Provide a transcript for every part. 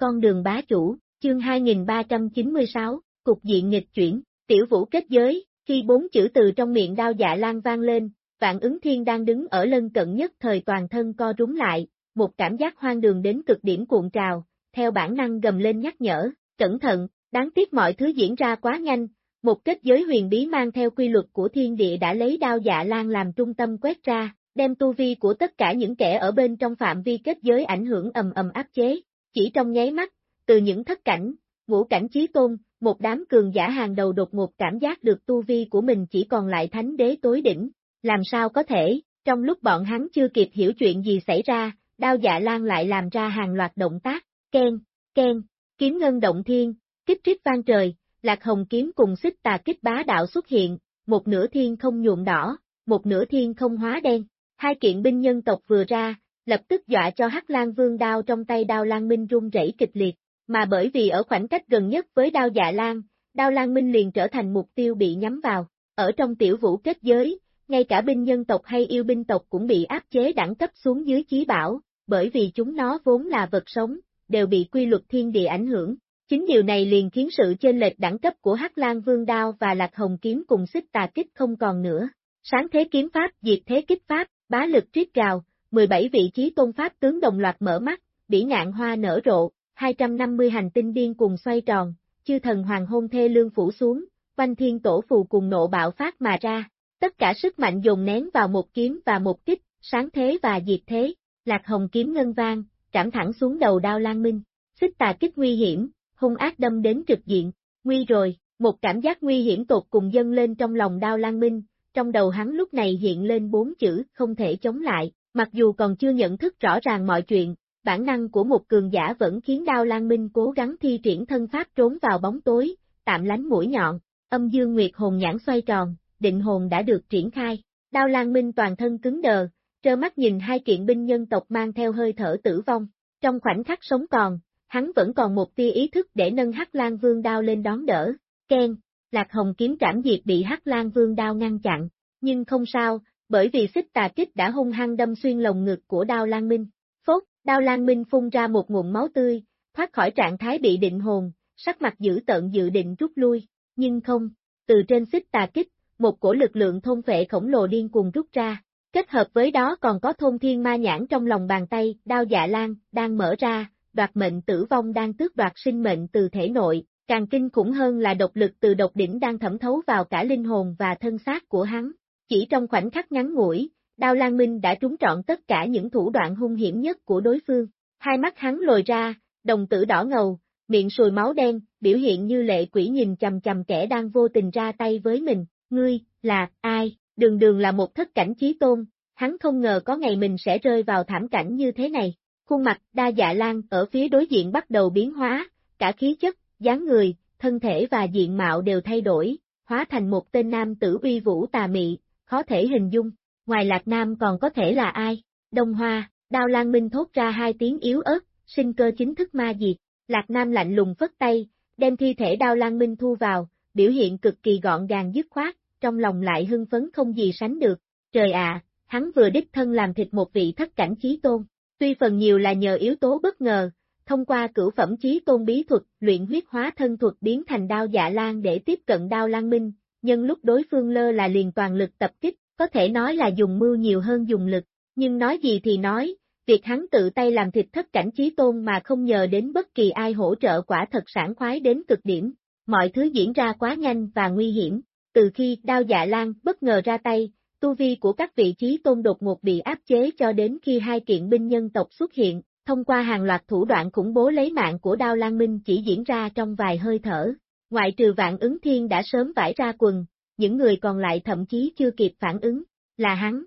con đường bá chủ, chương 2396, cục diện nghịch chuyển, tiểu vũ kết giới, khi bốn chữ từ trong miệng đao dạ lan vang lên, vạn ứng thiên đang đứng ở lân cận nhất thời toàn thân co rúng lại, một cảm giác hoang đường đến cực điểm cuộn trào, theo bản năng gầm lên nhắc nhở, cẩn thận, đáng tiếc mọi thứ diễn ra quá nhanh, một kết giới huyền bí mang theo quy luật của thiên địa đã lấy đao dạ lan làm trung tâm quét ra, đem tu vi của tất cả những kẻ ở bên trong phạm vi kết giới ảnh hưởng ầm ầm áp chế, chỉ trong nháy mắt, từ những thất cảnh, ngũ cảnh chí tôn, một đám cường giả hàng đầu đột ngột cảm giác được tu vi của mình chỉ còn lại thánh đế tối đỉnh, làm sao có thể, trong lúc bọn hắn chưa kịp hiểu chuyện gì xảy ra, đao dạ lan lại làm ra hàng loạt động tác, khen, khen, kiếm ngân động thiên, kích trích vang trời, lạc hồng kiếm cùng xích tà kích bá đạo xuất hiện, một nửa thiên không nhuộm đỏ, một nửa thiên không hóa đen, hai kiện binh nhân tộc vừa ra, lập tức dọa cho Hắc Lan Vương đao trong tay đao Lan Minh rung rẩy kịch liệt, mà bởi vì ở khoảng cách gần nhất với đao dạ lan, đao Lan Minh liền trở thành mục tiêu bị nhắm vào, ở trong tiểu vũ kết giới, ngay cả binh nhân tộc hay yêu binh tộc cũng bị áp chế đẳng cấp xuống dưới chí bảo, bởi vì chúng nó vốn là vật sống, đều bị quy luật thiên địa ảnh hưởng. Chính điều này liền khiến sự chênh lệch đẳng cấp của Hắc Lan Vương Đao và Lạc Hồng Kiếm cùng xích tà kích không còn nữa. Sáng thế kiếm pháp, diệt thế kích pháp, bá lực triết gào, 17 vị trí tôn pháp tướng đồng loạt mở mắt, bỉ ngạn hoa nở rộ, 250 hành tinh điên cùng xoay tròn, chư thần hoàng hôn thê lương phủ xuống, quanh thiên tổ phù cùng nộ bạo phát mà ra, tất cả sức mạnh dồn nén vào một kiếm và một kích, sáng thế và diệt thế, lạc hồng kiếm ngân vang, trảm thẳng xuống đầu đao lan minh, xích tà kích nguy hiểm, hung ác đâm đến trực diện, nguy rồi, một cảm giác nguy hiểm tột cùng dâng lên trong lòng đao lan minh, trong đầu hắn lúc này hiện lên bốn chữ không thể chống lại, mặc dù còn chưa nhận thức rõ ràng mọi chuyện, bản năng của một cường giả vẫn khiến Đao Lan Minh cố gắng thi triển thân pháp trốn vào bóng tối, tạm lánh mũi nhọn, âm dương nguyệt hồn nhãn xoay tròn, định hồn đã được triển khai. Đao Lan Minh toàn thân cứng đờ, trơ mắt nhìn hai kiện binh nhân tộc mang theo hơi thở tử vong. Trong khoảnh khắc sống còn, hắn vẫn còn một tia ý thức để nâng Hắc Lan Vương đao lên đón đỡ. Ken, Lạc Hồng kiếm trảm diệt bị Hắc Lan Vương đao ngăn chặn, nhưng không sao, bởi vì xích tà kích đã hung hăng đâm xuyên lồng ngực của Đao Lan Minh. Phốt, Đao Lan Minh phun ra một nguồn máu tươi, thoát khỏi trạng thái bị định hồn, sắc mặt dữ tợn dự định rút lui, nhưng không, từ trên xích tà kích, một cổ lực lượng thôn phệ khổng lồ điên cuồng rút ra. Kết hợp với đó còn có thôn thiên ma nhãn trong lòng bàn tay, đao dạ lan, đang mở ra, đoạt mệnh tử vong đang tước đoạt sinh mệnh từ thể nội, càng kinh khủng hơn là độc lực từ độc đỉnh đang thẩm thấu vào cả linh hồn và thân xác của hắn. Chỉ trong khoảnh khắc ngắn ngủi, Đao Lan Minh đã trúng trọn tất cả những thủ đoạn hung hiểm nhất của đối phương. Hai mắt hắn lồi ra, đồng tử đỏ ngầu, miệng sùi máu đen, biểu hiện như lệ quỷ nhìn chầm chầm kẻ đang vô tình ra tay với mình. Ngươi, là, ai? Đường đường là một thất cảnh chí tôn, hắn không ngờ có ngày mình sẽ rơi vào thảm cảnh như thế này. Khuôn mặt đa dạ lan ở phía đối diện bắt đầu biến hóa, cả khí chất, dáng người, thân thể và diện mạo đều thay đổi, hóa thành một tên nam tử uy vũ tà mị, khó thể hình dung, ngoài Lạc Nam còn có thể là ai? Đông Hoa, Đao Lan Minh thốt ra hai tiếng yếu ớt, sinh cơ chính thức ma diệt, Lạc Nam lạnh lùng phất tay, đem thi thể Đao Lan Minh thu vào, biểu hiện cực kỳ gọn gàng dứt khoát, trong lòng lại hưng phấn không gì sánh được, trời ạ, hắn vừa đích thân làm thịt một vị thất cảnh chí tôn, tuy phần nhiều là nhờ yếu tố bất ngờ, thông qua cửu phẩm chí tôn bí thuật, luyện huyết hóa thân thuật biến thành đao dạ lan để tiếp cận đao lan minh, nhân lúc đối phương lơ là liền toàn lực tập kích, có thể nói là dùng mưu nhiều hơn dùng lực, nhưng nói gì thì nói, việc hắn tự tay làm thịt thất cảnh chí tôn mà không nhờ đến bất kỳ ai hỗ trợ quả thật sản khoái đến cực điểm, mọi thứ diễn ra quá nhanh và nguy hiểm, từ khi đao dạ lan bất ngờ ra tay, tu vi của các vị trí tôn đột ngột bị áp chế cho đến khi hai kiện binh nhân tộc xuất hiện, thông qua hàng loạt thủ đoạn khủng bố lấy mạng của đao lan minh chỉ diễn ra trong vài hơi thở, Ngoại trừ vạn ứng thiên đã sớm vải ra quần, những người còn lại thậm chí chưa kịp phản ứng, là hắn.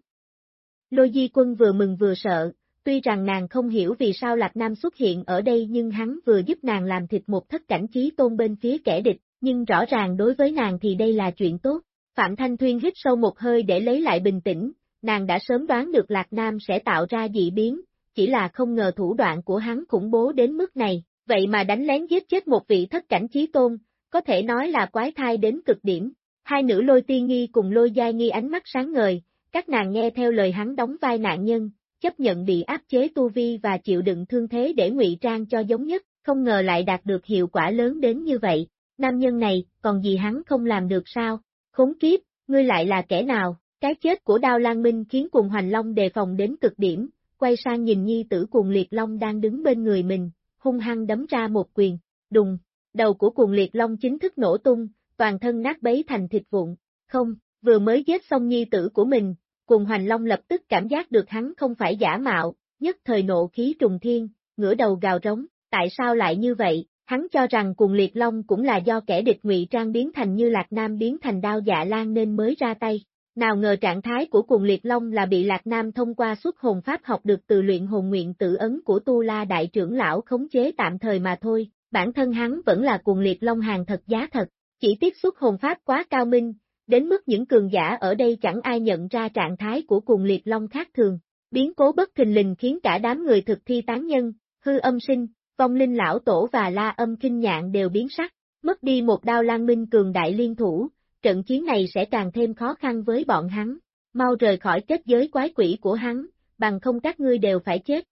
Lôi di quân vừa mừng vừa sợ, tuy rằng nàng không hiểu vì sao Lạc Nam xuất hiện ở đây nhưng hắn vừa giúp nàng làm thịt một thất cảnh trí tôn bên phía kẻ địch, nhưng rõ ràng đối với nàng thì đây là chuyện tốt. Phạm Thanh Thuyên hít sâu một hơi để lấy lại bình tĩnh, nàng đã sớm đoán được Lạc Nam sẽ tạo ra dị biến, chỉ là không ngờ thủ đoạn của hắn khủng bố đến mức này, vậy mà đánh lén giết chết một vị thất cảnh trí tôn, có thể nói là quái thai đến cực điểm. Hai nữ lôi tiên nghi cùng lôi giai nghi ánh mắt sáng ngời, các nàng nghe theo lời hắn đóng vai nạn nhân, chấp nhận bị áp chế tu vi và chịu đựng thương thế để ngụy trang cho giống nhất, không ngờ lại đạt được hiệu quả lớn đến như vậy, nam nhân này, còn gì hắn không làm được sao, khốn kiếp, ngươi lại là kẻ nào, cái chết của Đao Lan Minh khiến cùng Hoành Long đề phòng đến cực điểm, quay sang nhìn nhi tử cuồng liệt long đang đứng bên người mình, hung hăng đấm ra một quyền, đùng, đầu của cuồng liệt long chính thức nổ tung, toàn thân nát bấy thành thịt vụn, không, vừa mới giết xong nhi tử của mình, cuồng hoành long lập tức cảm giác được hắn không phải giả mạo, nhất thời nộ khí trùng thiên, ngửa đầu gào rống, tại sao lại như vậy, hắn cho rằng cuồng liệt long cũng là do kẻ địch ngụy trang biến thành như lạc nam biến thành đao dạ lan nên mới ra tay. Nào ngờ trạng thái của cuồng liệt long là bị Lạc Nam thông qua xuất hồn pháp học được từ luyện hồn nguyện tự ấn của Tu La Đại trưởng lão khống chế tạm thời mà thôi, bản thân hắn vẫn là cuồng liệt long hàng thật giá thật, chỉ tiếc xuất hồn pháp quá cao minh, đến mức những cường giả ở đây chẳng ai nhận ra trạng thái của cuồng liệt long khác thường. Biến cố bất thình lình khiến cả đám người thực thi tán nhân, hư âm sinh, vong linh lão tổ và la âm kinh nhạn đều biến sắc, mất đi một đao lan minh cường đại liên thủ, trận chiến này sẽ càng thêm khó khăn với bọn hắn, mau rời khỏi kết giới quái quỷ của hắn, bằng không các ngươi đều phải chết.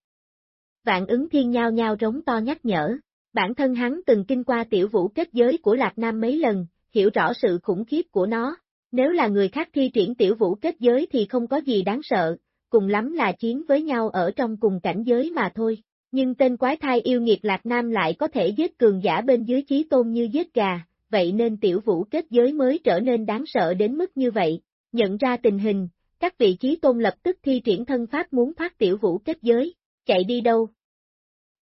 Vạn ứng thiên nhao nhao rống to nhắc nhở, bản thân hắn từng kinh qua tiểu vũ kết giới của Lạc Nam mấy lần, hiểu rõ sự khủng khiếp của nó, nếu là người khác thi triển tiểu vũ kết giới thì không có gì đáng sợ, cùng lắm là chiến với nhau ở trong cùng cảnh giới mà thôi. Nhưng tên quái thai yêu nghiệt Lạc Nam lại có thể giết cường giả bên dưới chí tôn như giết gà, vậy nên tiểu vũ kết giới mới trở nên đáng sợ đến mức như vậy. Nhận ra tình hình, các vị trí tôn lập tức thi triển thân pháp muốn thoát tiểu vũ kết giới, chạy đi đâu?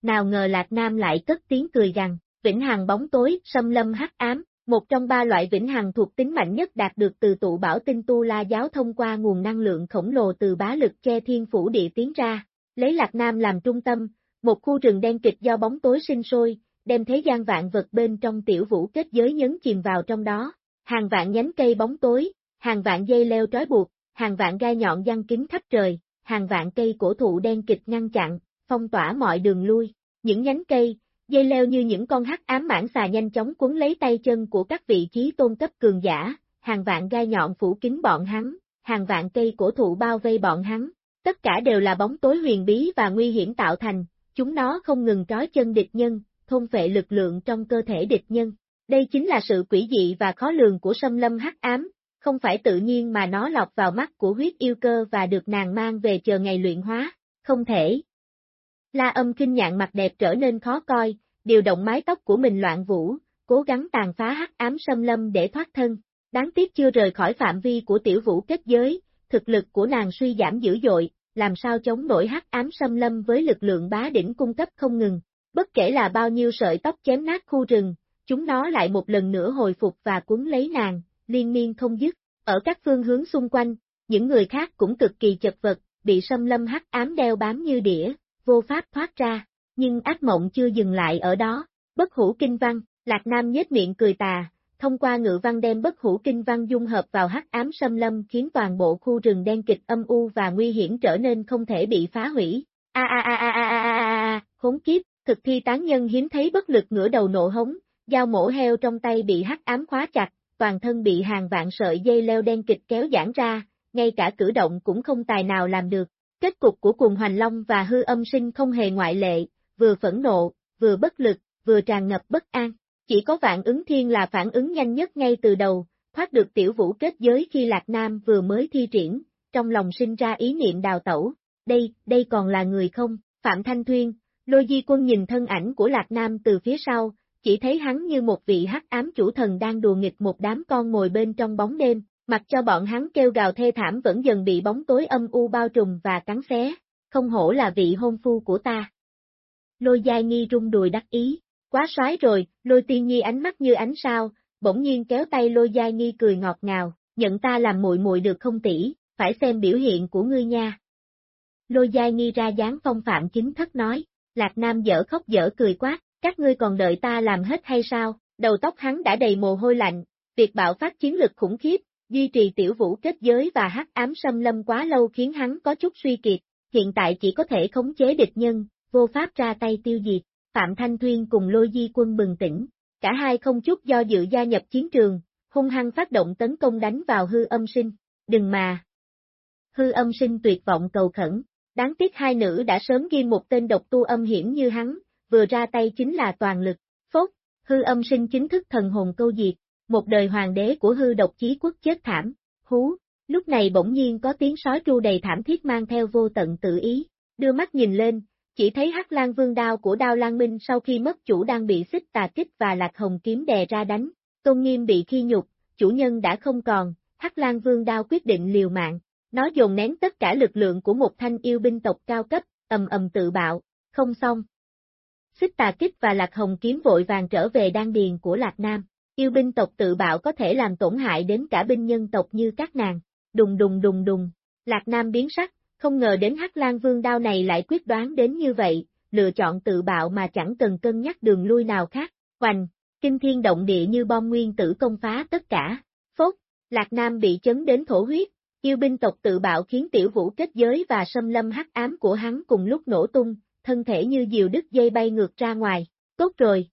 Nào ngờ Lạc Nam lại cất tiếng cười rằng, vĩnh hằng bóng tối, xâm lâm hắc ám, một trong ba loại vĩnh hằng thuộc tính mạnh nhất đạt được từ tụ bảo tinh tu la giáo thông qua nguồn năng lượng khổng lồ từ bá lực che thiên phủ địa tiến ra, lấy Lạc Nam làm trung tâm, một khu rừng đen kịch do bóng tối sinh sôi, đem thế gian vạn vật bên trong tiểu vũ kết giới nhấn chìm vào trong đó, hàng vạn nhánh cây bóng tối, hàng vạn dây leo trói buộc, hàng vạn gai nhọn giăng kín khắp trời, hàng vạn cây cổ thụ đen kịch ngăn chặn, phong tỏa mọi đường lui, những nhánh cây, dây leo như những con hắc ám mãn xà nhanh chóng cuốn lấy tay chân của các vị trí tôn cấp cường giả, hàng vạn gai nhọn phủ kín bọn hắn, hàng vạn cây cổ thụ bao vây bọn hắn, tất cả đều là bóng tối huyền bí và nguy hiểm tạo thành, chúng nó không ngừng trói chân địch nhân, thôn phệ lực lượng trong cơ thể địch nhân. Đây chính là sự quỷ dị và khó lường của sâm lâm hắc ám, không phải tự nhiên mà nó lọt vào mắt của huyết yêu cơ và được nàng mang về chờ ngày luyện hóa, không thể. La âm kinh nhạn mặt đẹp trở nên khó coi, điều động mái tóc của mình loạn vũ, cố gắng tàn phá hắc ám xâm lâm để thoát thân. Đáng tiếc chưa rời khỏi phạm vi của tiểu vũ kết giới, thực lực của nàng suy giảm dữ dội, làm sao chống nổi hắc ám xâm lâm với lực lượng bá đỉnh cung cấp không ngừng. Bất kể là bao nhiêu sợi tóc chém nát khu rừng, chúng nó lại một lần nữa hồi phục và cuốn lấy nàng, liên miên không dứt. Ở các phương hướng xung quanh, những người khác cũng cực kỳ chật vật, bị xâm lâm hắc ám đeo bám như đĩa, vô pháp thoát ra. Nhưng ác mộng chưa dừng lại ở đó, bất hủ kinh văn, Lạc Nam nhếch miệng cười tà, thông qua ngự văn đem bất hủ kinh văn dung hợp vào hắc ám xâm lâm khiến toàn bộ khu rừng đen kịch âm u và nguy hiểm trở nên không thể bị phá hủy. A a a a a a a a, khốn kiếp, thực thi tán nhân hiếm thấy bất lực ngửa đầu nộ hống, dao mổ heo trong tay bị hắc ám khóa chặt, toàn thân bị hàng vạn sợi dây leo đen kịch kéo giãn ra, ngay cả cử động cũng không tài nào làm được. Kết cục của cùng hoành long và hư âm sinh không hề ngoại lệ, vừa phẫn nộ, vừa bất lực, vừa tràn ngập bất an. Chỉ có vạn ứng thiên là phản ứng nhanh nhất ngay từ đầu, thoát được tiểu vũ kết giới khi Lạc Nam vừa mới thi triển, trong lòng sinh ra ý niệm đào tẩu. Đây, đây còn là người không? Phạm Thanh Thuyên, Lôi Di Quân nhìn thân ảnh của Lạc Nam từ phía sau, chỉ thấy hắn như một vị hắc ám chủ thần đang đùa nghịch một đám con ngồi bên trong bóng đêm, mặc cho bọn hắn kêu gào thê thảm vẫn dần bị bóng tối âm u bao trùm và cắn xé, không hổ là vị hôn phu của ta. Lôi Giai Nghi rung đùi đắc ý, quá xoái rồi, lôi tiên nhi ánh mắt như ánh sao, bỗng nhiên kéo tay lôi Giai Nghi cười ngọt ngào, nhận ta làm muội muội được không tỷ, phải xem biểu hiện của ngươi nha. Lôi Giai Nghi ra dáng phong phạm chính thất nói, Lạc Nam dở khóc dở cười quát, các ngươi còn đợi ta làm hết hay sao, đầu tóc hắn đã đầy mồ hôi lạnh, việc bạo phát chiến lực khủng khiếp, duy trì tiểu vũ kết giới và hắc ám xâm lâm quá lâu khiến hắn có chút suy kiệt, hiện tại chỉ có thể khống chế địch nhân, vô pháp ra tay tiêu diệt, Phạm Thanh Thuyên cùng lôi di quân bừng tỉnh, cả hai không chút do dự gia nhập chiến trường, hung hăng phát động tấn công đánh vào hư âm sinh, đừng mà. Hư âm sinh tuyệt vọng cầu khẩn, Đáng tiếc hai nữ đã sớm ghi một tên độc tu âm hiểm như hắn, vừa ra tay chính là toàn lực. Phốt, hư âm sinh chính thức thần hồn câu diệt, một đời hoàng đế của hư độc chí quốc chết thảm, hú, lúc này bỗng nhiên có tiếng sói tru đầy thảm thiết mang theo vô tận tự ý, đưa mắt nhìn lên, chỉ thấy Hắc Lan Vương đao của Đao Lan Minh sau khi mất chủ đang bị xích tà kích và lạc hồng kiếm đè ra đánh, tôn nghiêm bị khi nhục, chủ nhân đã không còn, Hắc Lan Vương đao quyết định liều mạng, nó dồn nén tất cả lực lượng của một thanh yêu binh tộc cao cấp, ầm ầm tự bạo, không xong. Xích tà kích và lạc hồng kiếm vội vàng trở về đan điền của Lạc Nam, yêu binh tộc tự bạo có thể làm tổn hại đến cả binh nhân tộc như các nàng, đùng đùng đùng đùng, Lạc Nam biến sắc, không ngờ đến Hắc Lan Vương đao này lại quyết đoán đến như vậy, lựa chọn tự bạo mà chẳng cần cân nhắc đường lui nào khác, hoành, kinh thiên động địa như bom nguyên tử công phá tất cả, phốt, Lạc Nam bị chấn đến thổ huyết, yêu binh tộc tự bạo khiến tiểu vũ kết giới và xâm lâm hắc ám của hắn cùng lúc nổ tung, thân thể như diều đứt dây bay ngược ra ngoài, tốt rồi.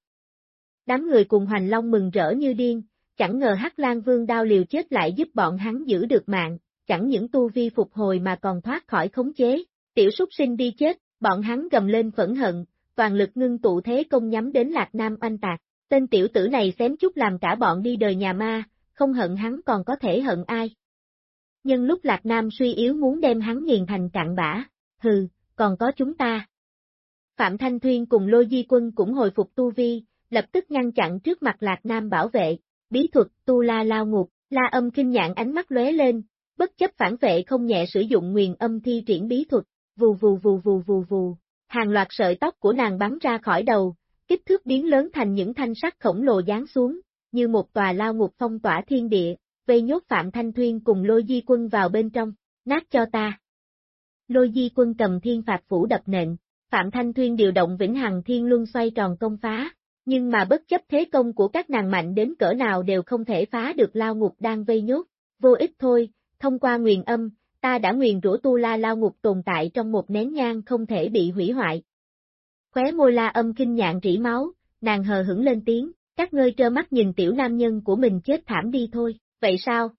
Đám người cùng hoành long mừng rỡ như điên, chẳng ngờ Hắc Lan Vương đao liều chết lại giúp bọn hắn giữ được mạng, chẳng những tu vi phục hồi mà còn thoát khỏi khống chế, tiểu súc sinh đi chết, bọn hắn gầm lên phẫn hận, toàn lực ngưng tụ thế công nhắm đến Lạc Nam oanh tạc, tên tiểu tử này xém chút làm cả bọn đi đời nhà ma, không hận hắn còn có thể hận ai. nhưng lúc Lạc Nam suy yếu muốn đem hắn nghiền thành cạn bã, hừ, còn có chúng ta. Phạm Thanh Thuyên cùng Lôi Di Quân cũng hồi phục tu vi, lập tức ngăn chặn trước mặt Lạc Nam bảo vệ, bí thuật tu la lao ngục, la âm kinh nhạn ánh mắt lóe lên, bất chấp phản vệ không nhẹ sử dụng nguyền âm thi triển bí thuật, vù vù vù vù vù vù, hàng loạt sợi tóc của nàng bắn ra khỏi đầu, kích thước biến lớn thành những thanh sắt khổng lồ giáng xuống, như một tòa lao ngục phong tỏa thiên địa, vây nhốt Phạm Thanh Thuyên cùng lôi di quân vào bên trong, nát cho ta. Lôi di quân cầm thiên phạt phủ đập nện, Phạm Thanh Thuyên điều động vĩnh hằng thiên luân xoay tròn công phá, nhưng mà bất chấp thế công của các nàng mạnh đến cỡ nào đều không thể phá được lao ngục đang vây nhốt, vô ích thôi, thông qua nguyền âm, ta đã nguyền rủa tu la lao ngục tồn tại trong một nén nhang không thể bị hủy hoại. Khóe môi la âm kinh nhạn rỉ máu, nàng hờ hững lên tiếng, các ngươi trơ mắt nhìn tiểu nam nhân của mình chết thảm đi thôi, vậy sao?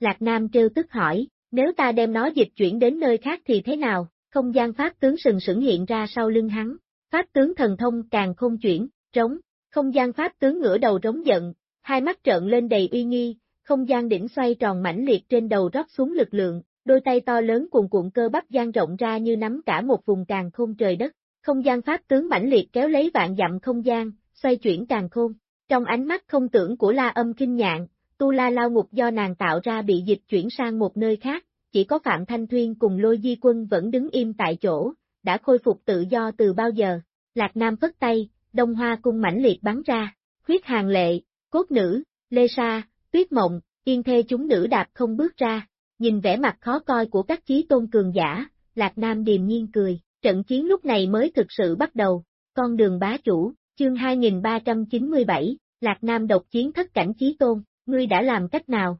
Lạc Nam trêu tức hỏi, nếu ta đem nó dịch chuyển đến nơi khác thì thế nào, không gian pháp tướng sừng sững hiện ra sau lưng hắn, pháp tướng thần thông càng không chuyển, trống, không gian pháp tướng ngửa đầu trống giận, hai mắt trợn lên đầy uy nghi, không gian đỉnh xoay tròn mãnh liệt trên đầu rót xuống lực lượng, đôi tay to lớn cuồn cuộn cơ bắp gian rộng ra như nắm cả một vùng càng khôn trời đất, không gian pháp tướng mãnh liệt kéo lấy vạn dặm không gian, xoay chuyển càng khôn. Trong ánh mắt không tưởng của La Âm kinh nhạn, Tu La lao ngục do nàng tạo ra bị dịch chuyển sang một nơi khác, chỉ có Phạm Thanh Thuyên cùng Lôi Di Quân vẫn đứng im tại chỗ, đã khôi phục tự do từ bao giờ. Lạc Nam phất tay, Đông Hoa cung mãnh liệt bắn ra, huyết hàng lệ, cốt nữ, Lê Sa, Tuyết Mộng, Yên Thê chúng nữ đạp không bước ra, nhìn vẻ mặt khó coi của các chí tôn cường giả, Lạc Nam điềm nhiên cười, trận chiến lúc này mới thực sự bắt đầu, con đường bá chủ, chương 2397, Lạc Nam độc chiến thất cảnh chí tôn, ngươi đã làm cách nào?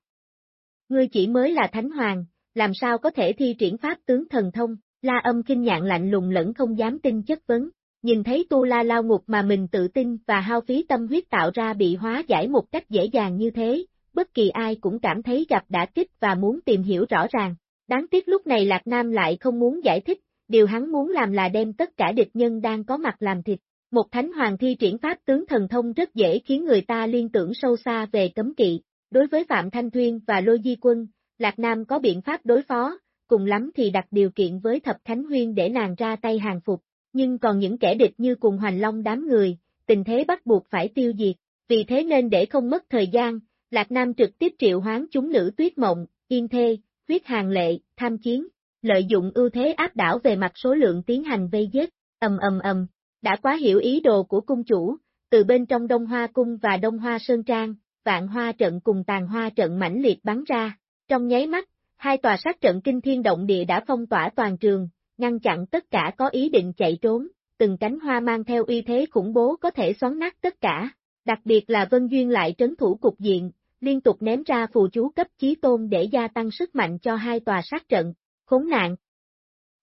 Ngươi chỉ mới là Thánh Hoàng, làm sao có thể thi triển pháp tướng thần thông, la âm kinh nhạn lạnh lùng lẫn không dám tin chất vấn, nhìn thấy tu la lao ngục mà mình tự tin và hao phí tâm huyết tạo ra bị hóa giải một cách dễ dàng như thế, bất kỳ ai cũng cảm thấy gặp đã kích và muốn tìm hiểu rõ ràng. Đáng tiếc lúc này Lạc Nam lại không muốn giải thích, điều hắn muốn làm là đem tất cả địch nhân đang có mặt làm thịt. Một thánh hoàng thi triển pháp tướng thần thông rất dễ khiến người ta liên tưởng sâu xa về cấm kỵ. Đối với Phạm Thanh Thuyên và Lôi Di Quân, Lạc Nam có biện pháp đối phó, cùng lắm thì đặt điều kiện với Thập Khánh Huyên để nàng ra tay hàng phục. Nhưng còn những kẻ địch như cùng Hoành Long đám người, tình thế bắt buộc phải tiêu diệt. Vì thế nên để không mất thời gian, Lạc Nam trực tiếp triệu hoán chúng nữ tuyết mộng, yên thê, huyết hàng lệ, tham chiến, lợi dụng ưu thế áp đảo về mặt số lượng tiến hành vây giết, ầm ầm ầm, đã quá hiểu ý đồ của cung chủ, từ bên trong Đông Hoa Cung và Đông Hoa Sơn Trang, vạn hoa trận cùng tàn hoa trận mãnh liệt bắn ra, trong nháy mắt, hai tòa sát trận kinh thiên động địa đã phong tỏa toàn trường, ngăn chặn tất cả có ý định chạy trốn, từng cánh hoa mang theo uy thế khủng bố có thể xoắn nát tất cả, đặc biệt là Vân Duyên lại trấn thủ cục diện, liên tục ném ra phù chú cấp chí tôn để gia tăng sức mạnh cho hai tòa sát trận, khốn nạn.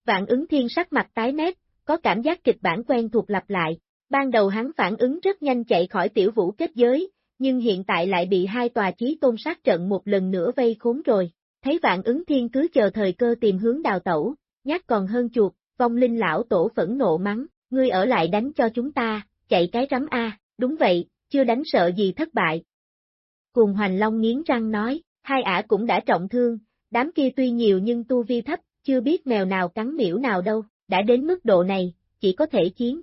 Vạn ứng thiên sắc mặt tái mét, có cảm giác kịch bản quen thuộc lặp lại, ban đầu hắn phản ứng rất nhanh chạy khỏi tiểu vũ kết giới, nhưng hiện tại lại bị hai tòa chí tôn sát trận một lần nữa vây khốn rồi, thấy vạn ứng thiên cứ chờ thời cơ tìm hướng đào tẩu, nhát còn hơn chuột, vong linh lão tổ phẫn nộ mắng, ngươi ở lại đánh cho chúng ta, chạy cái rắm A, đúng vậy, chưa đánh sợ gì thất bại. Cùng Hoành Long nghiến răng nói, hai ả cũng đã trọng thương, đám kia tuy nhiều nhưng tu vi thấp, chưa biết mèo nào cắn miễu nào đâu, đã đến mức độ này, chỉ có thể chiến.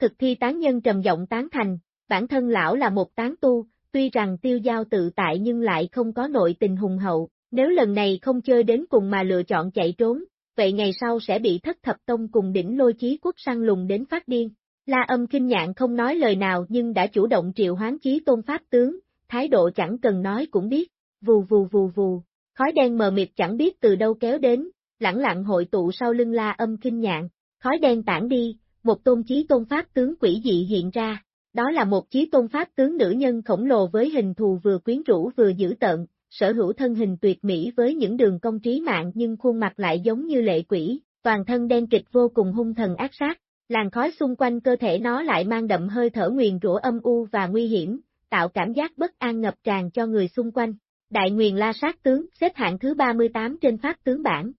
Thực thi tán nhân trầm giọng tán thành, bản thân lão là một tán tu, tuy rằng tiêu giao tự tại nhưng lại không có nội tình hùng hậu, nếu lần này không chơi đến cùng mà lựa chọn chạy trốn, vậy ngày sau sẽ bị thất thập tông cùng đỉnh lôi chí quốc săn lùng đến phát điên. La âm kinh nhạn không nói lời nào nhưng đã chủ động triệu hoán chí tôn pháp tướng, thái độ chẳng cần nói cũng biết, vù vù vù vù, khói đen mờ mịt chẳng biết từ đâu kéo đến, lẳng lặng hội tụ sau lưng la âm kinh nhạn, khói đen tản đi, một tôn chí tôn pháp tướng quỷ dị hiện ra, đó là một chí tôn pháp tướng nữ nhân khổng lồ với hình thù vừa quyến rũ vừa dữ tợn, sở hữu thân hình tuyệt mỹ với những đường cong trí mạng nhưng khuôn mặt lại giống như lệ quỷ, toàn thân đen kịch vô cùng hung thần ác sát, làn khói xung quanh cơ thể nó lại mang đậm hơi thở nguyền rủa âm u và nguy hiểm, tạo cảm giác bất an ngập tràn cho người xung quanh. Đại nguyền la sát tướng xếp hạng thứ 38 trên pháp tướng bảng.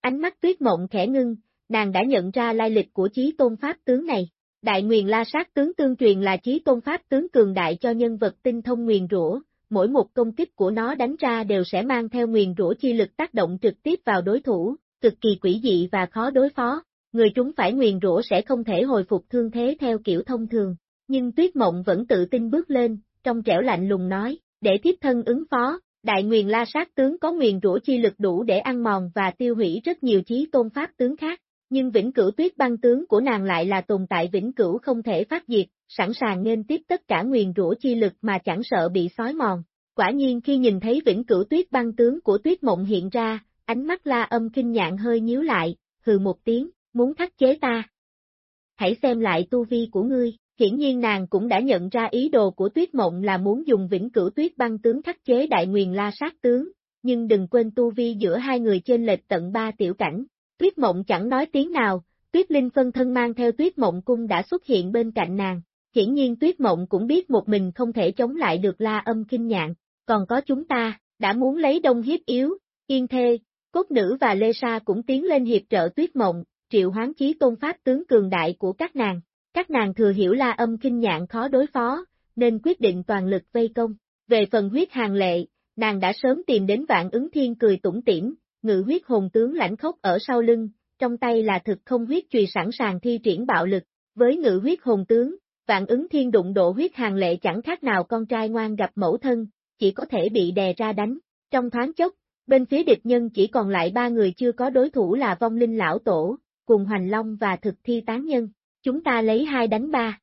Ánh mắt tuyết mộng khẽ ngưng, nàng đã nhận ra lai lịch của chí tôn pháp tướng này. Đại nguyền la sát tướng tương truyền là chí tôn pháp tướng cường đại cho nhân vật tinh thông nguyền rủa, mỗi một công kích của nó đánh ra đều sẽ mang theo nguyền rủa chi lực tác động trực tiếp vào đối thủ, cực kỳ quỷ dị và khó đối phó. Người chúng phải nguyền rủa sẽ không thể hồi phục thương thế theo kiểu thông thường. Nhưng Tuyết Mộng vẫn tự tin bước lên, trong trẻo lạnh lùng nói, để tiếp thân ứng phó, đại nguyền la sát tướng có nguyền rủa chi lực đủ để ăn mòn và tiêu hủy rất nhiều chí tôn pháp tướng khác, nhưng vĩnh cửu tuyết băng tướng của nàng lại là tồn tại vĩnh cửu không thể phát diệt, sẵn sàng nên tiếp tất cả nguyền rủa chi lực mà chẳng sợ bị sói mòn. Quả nhiên khi nhìn thấy vĩnh cửu tuyết băng tướng của tuyết mộng hiện ra, ánh mắt la âm kinh nhạn hơi nhíu lại, hừ một tiếng, muốn thắt chế ta. Hãy xem lại tu vi của ngươi, hiển nhiên nàng cũng đã nhận ra ý đồ của tuyết mộng là muốn dùng vĩnh cửu tuyết băng tướng khắc chế đại nguyền la sát tướng, nhưng đừng quên tu vi giữa hai người trên lệch tận ba tiểu cảnh, tuyết mộng chẳng nói tiếng nào, tuyết linh phân thân mang theo tuyết mộng cung đã xuất hiện bên cạnh nàng, hiển nhiên tuyết mộng cũng biết một mình không thể chống lại được la âm kinh nhạn, còn có chúng ta, đã muốn lấy đông hiếp yếu, yên thê, cốt nữ và lê sa cũng tiến lên hiệp trợ tuyết mộng, triệu hoán chí tôn pháp tướng cường đại của các nàng. Các nàng thừa hiểu la âm kinh nhạn khó đối phó, nên quyết định toàn lực vây công. Về phần huyết hàng lệ, nàng đã sớm tìm đến vạn ứng thiên cười tủm tỉm, ngự huyết hồn tướng lãnh khốc ở sau lưng, trong tay là thực không huyết chùy sẵn sàng thi triển bạo lực. Với ngự huyết hồn tướng, vạn ứng thiên đụng độ huyết hàng lệ chẳng khác nào con trai ngoan gặp mẫu thân, chỉ có thể bị đè ra đánh. Trong thoáng chốc, bên phía địch nhân chỉ còn lại ba người chưa có đối thủ là vong linh lão tổ, cùng hoành long và thực thi tán nhân. Chúng ta lấy hai đánh ba.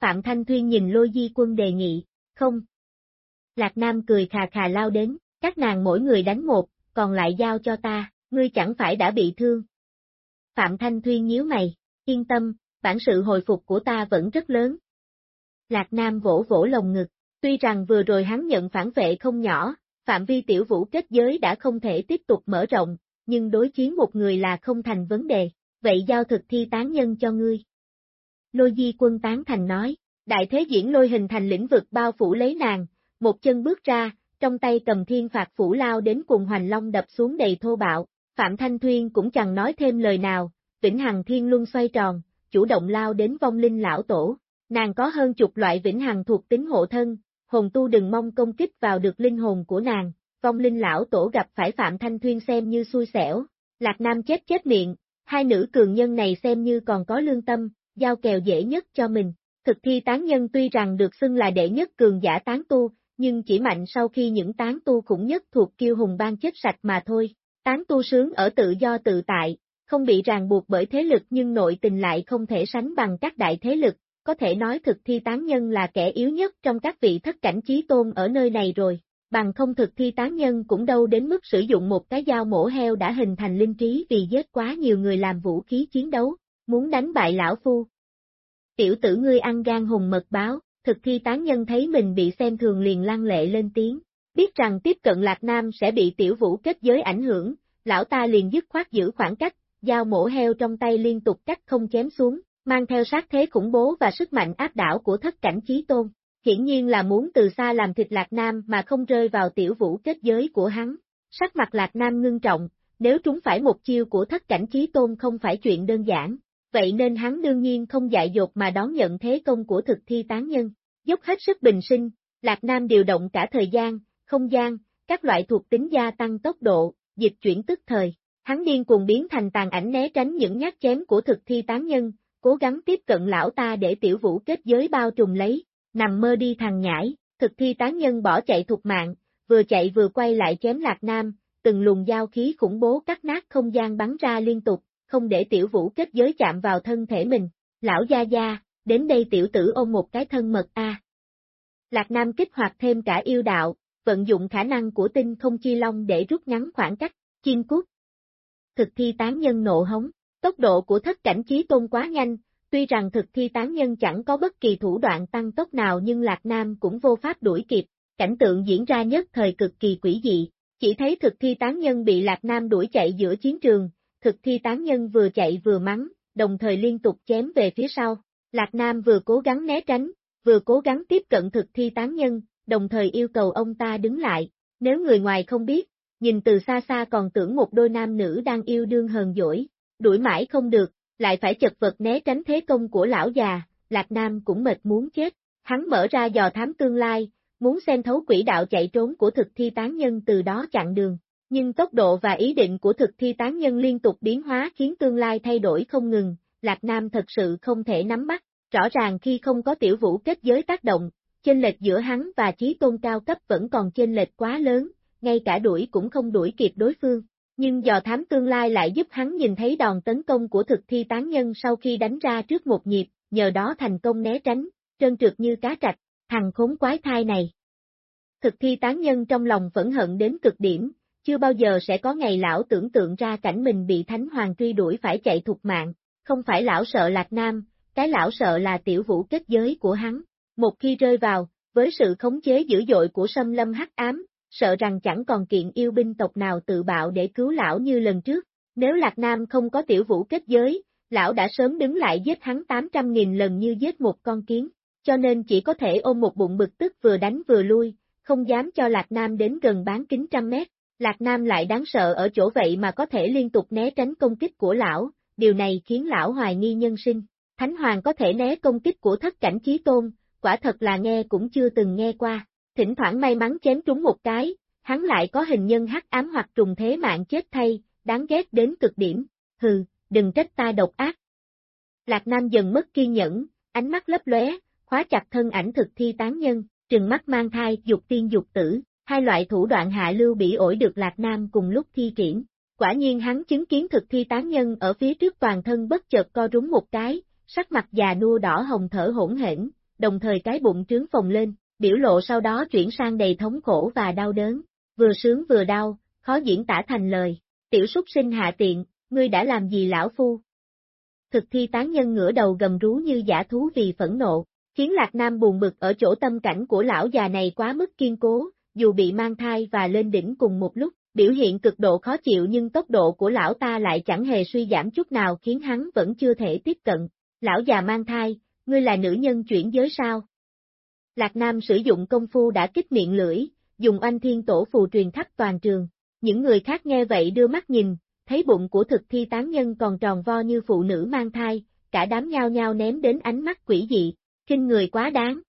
Phạm Thanh Thuyên nhìn lôi di quân đề nghị, không. Lạc Nam cười khà khà lao đến, các nàng mỗi người đánh một, còn lại giao cho ta, ngươi chẳng phải đã bị thương. Phạm Thanh Thuyên nhíu mày, yên tâm, bản sự hồi phục của ta vẫn rất lớn. Lạc Nam vỗ vỗ lồng ngực, tuy rằng vừa rồi hắn nhận phản vệ không nhỏ, phạm vi tiểu vũ kết giới đã không thể tiếp tục mở rộng, nhưng đối chiến một người là không thành vấn đề vậy giao thực thi tán nhân cho ngươi. Lôi di quân tán thành nói, đại thế diễn lôi hình thành lĩnh vực bao phủ lấy nàng, một chân bước ra, trong tay cầm thiên phạt phủ lao đến cùng hoành long đập xuống đầy thô bạo, Phạm Thanh Thuyên cũng chẳng nói thêm lời nào, vĩnh hằng thiên luân xoay tròn, chủ động lao đến vong linh lão tổ, nàng có hơn chục loại vĩnh hằng thuộc tính hộ thân, hồn tu đừng mong công kích vào được linh hồn của nàng, vong linh lão tổ gặp phải Phạm Thanh Thuyên xem như xui xẻo, Lạc Nam chết chết miệng, hai nữ cường nhân này xem như còn có lương tâm, giao kèo dễ nhất cho mình. Thực thi tán nhân tuy rằng được xưng là đệ nhất cường giả tán tu, nhưng chỉ mạnh sau khi những tán tu khủng nhất thuộc kiêu hùng ban chết sạch mà thôi. Tán tu sướng ở tự do tự tại, không bị ràng buộc bởi thế lực nhưng nội tình lại không thể sánh bằng các đại thế lực, có thể nói thực thi tán nhân là kẻ yếu nhất trong các vị thất cảnh trí tôn ở nơi này rồi bằng không thực thi tán nhân cũng đâu đến mức sử dụng một cái dao mổ heo đã hình thành linh trí vì giết quá nhiều người làm vũ khí chiến đấu, muốn đánh bại lão phu. Tiểu tử ngươi ăn gan hùng mật báo, thực thi tán nhân thấy mình bị xem thường liền lăng lệ lên tiếng, biết rằng tiếp cận Lạc Nam sẽ bị tiểu vũ kết giới ảnh hưởng, lão ta liền dứt khoát giữ khoảng cách, dao mổ heo trong tay liên tục cắt không chém xuống, mang theo sát thế khủng bố và sức mạnh áp đảo của thất cảnh chí tôn hiển nhiên là muốn từ xa làm thịt Lạc Nam mà không rơi vào tiểu vũ kết giới của hắn. Sắc mặt Lạc Nam ngưng trọng, nếu trúng phải một chiêu của thất cảnh chí tôn không phải chuyện đơn giản, vậy nên hắn đương nhiên không dại dột mà đón nhận thế công của thực thi tán nhân. Dốc hết sức bình sinh, Lạc Nam điều động cả thời gian, không gian, các loại thuộc tính gia tăng tốc độ, dịch chuyển tức thời. Hắn điên cuồng biến thành tàn ảnh né tránh những nhát chém của thực thi tán nhân, cố gắng tiếp cận lão ta để tiểu vũ kết giới bao trùm lấy, nằm mơ đi thằng nhãi, thực thi tán nhân bỏ chạy thục mạng, vừa chạy vừa quay lại chém Lạc Nam, từng luồng dao khí khủng bố cắt nát không gian bắn ra liên tục, không để tiểu vũ kết giới chạm vào thân thể mình. Lão Gia Gia, đến đây tiểu tử ôm một cái thân mật A. Lạc Nam kích hoạt thêm cả yêu đạo, vận dụng khả năng của tinh không chi long để rút ngắn khoảng cách, chim cút. Thực thi tán nhân nộ hống, tốc độ của thất cảnh trí tôn quá nhanh, tuy rằng thực thi tán nhân chẳng có bất kỳ thủ đoạn tăng tốc nào nhưng Lạc Nam cũng vô pháp đuổi kịp, cảnh tượng diễn ra nhất thời cực kỳ quỷ dị, chỉ thấy thực thi tán nhân bị Lạc Nam đuổi chạy giữa chiến trường, thực thi tán nhân vừa chạy vừa mắng, đồng thời liên tục chém về phía sau. Lạc Nam vừa cố gắng né tránh, vừa cố gắng tiếp cận thực thi tán nhân, đồng thời yêu cầu ông ta đứng lại. Nếu người ngoài không biết, nhìn từ xa xa còn tưởng một đôi nam nữ đang yêu đương hờn dỗi, đuổi mãi không được, lại phải chật vật né tránh thế công của lão già, Lạc Nam cũng mệt muốn chết. Hắn mở ra dò thám tương lai, muốn xem thấu quỹ đạo chạy trốn của thực thi tán nhân từ đó chặn đường. Nhưng tốc độ và ý định của thực thi tán nhân liên tục biến hóa khiến tương lai thay đổi không ngừng, Lạc Nam thật sự không thể nắm bắt, rõ ràng khi không có tiểu vũ kết giới tác động, chênh lệch giữa hắn và trí tôn cao cấp vẫn còn chênh lệch quá lớn, ngay cả đuổi cũng không đuổi kịp đối phương. Nhưng dò thám tương lai lại giúp hắn nhìn thấy đòn tấn công của thực thi tán nhân sau khi đánh ra trước một nhịp, nhờ đó thành công né tránh, trơn trượt như cá trạch, thằng khốn quái thai này. Thực thi tán nhân trong lòng phẫn hận đến cực điểm, chưa bao giờ sẽ có ngày lão tưởng tượng ra cảnh mình bị Thánh Hoàng truy đuổi phải chạy thục mạng, không phải lão sợ Lạc Nam, cái lão sợ là tiểu vũ kết giới của hắn. Một khi rơi vào, với sự khống chế dữ dội của sâm lâm hắc ám, sợ rằng chẳng còn kiện yêu binh tộc nào tự bạo để cứu lão như lần trước. Nếu Lạc Nam không có tiểu vũ kết giới, lão đã sớm đứng lại giết hắn 800.000 lần như giết một con kiến, cho nên chỉ có thể ôm một bụng bực tức vừa đánh vừa lui, không dám cho Lạc Nam đến gần bán kính trăm mét. Lạc Nam lại đáng sợ ở chỗ vậy mà có thể liên tục né tránh công kích của lão, điều này khiến lão hoài nghi nhân sinh. Thánh Hoàng có thể né công kích của thất cảnh chí tôn, quả thật là nghe cũng chưa từng nghe qua. Thỉnh thoảng may mắn chém trúng một cái, hắn lại có hình nhân hắc ám hoặc trùng thế mạng chết thay, đáng ghét đến cực điểm. Hừ, đừng trách ta độc ác. Lạc Nam dần mất kiên nhẫn, ánh mắt lấp lóe, khóa chặt thân ảnh thực thi tán nhân, trừng mắt mang thai, dục tiên dục tử, hai loại thủ đoạn hạ lưu bị ổi được Lạc Nam cùng lúc thi triển. Quả nhiên hắn chứng kiến thực thi tán nhân ở phía trước toàn thân bất chợt co rúng một cái, sắc mặt già nua đỏ hồng thở hỗn hển, đồng thời cái bụng trướng phồng lên, biểu lộ sau đó chuyển sang đầy thống khổ và đau đớn, vừa sướng vừa đau, khó diễn tả thành lời. Tiểu súc sinh hạ tiện, ngươi đã làm gì lão phu? Thực thi tán nhân ngửa đầu gầm rú như giả thú vì phẫn nộ, khiến Lạc Nam buồn bực ở chỗ tâm cảnh của lão già này quá mức kiên cố, dù bị mang thai và lên đỉnh cùng một lúc, biểu hiện cực độ khó chịu nhưng tốc độ của lão ta lại chẳng hề suy giảm chút nào khiến hắn vẫn chưa thể tiếp cận. Lão già mang thai, ngươi là nữ nhân chuyển giới sao? Lạc Nam sử dụng công phu đã kích miệng lưỡi, dùng anh thiên tổ phù truyền khắp toàn trường. Những người khác nghe vậy đưa mắt nhìn, thấy bụng của thực thi tán nhân còn tròn vo như phụ nữ mang thai, cả đám nhao nhao ném đến ánh mắt quỷ dị, kinh người quá đáng.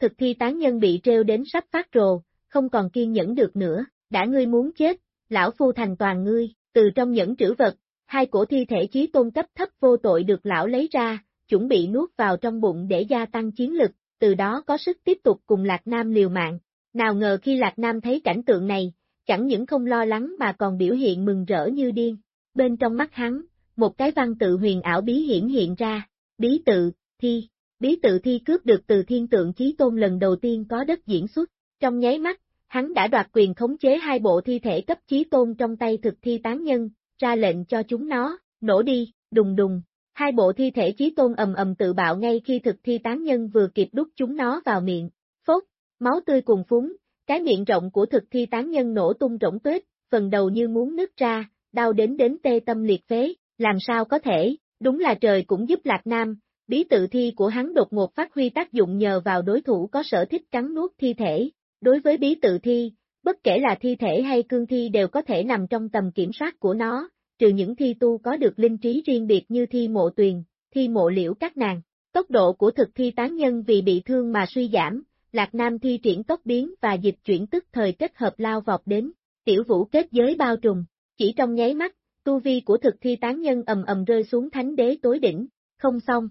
Thực thi tán nhân bị treo đến sắp phát rồ, không còn kiên nhẫn được nữa, đã ngươi muốn chết, lão phu thành toàn ngươi, từ trong nhẫn trữ vật, hai cổ thi thể chí tôn cấp thấp vô tội được lão lấy ra, chuẩn bị nuốt vào trong bụng để gia tăng chiến lực, từ đó có sức tiếp tục cùng Lạc Nam liều mạng. Nào ngờ khi Lạc Nam thấy cảnh tượng này, chẳng những không lo lắng mà còn biểu hiện mừng rỡ như điên. Bên trong mắt hắn, một cái văn tự huyền ảo bí hiển hiện ra, bí tự, thi, bí tự thi cướp được từ thiên tượng chí tôn lần đầu tiên có đất diễn xuất. Trong nháy mắt, hắn đã đoạt quyền khống chế hai bộ thi thể cấp chí tôn trong tay thực thi tán nhân, ra lệnh cho chúng nó, nổ đi, đùng đùng. Hai bộ thi thể chí tôn ầm ầm tự bạo ngay khi thực thi tán nhân vừa kịp đút chúng nó vào miệng. Phốt, máu tươi cùng phúng, cái miệng rộng của thực thi tán nhân nổ tung rỗng tuyết, phần đầu như muốn nứt ra, đau đến đến tê tâm liệt phế, làm sao có thể, đúng là trời cũng giúp Lạc Nam, bí tự thi của hắn đột ngột phát huy tác dụng nhờ vào đối thủ có sở thích cắn nuốt thi thể. Đối với bí tự thi, bất kể là thi thể hay cương thi đều có thể nằm trong tầm kiểm soát của nó, trừ những thi tu có được linh trí riêng biệt như thi mộ tuyền, thi mộ liễu các nàng. Tốc độ của thực thi tán nhân vì bị thương mà suy giảm, Lạc Nam thi triển tốc biến và dịch chuyển tức thời kết hợp lao vọt đến, tiểu vũ kết giới bao trùm, chỉ trong nháy mắt, tu vi của thực thi tán nhân ầm ầm rơi xuống thánh đế tối đỉnh, không xong.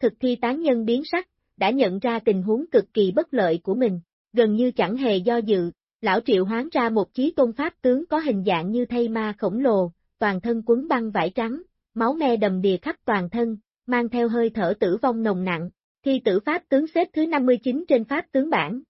Thực thi tán nhân biến sắc, đã nhận ra tình huống cực kỳ bất lợi của mình, gần như chẳng hề do dự, lão triệu hoán ra một chí tôn pháp tướng có hình dạng như thay ma khổng lồ, toàn thân quấn băng vải trắng, máu me đầm đìa khắp toàn thân, mang theo hơi thở tử vong nồng nặng, thi tử pháp tướng xếp thứ 59 trên pháp tướng bản.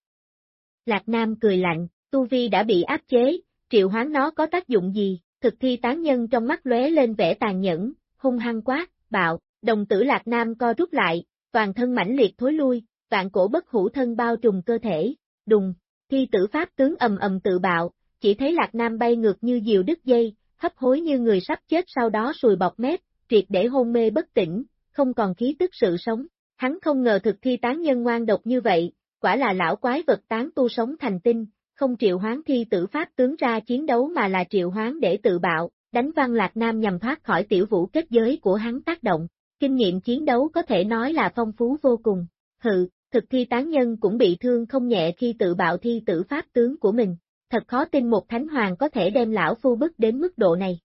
Lạc Nam cười lạnh, Tu Vi đã bị áp chế, triệu hoán nó có tác dụng gì, thực thi tán nhân trong mắt lóe lên vẻ tàn nhẫn, hung hăng quá, bạo, đồng tử Lạc Nam co rút lại, toàn thân mãnh liệt thối lui, vạn cổ bất hủ thân bao trùm cơ thể, đùng, thi tử pháp tướng ầm ầm tự bạo, chỉ thấy Lạc Nam bay ngược như diều đứt dây, hấp hối như người sắp chết sau đó sùi bọc mép, triệt để hôn mê bất tỉnh, không còn khí tức sự sống. Hắn không ngờ thực thi tán nhân ngoan độc như vậy, quả là lão quái vật tán tu sống thành tinh, không triệu hoán thi tử pháp tướng ra chiến đấu mà là triệu hoán để tự bạo, đánh văn lạc nam nhằm thoát khỏi tiểu vũ kết giới của hắn tác động. Kinh nghiệm chiến đấu có thể nói là phong phú vô cùng. Hự, thực thi tán nhân cũng bị thương không nhẹ khi tự bạo thi tử pháp tướng của mình. Thật khó tin một thánh hoàng có thể đem lão phu bức đến mức độ này.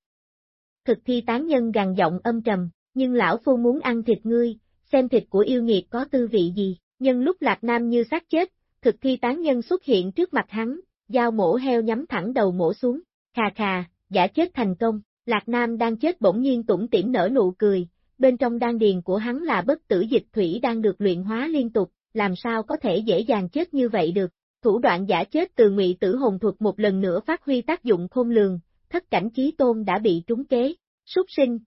Thực thi tán nhân gằn giọng âm trầm, nhưng lão phu muốn ăn thịt ngươi, xem thịt của yêu nghiệt có tư vị gì, nhân lúc lạc nam như xác chết, thực thi tán nhân xuất hiện trước mặt hắn, dao mổ heo nhắm thẳng đầu mổ xuống, khà khà, giả chết thành công, lạc nam đang chết bỗng nhiên tủng tỉm nở nụ cười, bên trong đan điền của hắn là bất tử dịch thủy đang được luyện hóa liên tục, làm sao có thể dễ dàng chết như vậy được. Thủ đoạn giả chết từ ngụy tử hồn thuật một lần nữa phát huy tác dụng khôn lường, thất cảnh chí tôn đã bị trúng kế, súc sinh,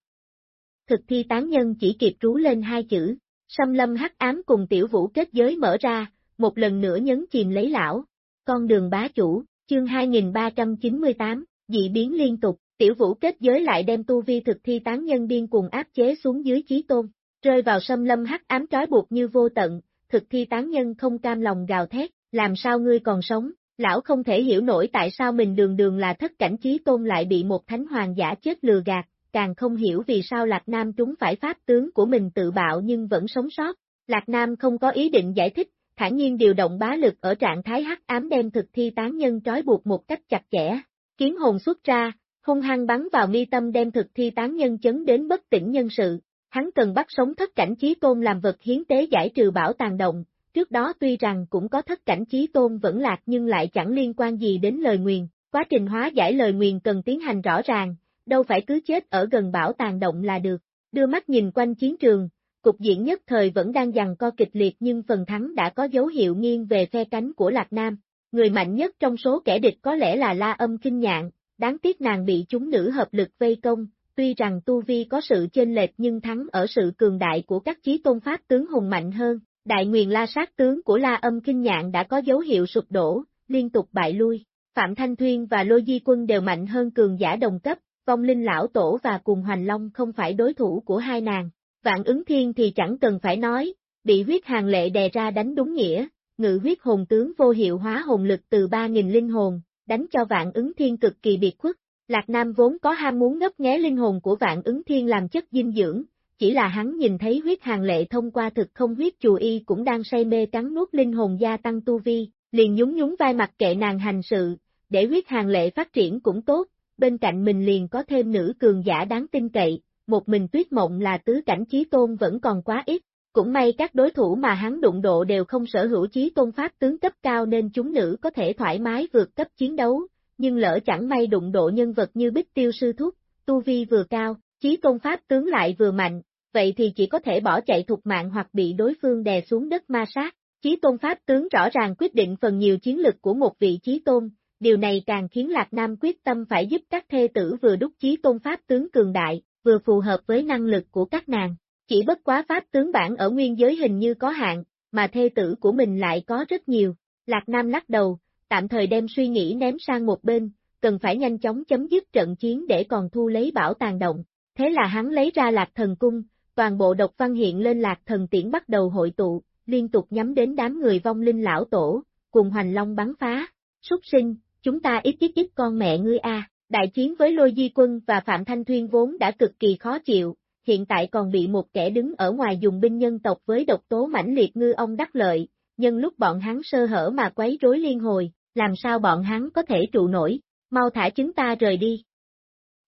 thực thi tán nhân chỉ kịp trú lên hai chữ, xâm lâm hắc ám cùng tiểu vũ kết giới mở ra, một lần nữa nhấn chìm lấy lão. Con đường bá chủ, chương 2398, dị biến liên tục, tiểu vũ kết giới lại đem tu vi thực thi tán nhân điên cùng áp chế xuống dưới chí tôn, rơi vào xâm lâm hắc ám trói buộc như vô tận, thực thi tán nhân không cam lòng gào thét, làm sao ngươi còn sống, lão không thể hiểu nổi tại sao mình đường đường là thất cảnh chí tôn lại bị một thánh hoàng giả chết lừa gạt, càng không hiểu vì sao Lạc Nam chúng phải pháp tướng của mình tự bạo nhưng vẫn sống sót. Lạc Nam không có ý định giải thích, thản nhiên điều động bá lực ở trạng thái hắc ám đem thực thi tán nhân trói buộc một cách chặt chẽ. kiếm hồn xuất ra, hung hăng bắn vào mi tâm đem thực thi tán nhân chấn đến bất tỉnh nhân sự. Hắn cần bắt sống thất cảnh chí tôn làm vật hiến tế giải trừ bảo tàn động, trước đó tuy rằng cũng có thất cảnh chí tôn vẫn lạc nhưng lại chẳng liên quan gì đến lời nguyền, quá trình hóa giải lời nguyền cần tiến hành rõ ràng, đâu phải cứ chết ở gần bảo tàng động là được. Đưa mắt nhìn quanh chiến trường, cục diện nhất thời vẫn đang dằn co kịch liệt nhưng phần thắng đã có dấu hiệu nghiêng về phe cánh của Lạc Nam. Người mạnh nhất trong số kẻ địch có lẽ là La Âm Kinh Nhạn, đáng tiếc nàng bị chúng nữ hợp lực vây công, tuy rằng Tu Vi có sự chênh lệch nhưng thắng ở sự cường đại của các chí tôn pháp tướng hùng mạnh hơn. Đại nguyền la sát tướng của La Âm Kinh Nhạn đã có dấu hiệu sụp đổ, liên tục bại lui. Phạm Thanh Thuyên và Lô Di Quân đều mạnh hơn cường giả đồng cấp, vong linh lão tổ và cùng hoành long không phải đối thủ của hai nàng. Vạn ứng thiên thì chẳng cần phải nói, bị huyết hàng lệ đè ra đánh đúng nghĩa, ngự huyết hồn tướng vô hiệu hóa hồn lực từ 3.000 linh hồn, đánh cho vạn ứng thiên cực kỳ biệt khuất. Lạc Nam vốn có ham muốn ngấp nghé linh hồn của vạn ứng thiên làm chất dinh dưỡng, chỉ là hắn nhìn thấy huyết hàng lệ thông qua thực không huyết chùa y cũng đang say mê cắn nuốt linh hồn gia tăng tu vi, liền nhún nhún vai mặt kệ nàng hành sự, để huyết hàng lệ phát triển cũng tốt, bên cạnh mình liền có thêm nữ cường giả đáng tin cậy, một mình tuyết mộng là tứ cảnh trí tôn vẫn còn quá ít, cũng may các đối thủ mà hắn đụng độ đều không sở hữu trí tôn pháp tướng cấp cao nên chúng nữ có thể thoải mái vượt cấp chiến đấu, nhưng lỡ chẳng may đụng độ nhân vật như bích tiêu sư thúc, tu vi vừa cao, trí tôn pháp tướng lại vừa mạnh, vậy thì chỉ có thể bỏ chạy thục mạng hoặc bị đối phương đè xuống đất ma sát. Chí tôn pháp tướng rõ ràng quyết định phần nhiều chiến lực của một vị chí tôn, điều này càng khiến Lạc Nam quyết tâm phải giúp các thê tử vừa đúc chí tôn pháp tướng cường đại, vừa phù hợp với năng lực của các nàng. Chỉ bất quá pháp tướng bản ở nguyên giới hình như có hạn, mà thê tử của mình lại có rất nhiều. Lạc Nam lắc đầu, tạm thời đem suy nghĩ ném sang một bên, cần phải nhanh chóng chấm dứt trận chiến để còn thu lấy bảo tàng động. Thế là hắn lấy ra lạc thần cung, toàn bộ độc văn hiện lên lạc thần tiễn bắt đầu hội tụ, liên tục nhắm đến đám người vong linh lão tổ, cùng hoành long bắn phá. Súc sinh, chúng ta ít ít ít con mẹ ngươi a. Đại chiến với Lôi Di Quân và Phạm Thanh Thuyên vốn đã cực kỳ khó chịu, hiện tại còn bị một kẻ đứng ở ngoài dùng binh nhân tộc với độc tố mãnh liệt ngư ông đắc lợi, nhân lúc bọn hắn sơ hở mà quấy rối liên hồi, làm sao bọn hắn có thể trụ nổi, mau thả chúng ta rời đi.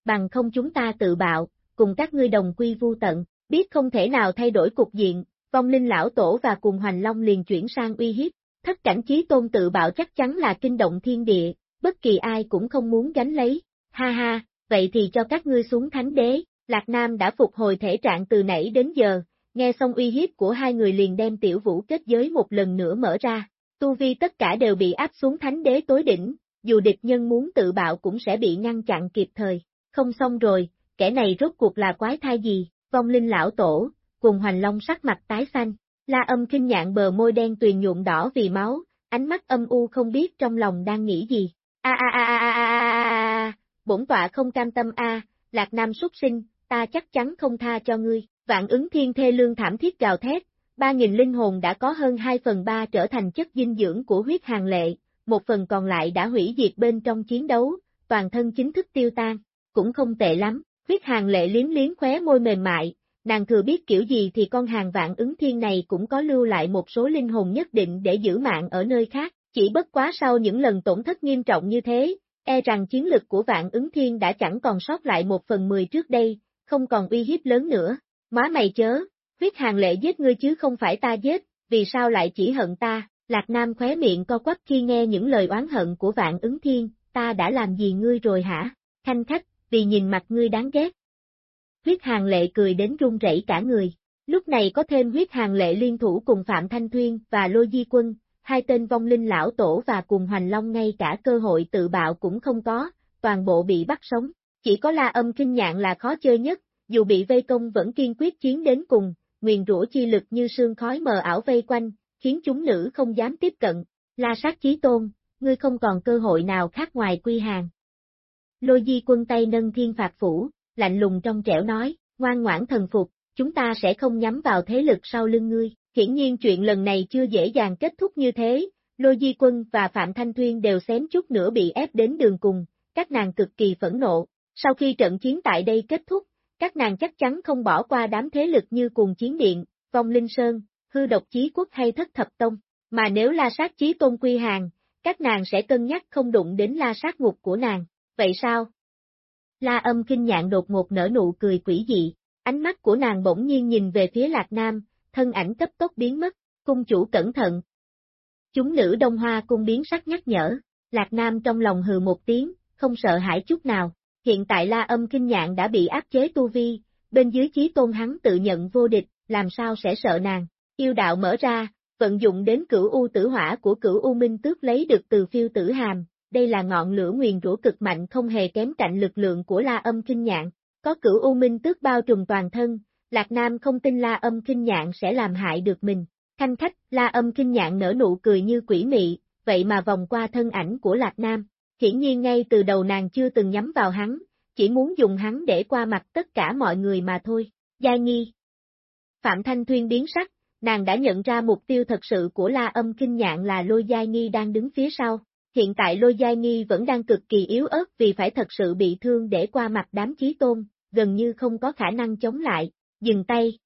Bằng không chúng ta tự bạo, cùng các ngươi đồng quy vu tận, biết không thể nào thay đổi cục diện, vong linh lão tổ và cùng hoành long liền chuyển sang uy hiếp, thất cảnh chí tôn tự bạo chắc chắn là kinh động thiên địa, bất kỳ ai cũng không muốn gánh lấy, ha ha, vậy thì cho các ngươi xuống thánh đế, Lạc Nam đã phục hồi thể trạng từ nãy đến giờ, nghe xong uy hiếp của hai người liền đem tiểu vũ kết giới một lần nữa mở ra, tu vi tất cả đều bị áp xuống thánh đế tối đỉnh, dù địch nhân muốn tự bạo cũng sẽ bị ngăn chặn kịp thời, không xong rồi, kẻ này rốt cuộc là quái thai gì, vong linh lão tổ, cùng hoành long sắc mặt tái xanh, la âm kinh nhạn bờ môi đen tuyền nhuộm đỏ vì máu, ánh mắt âm u không biết trong lòng đang nghĩ gì. A a a a a a bổn tọa không cam tâm a, lạc nam xuất sinh, ta chắc chắn không tha cho ngươi, vạn ứng thiên thê lương thảm thiết gào thét, ba nghìn linh hồn đã có hơn 2 phần 3 trở thành chất dinh dưỡng của huyết hàng lệ, một phần còn lại đã hủy diệt bên trong chiến đấu, toàn thân chính thức tiêu tan, cũng không tệ lắm huyết hàng lệ liếm liếm khóe môi mềm mại, nàng thừa biết kiểu gì thì con hàng vạn ứng thiên này cũng có lưu lại một số linh hồn nhất định để giữ mạng ở nơi khác, chỉ bất quá sau những lần tổn thất nghiêm trọng như thế, e rằng chiến lực của vạn ứng thiên đã chẳng còn sót lại một phần mười trước đây, không còn uy hiếp lớn nữa. Má mày chớ, huyết hàng lệ giết ngươi chứ không phải ta giết, vì sao lại chỉ hận ta, Lạc Nam khóe miệng co quắp khi nghe những lời oán hận của vạn ứng thiên, ta đã làm gì ngươi rồi hả, thanh khách, vì nhìn mặt ngươi đáng ghét. Huyết hàng lệ cười đến run rẩy cả người, lúc này có thêm huyết hàng lệ liên thủ cùng Phạm Thanh Thuyên và Lô Di Quân, hai tên vong linh lão tổ và cùng hoành long ngay cả cơ hội tự bạo cũng không có, toàn bộ bị bắt sống. Chỉ có la âm kinh nhạn là khó chơi nhất, dù bị vây công vẫn kiên quyết chiến đến cùng, nguyền rủa chi lực như sương khói mờ ảo vây quanh, khiến chúng nữ không dám tiếp cận. La sát chí tôn, ngươi không còn cơ hội nào khác ngoài quy hàng. Lôi di quân tay nâng thiên phạt phủ, lạnh lùng trong trẻo nói, ngoan ngoãn thần phục, chúng ta sẽ không nhắm vào thế lực sau lưng ngươi. Hiển nhiên chuyện lần này chưa dễ dàng kết thúc như thế, Lôi Di Quân và Phạm Thanh Thuyên đều xém chút nữa bị ép đến đường cùng, các nàng cực kỳ phẫn nộ. Sau khi trận chiến tại đây kết thúc, các nàng chắc chắn không bỏ qua đám thế lực như cùng chiến điện, vong linh sơn, hư độc chí quốc hay thất thập tông, mà nếu la sát chí tôn quy hàng, các nàng sẽ cân nhắc không đụng đến la sát ngục của nàng, vậy sao? La âm kinh nhạn đột ngột nở nụ cười quỷ dị, ánh mắt của nàng bỗng nhiên nhìn về phía lạc nam, thân ảnh cấp tốc biến mất, cung chủ cẩn thận. Chúng nữ đông hoa cung biến sắc nhắc nhở, lạc nam trong lòng hừ một tiếng, không sợ hãi chút nào, hiện tại la âm kinh nhạn đã bị áp chế tu vi, bên dưới chí tôn hắn tự nhận vô địch, làm sao sẽ sợ nàng, yêu đạo mở ra, vận dụng đến cửu u tử hỏa của cửu u minh tước lấy được từ phiêu tử hàm, đây là ngọn lửa nguyền rủa cực mạnh không hề kém cạnh lực lượng của la âm kinh nhạn, có cửu u minh tước bao trùm toàn thân, Lạc Nam không tin la âm kinh nhạn sẽ làm hại được mình, khanh khách, la âm kinh nhạn nở nụ cười như quỷ mị, vậy mà vòng qua thân ảnh của Lạc Nam, hiển nhiên ngay từ đầu nàng chưa từng nhắm vào hắn, chỉ muốn dùng hắn để qua mặt tất cả mọi người mà thôi, Gia Nghi. Phạm Thanh Thuyên biến sắc, nàng đã nhận ra mục tiêu thật sự của La Âm Kinh Nhạn là Lôi Giai Nghi đang đứng phía sau. Hiện tại Lôi Giai Nghi vẫn đang cực kỳ yếu ớt vì phải thật sự bị thương để qua mặt đám chí tôn, gần như không có khả năng chống lại, dừng tay.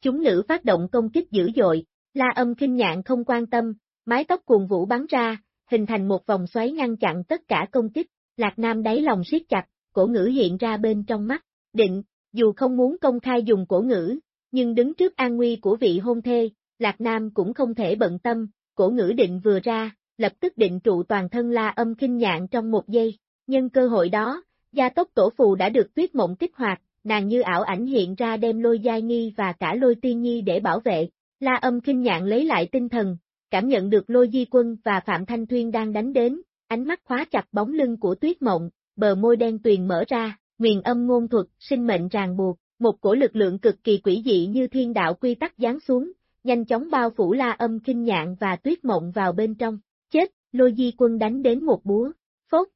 Chúng nữ phát động công kích dữ dội, La Âm Kinh Nhạn không quan tâm, mái tóc cuồng vũ bắn ra, hình thành một vòng xoáy ngăn chặn tất cả công kích, Lạc Nam đáy lòng siết chặt, cổ ngữ hiện ra bên trong mắt, định, dù không muốn công khai dùng cổ ngữ, nhưng đứng trước an nguy của vị hôn thê, Lạc Nam cũng không thể bận tâm, cổ ngữ định vừa ra, lập tức định trụ toàn thân la âm kinh nhạn trong một giây, nhân cơ hội đó, gia tốc tổ phù đã được tuyết mộng kích hoạt, nàng như ảo ảnh hiện ra đem lôi giai nghi và cả lôi tiên nhi để bảo vệ, la âm kinh nhạn lấy lại tinh thần, cảm nhận được lôi di quân và Phạm Thanh Thuyên đang đánh đến, ánh mắt khóa chặt bóng lưng của tuyết mộng, bờ môi đen tuyền mở ra, nguyền âm ngôn thuật, sinh mệnh ràng buộc, một cổ lực lượng cực kỳ quỷ dị như thiên đạo quy tắc giáng xuống, nhanh chóng bao phủ la âm kinh nhạn và tuyết mộng vào bên trong, chết, lôi di quân đánh đến một búa, phốt,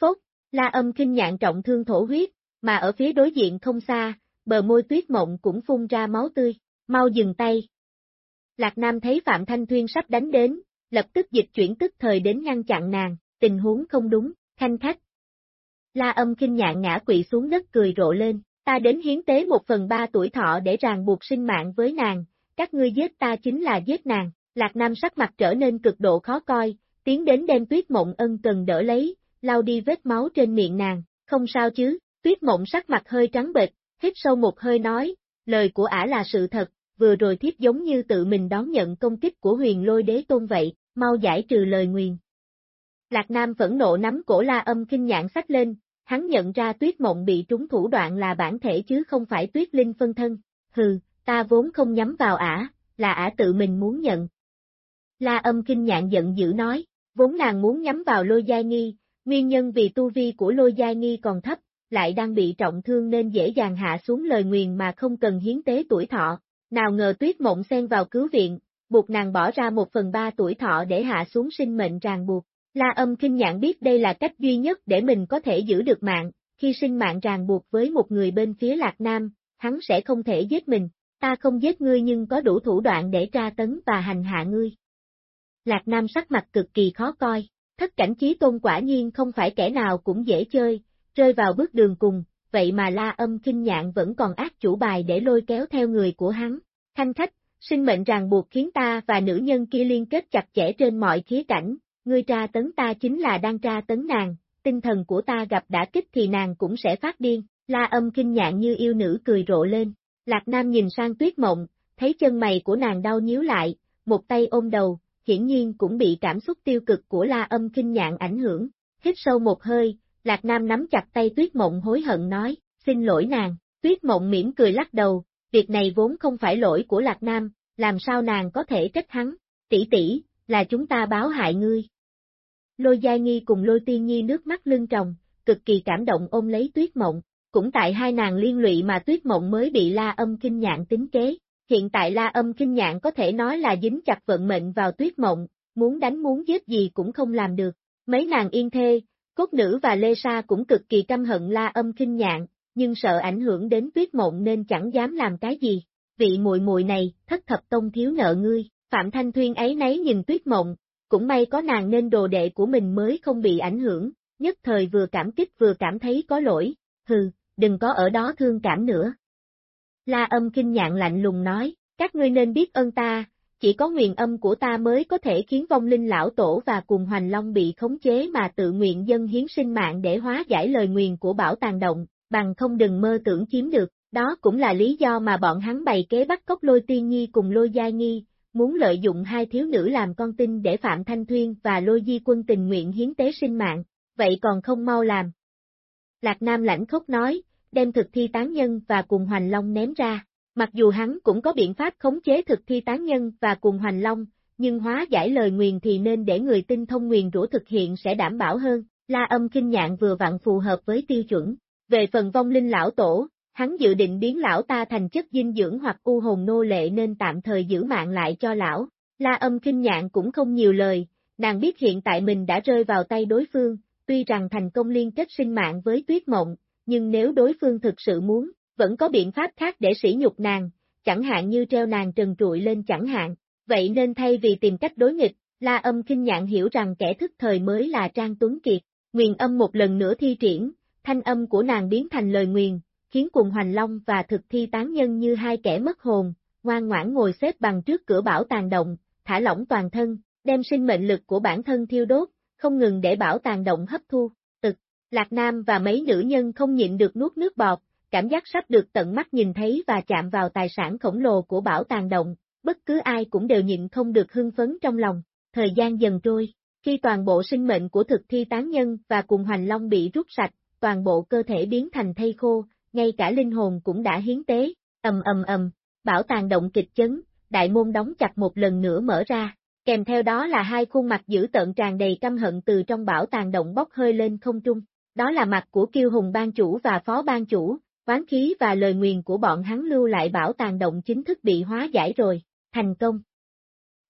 phốt, la âm kinh nhạn trọng thương thổ huyết, mà ở phía đối diện không xa, bờ môi tuyết mộng cũng phun ra máu tươi, mau dừng tay. Lạc Nam thấy Phạm Thanh Thuyên sắp đánh đến, lập tức dịch chuyển tức thời đến ngăn chặn nàng, tình huống không đúng, thanh khách, La âm kinh nhạn ngã quỵ xuống đất cười rộ lên, ta đến hiến tế một phần ba tuổi thọ để ràng buộc sinh mạng với nàng, các ngươi giết ta chính là giết nàng, Lạc Nam sắc mặt trở nên cực độ khó coi, tiến đến đem tuyết mộng ân cần đỡ lấy, lau đi vết máu trên miệng nàng, không sao chứ, tuyết mộng sắc mặt hơi trắng bệch, hít sâu một hơi nói, lời của ả là sự thật, vừa rồi thiếp giống như tự mình đón nhận công kích của huyền lôi đế tôn vậy, mau giải trừ lời nguyền. Lạc Nam phẫn nộ nắm cổ la âm kinh nhãn sách lên, hắn nhận ra tuyết mộng bị trúng thủ đoạn là bản thể chứ không phải tuyết linh phân thân, hừ, ta vốn không nhắm vào ả, là ả tự mình muốn nhận. La âm kinh nhạn giận dữ nói, vốn nàng muốn nhắm vào lôi giai nghi, nguyên nhân vì tu vi của lôi giai nghi còn thấp, lại đang bị trọng thương nên dễ dàng hạ xuống lời nguyền mà không cần hiến tế tuổi thọ. Nào ngờ tuyết mộng xen vào cứu viện, buộc nàng bỏ ra một phần ba tuổi thọ để hạ xuống sinh mệnh ràng buộc. La âm kinh nhạn biết đây là cách duy nhất để mình có thể giữ được mạng, khi sinh mạng ràng buộc với một người bên phía Lạc Nam, hắn sẽ không thể giết mình, ta không giết ngươi nhưng có đủ thủ đoạn để tra tấn và hành hạ ngươi. Lạc Nam sắc mặt cực kỳ khó coi, thất cảnh trí tôn quả nhiên không phải kẻ nào cũng dễ chơi, rơi vào bước đường cùng, vậy mà la âm kinh nhạn vẫn còn ác chủ bài để lôi kéo theo người của hắn. Khanh khách, sinh mệnh ràng buộc khiến ta và nữ nhân kia liên kết chặt chẽ trên mọi khía cảnh, ngươi tra tấn ta chính là đang tra tấn nàng, tinh thần của ta gặp đã kích thì nàng cũng sẽ phát điên, la âm kinh nhạn như yêu nữ cười rộ lên. Lạc Nam nhìn sang tuyết mộng, thấy chân mày của nàng đau nhíu lại, một tay ôm đầu, hiển nhiên cũng bị cảm xúc tiêu cực của la âm kinh nhạn ảnh hưởng. Hít sâu một hơi, Lạc Nam nắm chặt tay tuyết mộng hối hận nói, xin lỗi nàng, tuyết mộng mỉm cười lắc đầu, việc này vốn không phải lỗi của Lạc Nam, làm sao nàng có thể trách hắn, tỷ tỷ, là chúng ta báo hại ngươi. Lôi Gia Nghi cùng Lôi Tiên Nhi nước mắt lưng tròng, cực kỳ cảm động ôm lấy tuyết mộng, cũng tại hai nàng liên lụy mà tuyết mộng mới bị la âm kinh nhạn tính kế. Hiện tại la âm kinh nhạn có thể nói là dính chặt vận mệnh vào tuyết mộng, muốn đánh muốn giết gì cũng không làm được. Mấy nàng yên thê, cốt nữ và Lê Sa cũng cực kỳ căm hận la âm kinh nhạn, nhưng sợ ảnh hưởng đến tuyết mộng nên chẳng dám làm cái gì. Vị muội muội này, thất thập tông thiếu nợ ngươi, Phạm Thanh Thuyên ấy nấy nhìn tuyết mộng, cũng may có nàng nên đồ đệ của mình mới không bị ảnh hưởng, nhất thời vừa cảm kích vừa cảm thấy có lỗi, hừ, đừng có ở đó thương cảm nữa. La âm kinh nhạn lạnh lùng nói, các ngươi nên biết ơn ta, chỉ có nguyện âm của ta mới có thể khiến vong linh lão tổ và cùng hoành long bị khống chế mà tự nguyện dân hiến sinh mạng để hóa giải lời nguyền của bảo tàng động, bằng không đừng mơ tưởng chiếm được, đó cũng là lý do mà bọn hắn bày kế bắt cóc lôi tiên nhi cùng lôi giai nghi, muốn lợi dụng hai thiếu nữ làm con tin để Phạm Thanh Thuyên và lôi di quân tình nguyện hiến tế sinh mạng, vậy còn không mau làm, Lạc Nam lãnh khốc nói, đem thực thi tán nhân và cùng hoành long ném ra. Mặc dù hắn cũng có biện pháp khống chế thực thi tán nhân và cùng hoành long, nhưng hóa giải lời nguyền thì nên để người tinh thông nguyền rủa thực hiện sẽ đảm bảo hơn. La âm kinh nhạn vừa vặn phù hợp với tiêu chuẩn. Về phần vong linh lão tổ, hắn dự định biến lão ta thành chất dinh dưỡng hoặc u hồn nô lệ nên tạm thời giữ mạng lại cho lão. La âm kinh nhạn cũng không nhiều lời, nàng biết hiện tại mình đã rơi vào tay đối phương, tuy rằng thành công liên kết sinh mạng với tuyết mộng, nhưng nếu đối phương thực sự muốn, vẫn có biện pháp khác để sỉ nhục nàng, chẳng hạn như treo nàng trần trụi lên chẳng hạn, vậy nên thay vì tìm cách đối nghịch, La âm kinh nhạn hiểu rằng kẻ thức thời mới là Trang Tuấn Kiệt, nguyền âm một lần nữa thi triển, thanh âm của nàng biến thành lời nguyền, khiến cùng hoành long và thực thi tán nhân như hai kẻ mất hồn, ngoan ngoãn ngồi xếp bằng trước cửa bảo tàng động, thả lỏng toàn thân, đem sinh mệnh lực của bản thân thiêu đốt, không ngừng để bảo tàng động hấp thu, Lạc Nam và mấy nữ nhân không nhịn được nuốt nước bọt, cảm giác sắp được tận mắt nhìn thấy và chạm vào tài sản khổng lồ của bảo tàng động, bất cứ ai cũng đều nhịn không được hưng phấn trong lòng, thời gian dần trôi, khi toàn bộ sinh mệnh của thực thi tán nhân và cùng hoành long bị rút sạch, toàn bộ cơ thể biến thành thây khô, ngay cả linh hồn cũng đã hiến tế, ầm ầm ầm, bảo tàng động kịch chấn, đại môn đóng chặt một lần nữa mở ra, Kèm theo đó là hai khuôn mặt dữ tợn tràn đầy căm hận từ trong bảo tàng động bốc hơi lên không trung. Đó là mặt của kiêu hùng ban chủ và phó ban chủ, quán khí và lời nguyền của bọn hắn lưu lại bảo tàng động chính thức bị hóa giải rồi, thành công.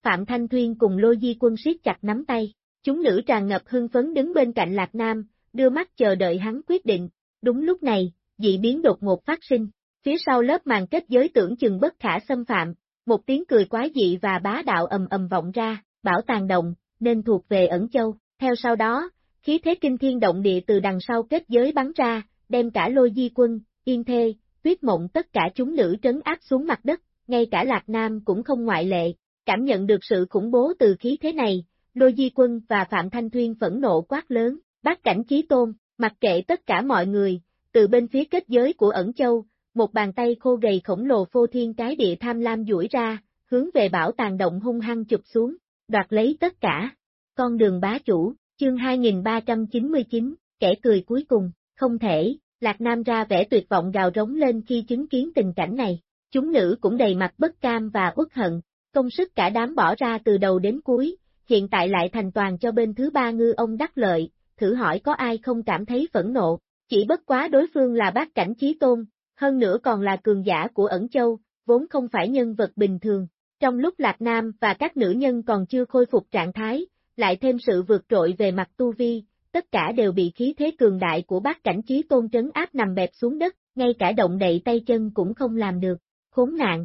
Phạm Thanh Thuyên cùng Lô Di Quân siết chặt nắm tay, chúng nữ tràn ngập hưng phấn đứng bên cạnh Lạc Nam, đưa mắt chờ đợi hắn quyết định. Đúng lúc này, dị biến đột ngột phát sinh, phía sau lớp màn kết giới tưởng chừng bất khả xâm phạm, một tiếng cười quái dị và bá đạo ầm ầm vọng ra, bảo tàng động, nên thuộc về ẩn châu. Theo sau đó, khí thế kinh thiên động địa từ đằng sau kết giới bắn ra, đem cả lôi di quân, yên thê, tuyết mộng tất cả chúng nữ trấn áp xuống mặt đất, ngay cả Lạc Nam cũng không ngoại lệ, cảm nhận được sự khủng bố từ khí thế này, lôi di quân và Phạm Thanh Thuyên phẫn nộ quát lớn, bác cảnh chí tôn, mặc kệ tất cả mọi người, từ bên phía kết giới của ẩn châu, một bàn tay khô gầy khổng lồ phô thiên cái địa tham lam duỗi ra, hướng về bảo tàng động hung hăng chụp xuống, đoạt lấy tất cả. Con đường bá chủ, chương 2399, kẻ cười cuối cùng, không thể, Lạc Nam ra vẻ tuyệt vọng gào rống lên khi chứng kiến tình cảnh này. Chúng nữ cũng đầy mặt bất cam và uất hận, công sức cả đám bỏ ra từ đầu đến cuối, hiện tại lại thành toàn cho bên thứ ba ngư ông đắc lợi, thử hỏi có ai không cảm thấy phẫn nộ, chỉ bất quá đối phương là bác cảnh trí tôn, hơn nữa còn là cường giả của ẩn châu, vốn không phải nhân vật bình thường. Trong lúc Lạc Nam và các nữ nhân còn chưa khôi phục trạng thái, lại thêm sự vượt trội về mặt tu vi, tất cả đều bị khí thế cường đại của bác cảnh trí tôn trấn áp nằm bẹp xuống đất, ngay cả động đậy tay chân cũng không làm được, khốn nạn.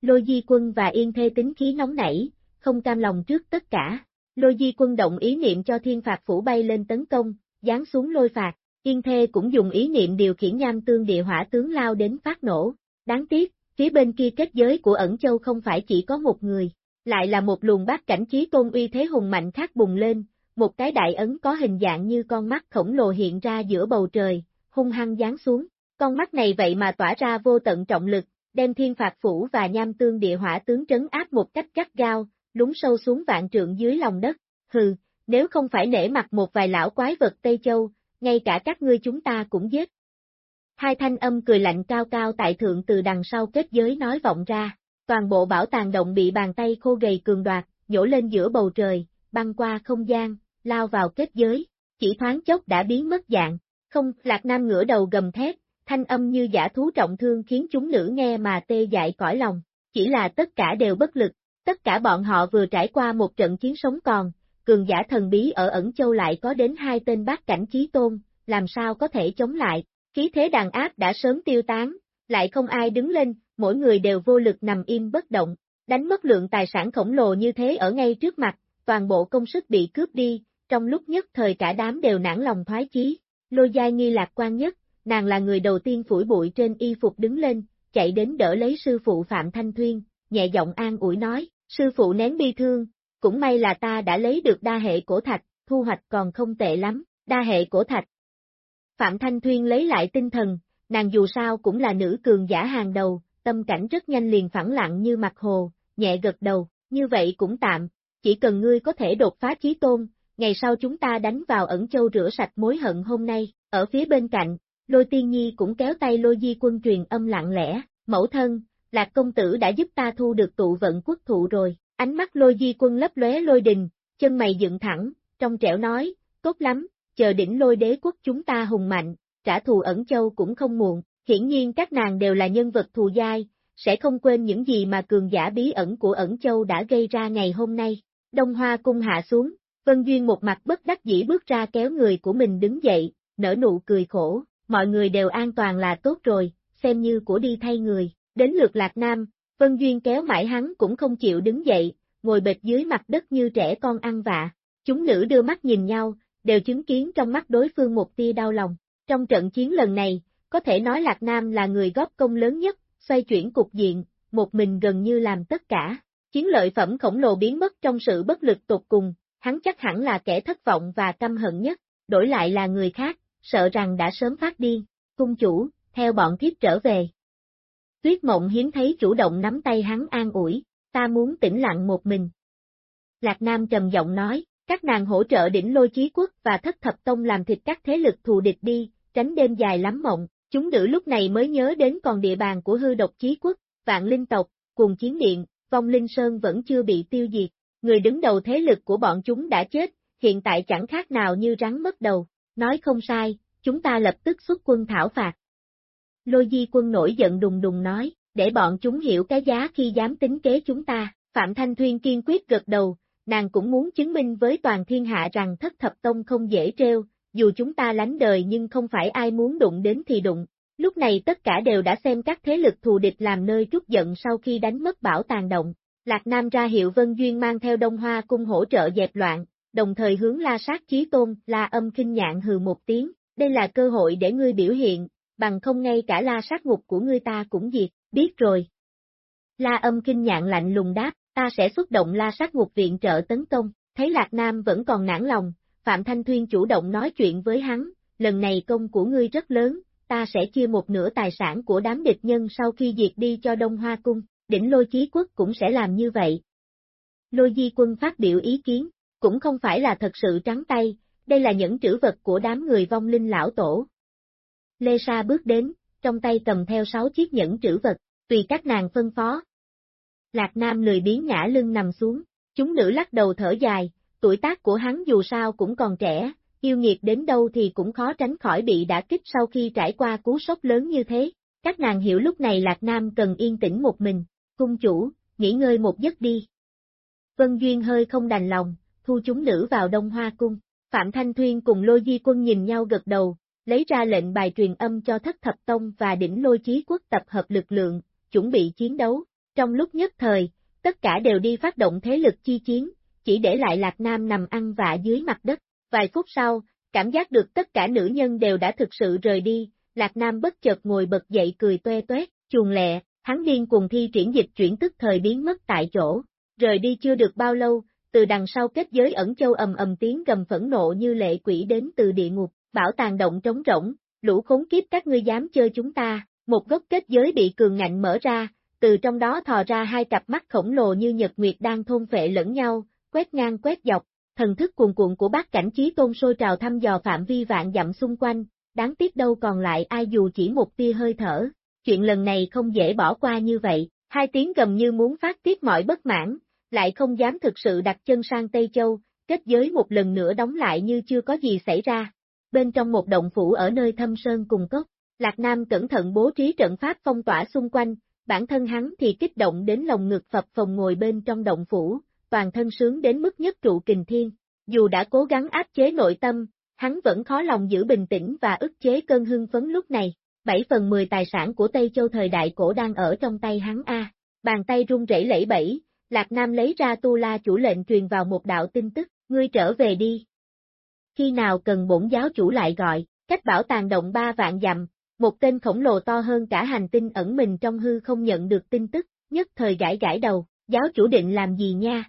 Lôi di quân và yên thê tính khí nóng nảy, không cam lòng trước tất cả. Lôi di quân động ý niệm cho thiên phạt phủ bay lên tấn công, giáng xuống lôi phạt, yên thê cũng dùng ý niệm điều khiển nham tương địa hỏa tướng lao đến phát nổ. Đáng tiếc, phía bên kia kết giới của ẩn châu không phải chỉ có một người, lại là một luồng bát cảnh trí tôn uy thế hùng mạnh khác bùng lên, một cái đại ấn có hình dạng như con mắt khổng lồ hiện ra giữa bầu trời, hung hăng giáng xuống. Con mắt này vậy mà tỏa ra vô tận trọng lực, đem thiên phạt phủ và nham tương địa hỏa tướng trấn áp một cách gắt gao, lúng sâu xuống vạn trượng dưới lòng đất. Hừ, nếu không phải nể mặt một vài lão quái vật Tây Châu, ngay cả các ngươi chúng ta cũng giết. Hai thanh âm cười lạnh cao cao tại thượng từ đằng sau kết giới nói vọng ra, toàn bộ bảo tàng động bị bàn tay khô gầy cường đoạt, nhổ lên giữa bầu trời, băng qua không gian, lao vào kết giới, chỉ thoáng chốc đã biến mất dạng, không, Lạc Nam ngửa đầu gầm thét, thanh âm như giả thú trọng thương khiến chúng nữ nghe mà tê dại cõi lòng, chỉ là tất cả đều bất lực, tất cả bọn họ vừa trải qua một trận chiến sống còn, cường giả thần bí ở ẩn châu lại có đến hai tên bác cảnh trí tôn, làm sao có thể chống lại, khí thế đàn áp đã sớm tiêu tán, lại không ai đứng lên, mỗi người đều vô lực nằm im bất động, đánh mất lượng tài sản khổng lồ như thế ở ngay trước mặt, toàn bộ công sức bị cướp đi, trong lúc nhất thời cả đám đều nản lòng thoái chí, lôi giai nghi lạc quan nhất, nàng là người đầu tiên phủi bụi trên y phục đứng lên, chạy đến đỡ lấy sư phụ Phạm Thanh Thuyên, nhẹ giọng an ủi nói, sư phụ nén bi thương, cũng may là ta đã lấy được đa hệ cổ thạch, thu hoạch còn không tệ lắm, đa hệ cổ thạch. Phạm Thanh Thuyên lấy lại tinh thần, nàng dù sao cũng là nữ cường giả hàng đầu, tâm cảnh rất nhanh liền phẳng lặng như mặt hồ, nhẹ gật đầu, như vậy cũng tạm, chỉ cần ngươi có thể đột phá trí tôn, ngày sau chúng ta đánh vào ẩn châu rửa sạch mối hận hôm nay, ở phía bên cạnh, lôi tiên nhi cũng kéo tay lôi di quân truyền âm lặng lẽ, mẫu thân, lạc công tử đã giúp ta thu được tụ vận quốc thụ rồi, ánh mắt lôi di quân lấp lóe lôi đình, chân mày dựng thẳng, trong trẻo nói, tốt lắm, chờ đỉnh lôi đế quốc chúng ta hùng mạnh, trả thù ẩn châu cũng không muộn, hiển nhiên các nàng đều là nhân vật thù dai, sẽ không quên những gì mà cường giả bí ẩn của ẩn châu đã gây ra ngày hôm nay. Đông Hoa cung hạ xuống, Vân Duyên một mặt bất đắc dĩ bước ra kéo người của mình đứng dậy, nở nụ cười khổ, mọi người đều an toàn là tốt rồi, xem như của đi thay người. Đến lượt Lạc Nam, Vân Duyên kéo mãi hắn cũng không chịu đứng dậy, ngồi bệt dưới mặt đất như trẻ con ăn vạ. Chúng nữ đưa mắt nhìn nhau, đều chứng kiến trong mắt đối phương một tia đau lòng. Trong trận chiến lần này, có thể nói Lạc Nam là người góp công lớn nhất, xoay chuyển cục diện, một mình gần như làm tất cả. Chiến lợi phẩm khổng lồ biến mất trong sự bất lực tột cùng, hắn chắc hẳn là kẻ thất vọng và căm hận nhất, đổi lại là người khác, sợ rằng đã sớm phát điên. Cung chủ, theo bọn thiếp trở về. Tuyết mộng hiếm thấy chủ động nắm tay hắn an ủi, ta muốn tĩnh lặng một mình. Lạc Nam trầm giọng nói, các nàng hỗ trợ đỉnh lôi chí quốc và thất thập tông làm thịt các thế lực thù địch đi, tránh đêm dài lắm mộng, chúng nữ lúc này mới nhớ đến còn địa bàn của hư độc chí quốc, vạn linh tộc, cùng chiến điện, vong linh sơn vẫn chưa bị tiêu diệt, người đứng đầu thế lực của bọn chúng đã chết, hiện tại chẳng khác nào như rắn mất đầu, nói không sai, chúng ta lập tức xuất quân thảo phạt. Lôi di quân nổi giận đùng đùng nói, để bọn chúng hiểu cái giá khi dám tính kế chúng ta, Phạm Thanh Thuyên kiên quyết gật đầu, nàng cũng muốn chứng minh với toàn thiên hạ rằng thất thập tông không dễ treo, dù chúng ta lánh đời nhưng không phải ai muốn đụng đến thì đụng. Lúc này tất cả đều đã xem các thế lực thù địch làm nơi trút giận sau khi đánh mất bảo tàng động. Lạc Nam ra hiệu Vân Duyên mang theo Đông Hoa cung hỗ trợ dẹp loạn, đồng thời hướng la sát chí tôn, la âm kinh nhạn hừ một tiếng, đây là cơ hội để ngươi biểu hiện, bằng không ngay cả la sát ngục của ngươi ta cũng diệt, biết rồi. La âm kinh nhạn lạnh lùng đáp, ta sẽ xuất động la sát ngục viện trợ tấn công, thấy Lạc Nam vẫn còn nản lòng, Phạm Thanh Thuyên chủ động nói chuyện với hắn, lần này công của ngươi rất lớn, ta sẽ chia một nửa tài sản của đám địch nhân sau khi diệt đi cho Đông Hoa Cung, đỉnh lôi chí quốc cũng sẽ làm như vậy. Lôi di quân phát biểu ý kiến, cũng không phải là thật sự trắng tay, đây là những trữ vật của đám người vong linh lão tổ. Lê Sa bước đến, trong tay cầm theo sáu chiếc nhẫn trữ vật, tùy các nàng phân phó. Lạc Nam lười biến ngã lưng nằm xuống, chúng nữ lắc đầu thở dài, tuổi tác của hắn dù sao cũng còn trẻ, yêu nghiệt đến đâu thì cũng khó tránh khỏi bị đả kích sau khi trải qua cú sốc lớn như thế. Các nàng hiểu lúc này Lạc Nam cần yên tĩnh một mình, cung chủ, nghỉ ngơi một giấc đi. Vân Duyên hơi không đành lòng, thu chúng nữ vào Đông Hoa Cung. Phạm Thanh Thuyên cùng Lôi Di Quân nhìn nhau gật đầu, lấy ra lệnh bài truyền âm cho thất thập tông và đỉnh lôi chí quốc tập hợp lực lượng, chuẩn bị chiến đấu. Trong lúc nhất thời, tất cả đều đi phát động thế lực chi chiến, chỉ để lại Lạc Nam nằm ăn vạ dưới mặt đất. Vài phút sau, cảm giác được tất cả nữ nhân đều đã thực sự rời đi, Lạc Nam bất chợt ngồi bật dậy cười toe toét, chuồng lẹ, hắn điên cùng thi triển dịch chuyển tức thời biến mất tại chỗ. Rời đi chưa được bao lâu, từ đằng sau kết giới ẩn châu ầm ầm tiếng gầm phẫn nộ như lệ quỷ đến từ địa ngục, bảo tàng động trống rỗng, lũ khốn kiếp các ngươi dám chơi chúng ta, một gốc kết giới bị cường ngạnh mở ra, từ trong đó thò ra hai cặp mắt khổng lồ như nhật nguyệt đang thôn phệ lẫn nhau, quét ngang quét dọc, thần thức cuồn cuộn của bác cảnh trí tôn sôi trào thăm dò phạm vi vạn dặm xung quanh, đáng tiếc đâu còn lại ai dù chỉ một tia hơi thở, chuyện lần này không dễ bỏ qua như vậy, hai tiếng gầm như muốn phát tiết mọi bất mãn, lại không dám thực sự đặt chân sang Tây Châu, kết giới một lần nữa đóng lại như chưa có gì xảy ra. Bên trong một động phủ ở nơi thâm sơn cùng cốc, Lạc Nam cẩn thận bố trí trận pháp phong tỏa xung quanh, bản thân hắn thì kích động đến lòng ngực phập phòng ngồi bên trong động phủ, toàn thân sướng đến mức nhất trụ kình thiên. Dù đã cố gắng áp chế nội tâm, hắn vẫn khó lòng giữ bình tĩnh và ức chế cơn hưng phấn lúc này. 7 phần 10 tài sản của Tây Châu thời đại cổ đang ở trong tay hắn A. Bàn tay run rẩy lẫy bẫy, Lạc Nam lấy ra tu la chủ lệnh truyền vào một đạo tin tức, ngươi trở về đi. Khi nào cần bổn giáo chủ lại gọi, cách bảo tàng động ba vạn dặm, một tên khổng lồ to hơn cả hành tinh ẩn mình trong hư không nhận được tin tức, nhất thời gãi gãi đầu, giáo chủ định làm gì nha?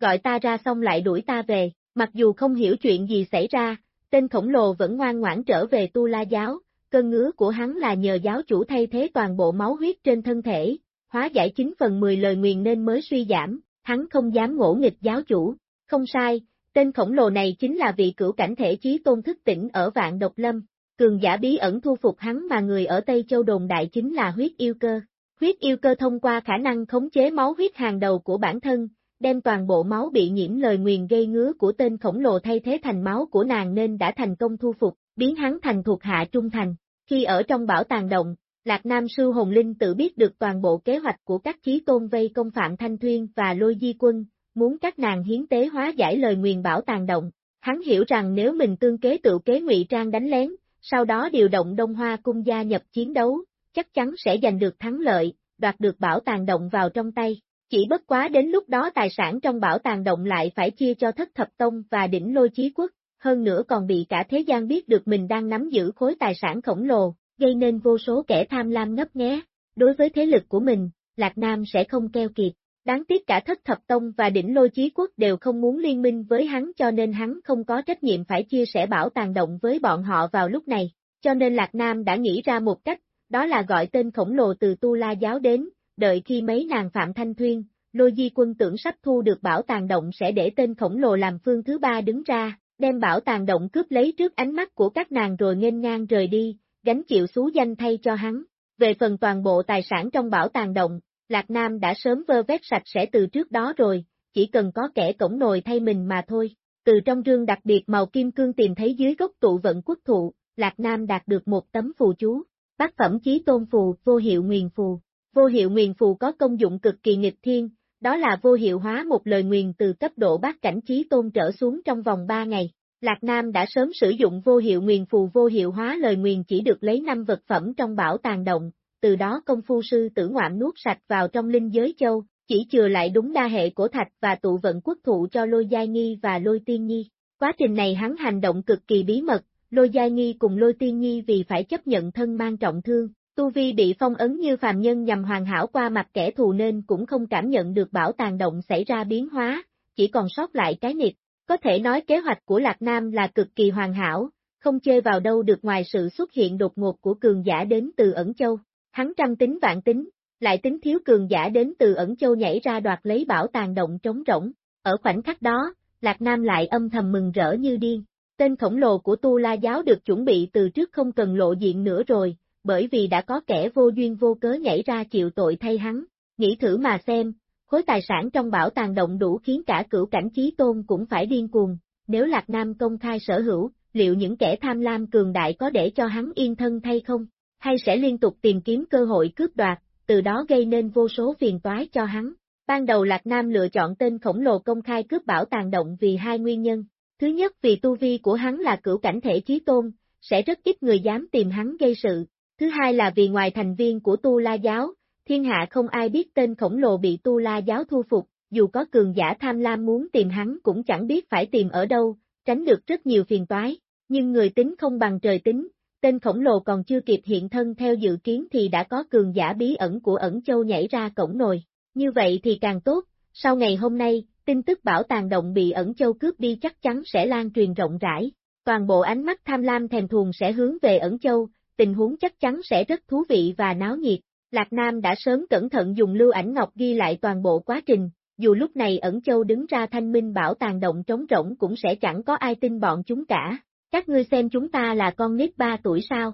Gọi ta ra xong lại đuổi ta về, mặc dù không hiểu chuyện gì xảy ra, tên khổng lồ vẫn ngoan ngoãn trở về tu la giáo, cơn ngứa của hắn là nhờ giáo chủ thay thế toàn bộ máu huyết trên thân thể, hóa giải 9 phần 10 lời nguyền nên mới suy giảm, hắn không dám ngỗ nghịch giáo chủ. Không sai, tên khổng lồ này chính là vị cửu cảnh thể chí tôn thức tỉnh ở vạn độc lâm. Cường giả bí ẩn thu phục hắn mà người ở Tây Châu đồn đại chính là huyết yêu cơ. Huyết yêu cơ thông qua khả năng khống chế máu huyết hàng đầu của bản thân, đem toàn bộ máu bị nhiễm lời nguyền gây ngứa của tên khổng lồ thay thế thành máu của nàng nên đã thành công thu phục, biến hắn thành thuộc hạ trung thành. Khi ở trong bảo tàng động, Lạc Nam Sư Hồng Linh tự biết được toàn bộ kế hoạch của các chí tôn vây công Phạm Thanh Thuyên và Lôi Di Quân, muốn các nàng hiến tế hóa giải lời nguyền bảo tàng động. Hắn hiểu rằng nếu mình tương kế tự kế ngụy trang đánh lén, sau đó điều động Đông Hoa cung gia nhập chiến đấu, chắc chắn sẽ giành được thắng lợi, đoạt được bảo tàng động vào trong tay. Chỉ bất quá đến lúc đó tài sản trong bảo tàng động lại phải chia cho thất thập tông và đỉnh lôi chí quốc, hơn nữa còn bị cả thế gian biết được mình đang nắm giữ khối tài sản khổng lồ, gây nên vô số kẻ tham lam ngấp nghé. Đối với thế lực của mình, Lạc Nam sẽ không keo kiệt. Đáng tiếc cả thất thập tông và đỉnh lôi chí quốc đều không muốn liên minh với hắn cho nên hắn không có trách nhiệm phải chia sẻ bảo tàng động với bọn họ vào lúc này. Cho nên Lạc Nam đã nghĩ ra một cách, đó là gọi tên khổng lồ từ Tu La giáo đến, đợi khi mấy nàng Phạm Thanh Thuyên, Lôi Di quân tưởng sắp thu được bảo tàng động sẽ để tên khổng lồ làm phương thứ ba đứng ra, đem bảo tàng động cướp lấy trước ánh mắt của các nàng rồi nghênh ngang rời đi, gánh chịu xú danh thay cho hắn. Về phần toàn bộ tài sản trong bảo tàng động, Lạc Nam đã sớm vơ vét sạch sẽ từ trước đó rồi, chỉ cần có kẻ cổng nồi thay mình mà thôi. Từ trong rương đặc biệt màu kim cương tìm thấy dưới gốc tụ vận quốc thụ, Lạc Nam đạt được một tấm phù chú, bác phẩm chí tôn phù, vô hiệu nguyền phù. Vô hiệu nguyền phù có công dụng cực kỳ nghịch thiên, đó là vô hiệu hóa một lời nguyền từ cấp độ bát cảnh chí tôn trở xuống trong vòng 3 ngày. Lạc Nam đã sớm sử dụng vô hiệu nguyền phù vô hiệu hóa lời nguyền chỉ được lấy 5 vật phẩm trong bảo tàng động, từ đó công phu sư tử ngoạm nuốt sạch vào trong linh giới châu, chỉ chừa lại đúng đa hệ cổ thạch và tụ vận quốc thụ cho lôi giai nghi và lôi tiên nhi. Quá trình này hắn hành động cực kỳ bí mật, lôi giai nghi cùng lôi tiên nhi vì phải chấp nhận thân mang trọng thương, tu vi bị phong ấn như phàm nhân nhằm hoàn hảo qua mặt kẻ thù nên cũng không cảm nhận được bảo tàng động xảy ra biến hóa, chỉ còn sót lại cái nghiệp. Có thể nói kế hoạch của Lạc Nam là cực kỳ hoàn hảo, không chơi vào đâu được ngoài sự xuất hiện đột ngột của cường giả đến từ ẩn châu. Hắn trăm tính vạn tính, lại tính thiếu cường giả đến từ ẩn châu nhảy ra đoạt lấy bảo tàng động trống rỗng. Ở khoảnh khắc đó, Lạc Nam lại âm thầm mừng rỡ như điên. Tên khổng lồ của Tu La Giáo được chuẩn bị từ trước không cần lộ diện nữa rồi, bởi vì đã có kẻ vô duyên vô cớ nhảy ra chịu tội thay hắn. Nghĩ thử mà xem, khối tài sản trong bảo tàng động đủ khiến cả cửu cảnh trí tôn cũng phải điên cuồng. Nếu Lạc Nam công khai sở hữu, liệu những kẻ tham lam cường đại có để cho hắn yên thân thay không? Hay sẽ liên tục tìm kiếm cơ hội cướp đoạt, từ đó gây nên vô số phiền toái cho hắn? Ban đầu Lạc Nam lựa chọn tên khổng lồ công khai cướp bảo tàng động vì hai nguyên nhân. Thứ nhất vì tu vi của hắn là cửu cảnh thể trí tôn, sẽ rất ít người dám tìm hắn gây sự. Thứ hai là vì ngoài thành viên của Tu La Giáo, thiên hạ không ai biết tên khổng lồ bị Tu La Giáo thu phục, dù có cường giả tham lam muốn tìm hắn cũng chẳng biết phải tìm ở đâu, tránh được rất nhiều phiền toái. Nhưng người tính không bằng trời tính, tên khổng lồ còn chưa kịp hiện thân theo dự kiến thì đã có cường giả bí ẩn của ẩn châu nhảy ra cổng nồi. Như vậy thì càng tốt, sau ngày hôm nay, tin tức bảo tàng động bị ẩn châu cướp đi chắc chắn sẽ lan truyền rộng rãi. Toàn bộ ánh mắt tham lam thèm thuồng sẽ hướng về ẩn châu, tình huống chắc chắn sẽ rất thú vị và náo nhiệt. Lạc Nam đã sớm cẩn thận dùng lưu ảnh ngọc ghi lại toàn bộ quá trình, dù lúc này ẩn châu đứng ra thanh minh bảo tàng động trống rỗng cũng sẽ chẳng có ai tin bọn chúng cả. Các ngươi xem chúng ta là con nít 3 tuổi sao?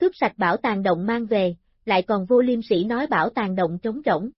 Cướp sạch bảo tàng động mang về, lại còn vô liêm sĩ nói bảo tàng động trống rỗng.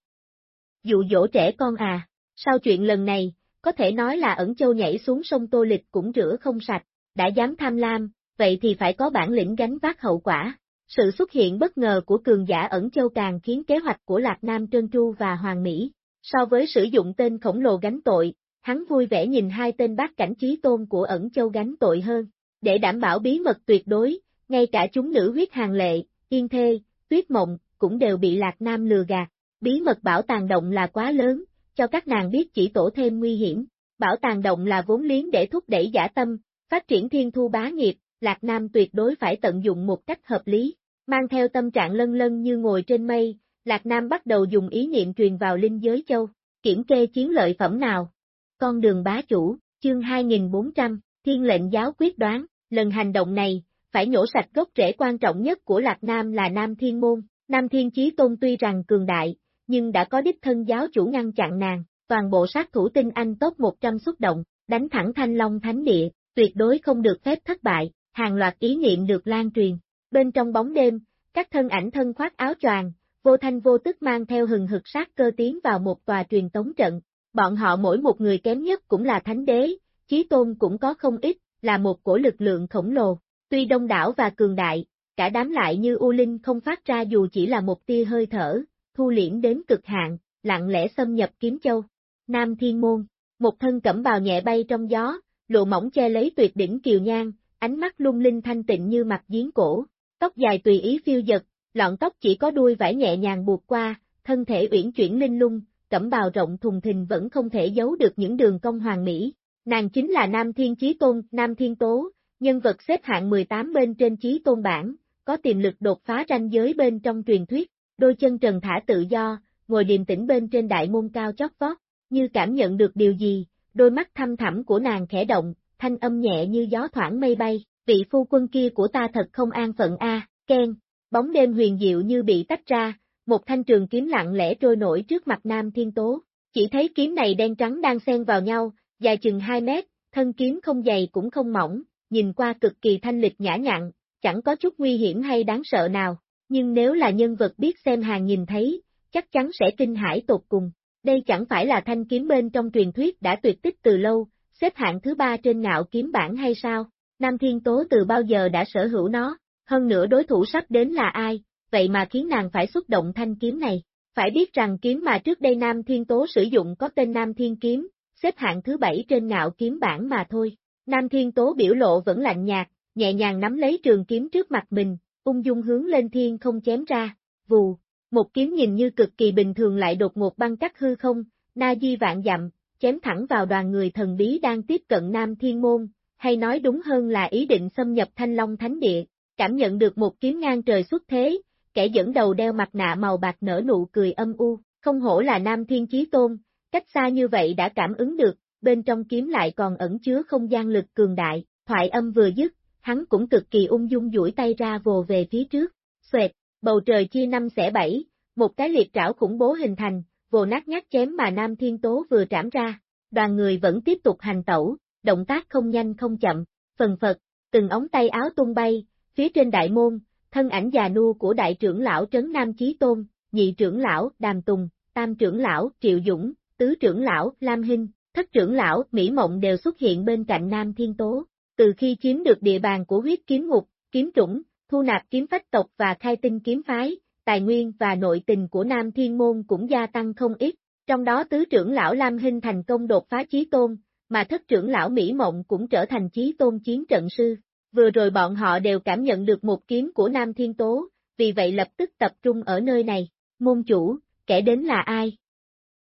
Dụ dỗ trẻ con à, sau chuyện lần này, có thể nói là ẩn châu nhảy xuống sông Tô Lịch cũng rửa không sạch, đã dám tham lam, vậy thì phải có bản lĩnh gánh vác hậu quả. Sự xuất hiện bất ngờ của cường giả ẩn châu càng khiến kế hoạch của Lạc Nam Trơn Tru và Hoàng Mỹ, so với sử dụng tên khổng lồ gánh tội, hắn vui vẻ nhìn hai tên bác cảnh trí tôn của ẩn châu gánh tội hơn. Để đảm bảo bí mật tuyệt đối, ngay cả chúng nữ huyết hàng lệ, yên thê, tuyết mộng, cũng đều bị Lạc Nam lừa gạt. Bí mật bảo tàng động là quá lớn, cho các nàng biết chỉ tổ thêm nguy hiểm. Bảo tàng động là vốn liếng để thúc đẩy giả tâm, phát triển thiên thu bá nghiệp, Lạc Nam tuyệt đối phải tận dụng một cách hợp lý. Mang theo tâm trạng lân lân như ngồi trên mây, Lạc Nam bắt đầu dùng ý niệm truyền vào linh giới châu, kiểm kê chiến lợi phẩm nào. Con đường bá chủ, chương 2400, thiên lệnh giáo quyết đoán, lần hành động này, phải nhổ sạch gốc rễ quan trọng nhất của Lạc Nam là Nam Thiên Môn. Nam Thiên Chí Tôn tuy rằng cường đại, nhưng đã có đích thân giáo chủ ngăn chặn nàng, toàn bộ sát thủ tinh anh tốt 100 xuất động, đánh thẳng Thanh Long Thánh Địa, tuyệt đối không được phép thất bại, hàng loạt ý niệm được lan truyền. Bên trong bóng đêm, các thân ảnh thân khoác áo choàng, vô thanh vô tức mang theo hừng hực sát cơ tiến vào một tòa truyền tống trận. Bọn họ mỗi một người kém nhất cũng là thánh đế, chí tôn cũng có không ít, là một cổ lực lượng khổng lồ. Tuy đông đảo và cường đại, cả đám lại như U Linh không phát ra dù chỉ là một tia hơi thở, thu liễm đến cực hạn, lặng lẽ xâm nhập kiếm châu. Nam Thiên Môn, một thân cẩm bào nhẹ bay trong gió, lộ mỏng che lấy tuyệt đỉnh kiều nhan, ánh mắt lung linh thanh tịnh như mặt giếng cổ, tóc dài tùy ý phiêu giật, lọn tóc chỉ có đuôi vải nhẹ nhàng buộc qua, thân thể uyển chuyển linh lung, cẩm bào rộng thùng thình vẫn không thể giấu được những đường cong hoàng mỹ. Nàng chính là Nam Thiên Chí Tôn, Nam Thiên Tố, nhân vật xếp hạng 18 bên trên Chí Tôn bảng, có tiềm lực đột phá ranh giới bên trong truyền thuyết, đôi chân trần thả tự do, ngồi điềm tĩnh bên trên đại môn cao chót vót, như cảm nhận được điều gì, đôi mắt thăm thẳm của nàng khẽ động, thanh âm nhẹ như gió thoảng mây bay, vị phu quân kia của ta thật không an phận a, à, Ken, bóng đêm huyền diệu như bị tách ra, một thanh trường kiếm lặng lẽ trôi nổi trước mặt Nam Thiên Tố, chỉ thấy kiếm này đen trắng đang xen vào nhau, dài chừng 2 mét, thân kiếm không dày cũng không mỏng, nhìn qua cực kỳ thanh lịch nhã nhặn, chẳng có chút nguy hiểm hay đáng sợ nào, nhưng nếu là nhân vật biết xem hàng nhìn thấy, chắc chắn sẽ kinh hãi tột cùng. Đây chẳng phải là thanh kiếm bên trong truyền thuyết đã tuyệt tích từ lâu, xếp hạng thứ ba trên ngạo kiếm bản hay sao? Nam Thiên Tố từ bao giờ đã sở hữu nó, hơn nữa đối thủ sắp đến là ai, vậy mà khiến nàng phải xuất động thanh kiếm này. Phải biết rằng kiếm mà trước đây Nam Thiên Tố sử dụng có tên Nam Thiên Kiếm, xếp hạng thứ bảy trên ngạo kiếm bản mà thôi. Nam Thiên Tố biểu lộ vẫn lạnh nhạt, nhẹ nhàng nắm lấy trường kiếm trước mặt mình, ung dung hướng lên thiên không chém ra, vù, Một kiếm nhìn như cực kỳ bình thường lại đột ngột băng cắt hư không, na di vạn dặm, chém thẳng vào đoàn người thần bí đang tiếp cận Nam Thiên Môn, hay nói đúng hơn là ý định xâm nhập Thanh Long Thánh Địa, cảm nhận được một kiếm ngang trời xuất thế, kẻ dẫn đầu đeo mặt nạ màu bạc nở nụ cười âm u, không hổ là Nam Thiên Chí Tôn, cách xa như vậy đã cảm ứng được, bên trong kiếm lại còn ẩn chứa không gian lực cường đại, thoại âm vừa dứt, hắn cũng cực kỳ ung dung duỗi tay ra vồ về phía trước, xoẹt, bầu trời chia năm xẻ bảy, một cái liệt trảo khủng bố hình thành, vồ nát nhát chém mà Nam Thiên Tố vừa trảm ra, đoàn người vẫn tiếp tục hành tẩu, động tác không nhanh không chậm, phần phật, từng ống tay áo tung bay, phía trên đại môn, thân ảnh già nua của đại trưởng lão Trấn Nam Chí Tôn, nhị trưởng lão Đàm Tùng, tam trưởng lão Triệu Dũng, tứ trưởng lão Lam Hinh, thất trưởng lão Mỹ Mộng đều xuất hiện bên cạnh Nam Thiên Tố. Từ khi chiếm được địa bàn của huyết kiếm ngục, kiếm trũng, thu nạp kiếm phách tộc và khai tinh kiếm phái, tài nguyên và nội tình của Nam Thiên Môn cũng gia tăng không ít, trong đó tứ trưởng lão Lam Hinh thành công đột phá chí tôn, mà thất trưởng lão Mỹ Mộng cũng trở thành chí tôn chiến trận sư. Vừa rồi bọn họ đều cảm nhận được một kiếm của Nam Thiên Tố, vì vậy lập tức tập trung ở nơi này. Môn chủ, kẻ đến là ai?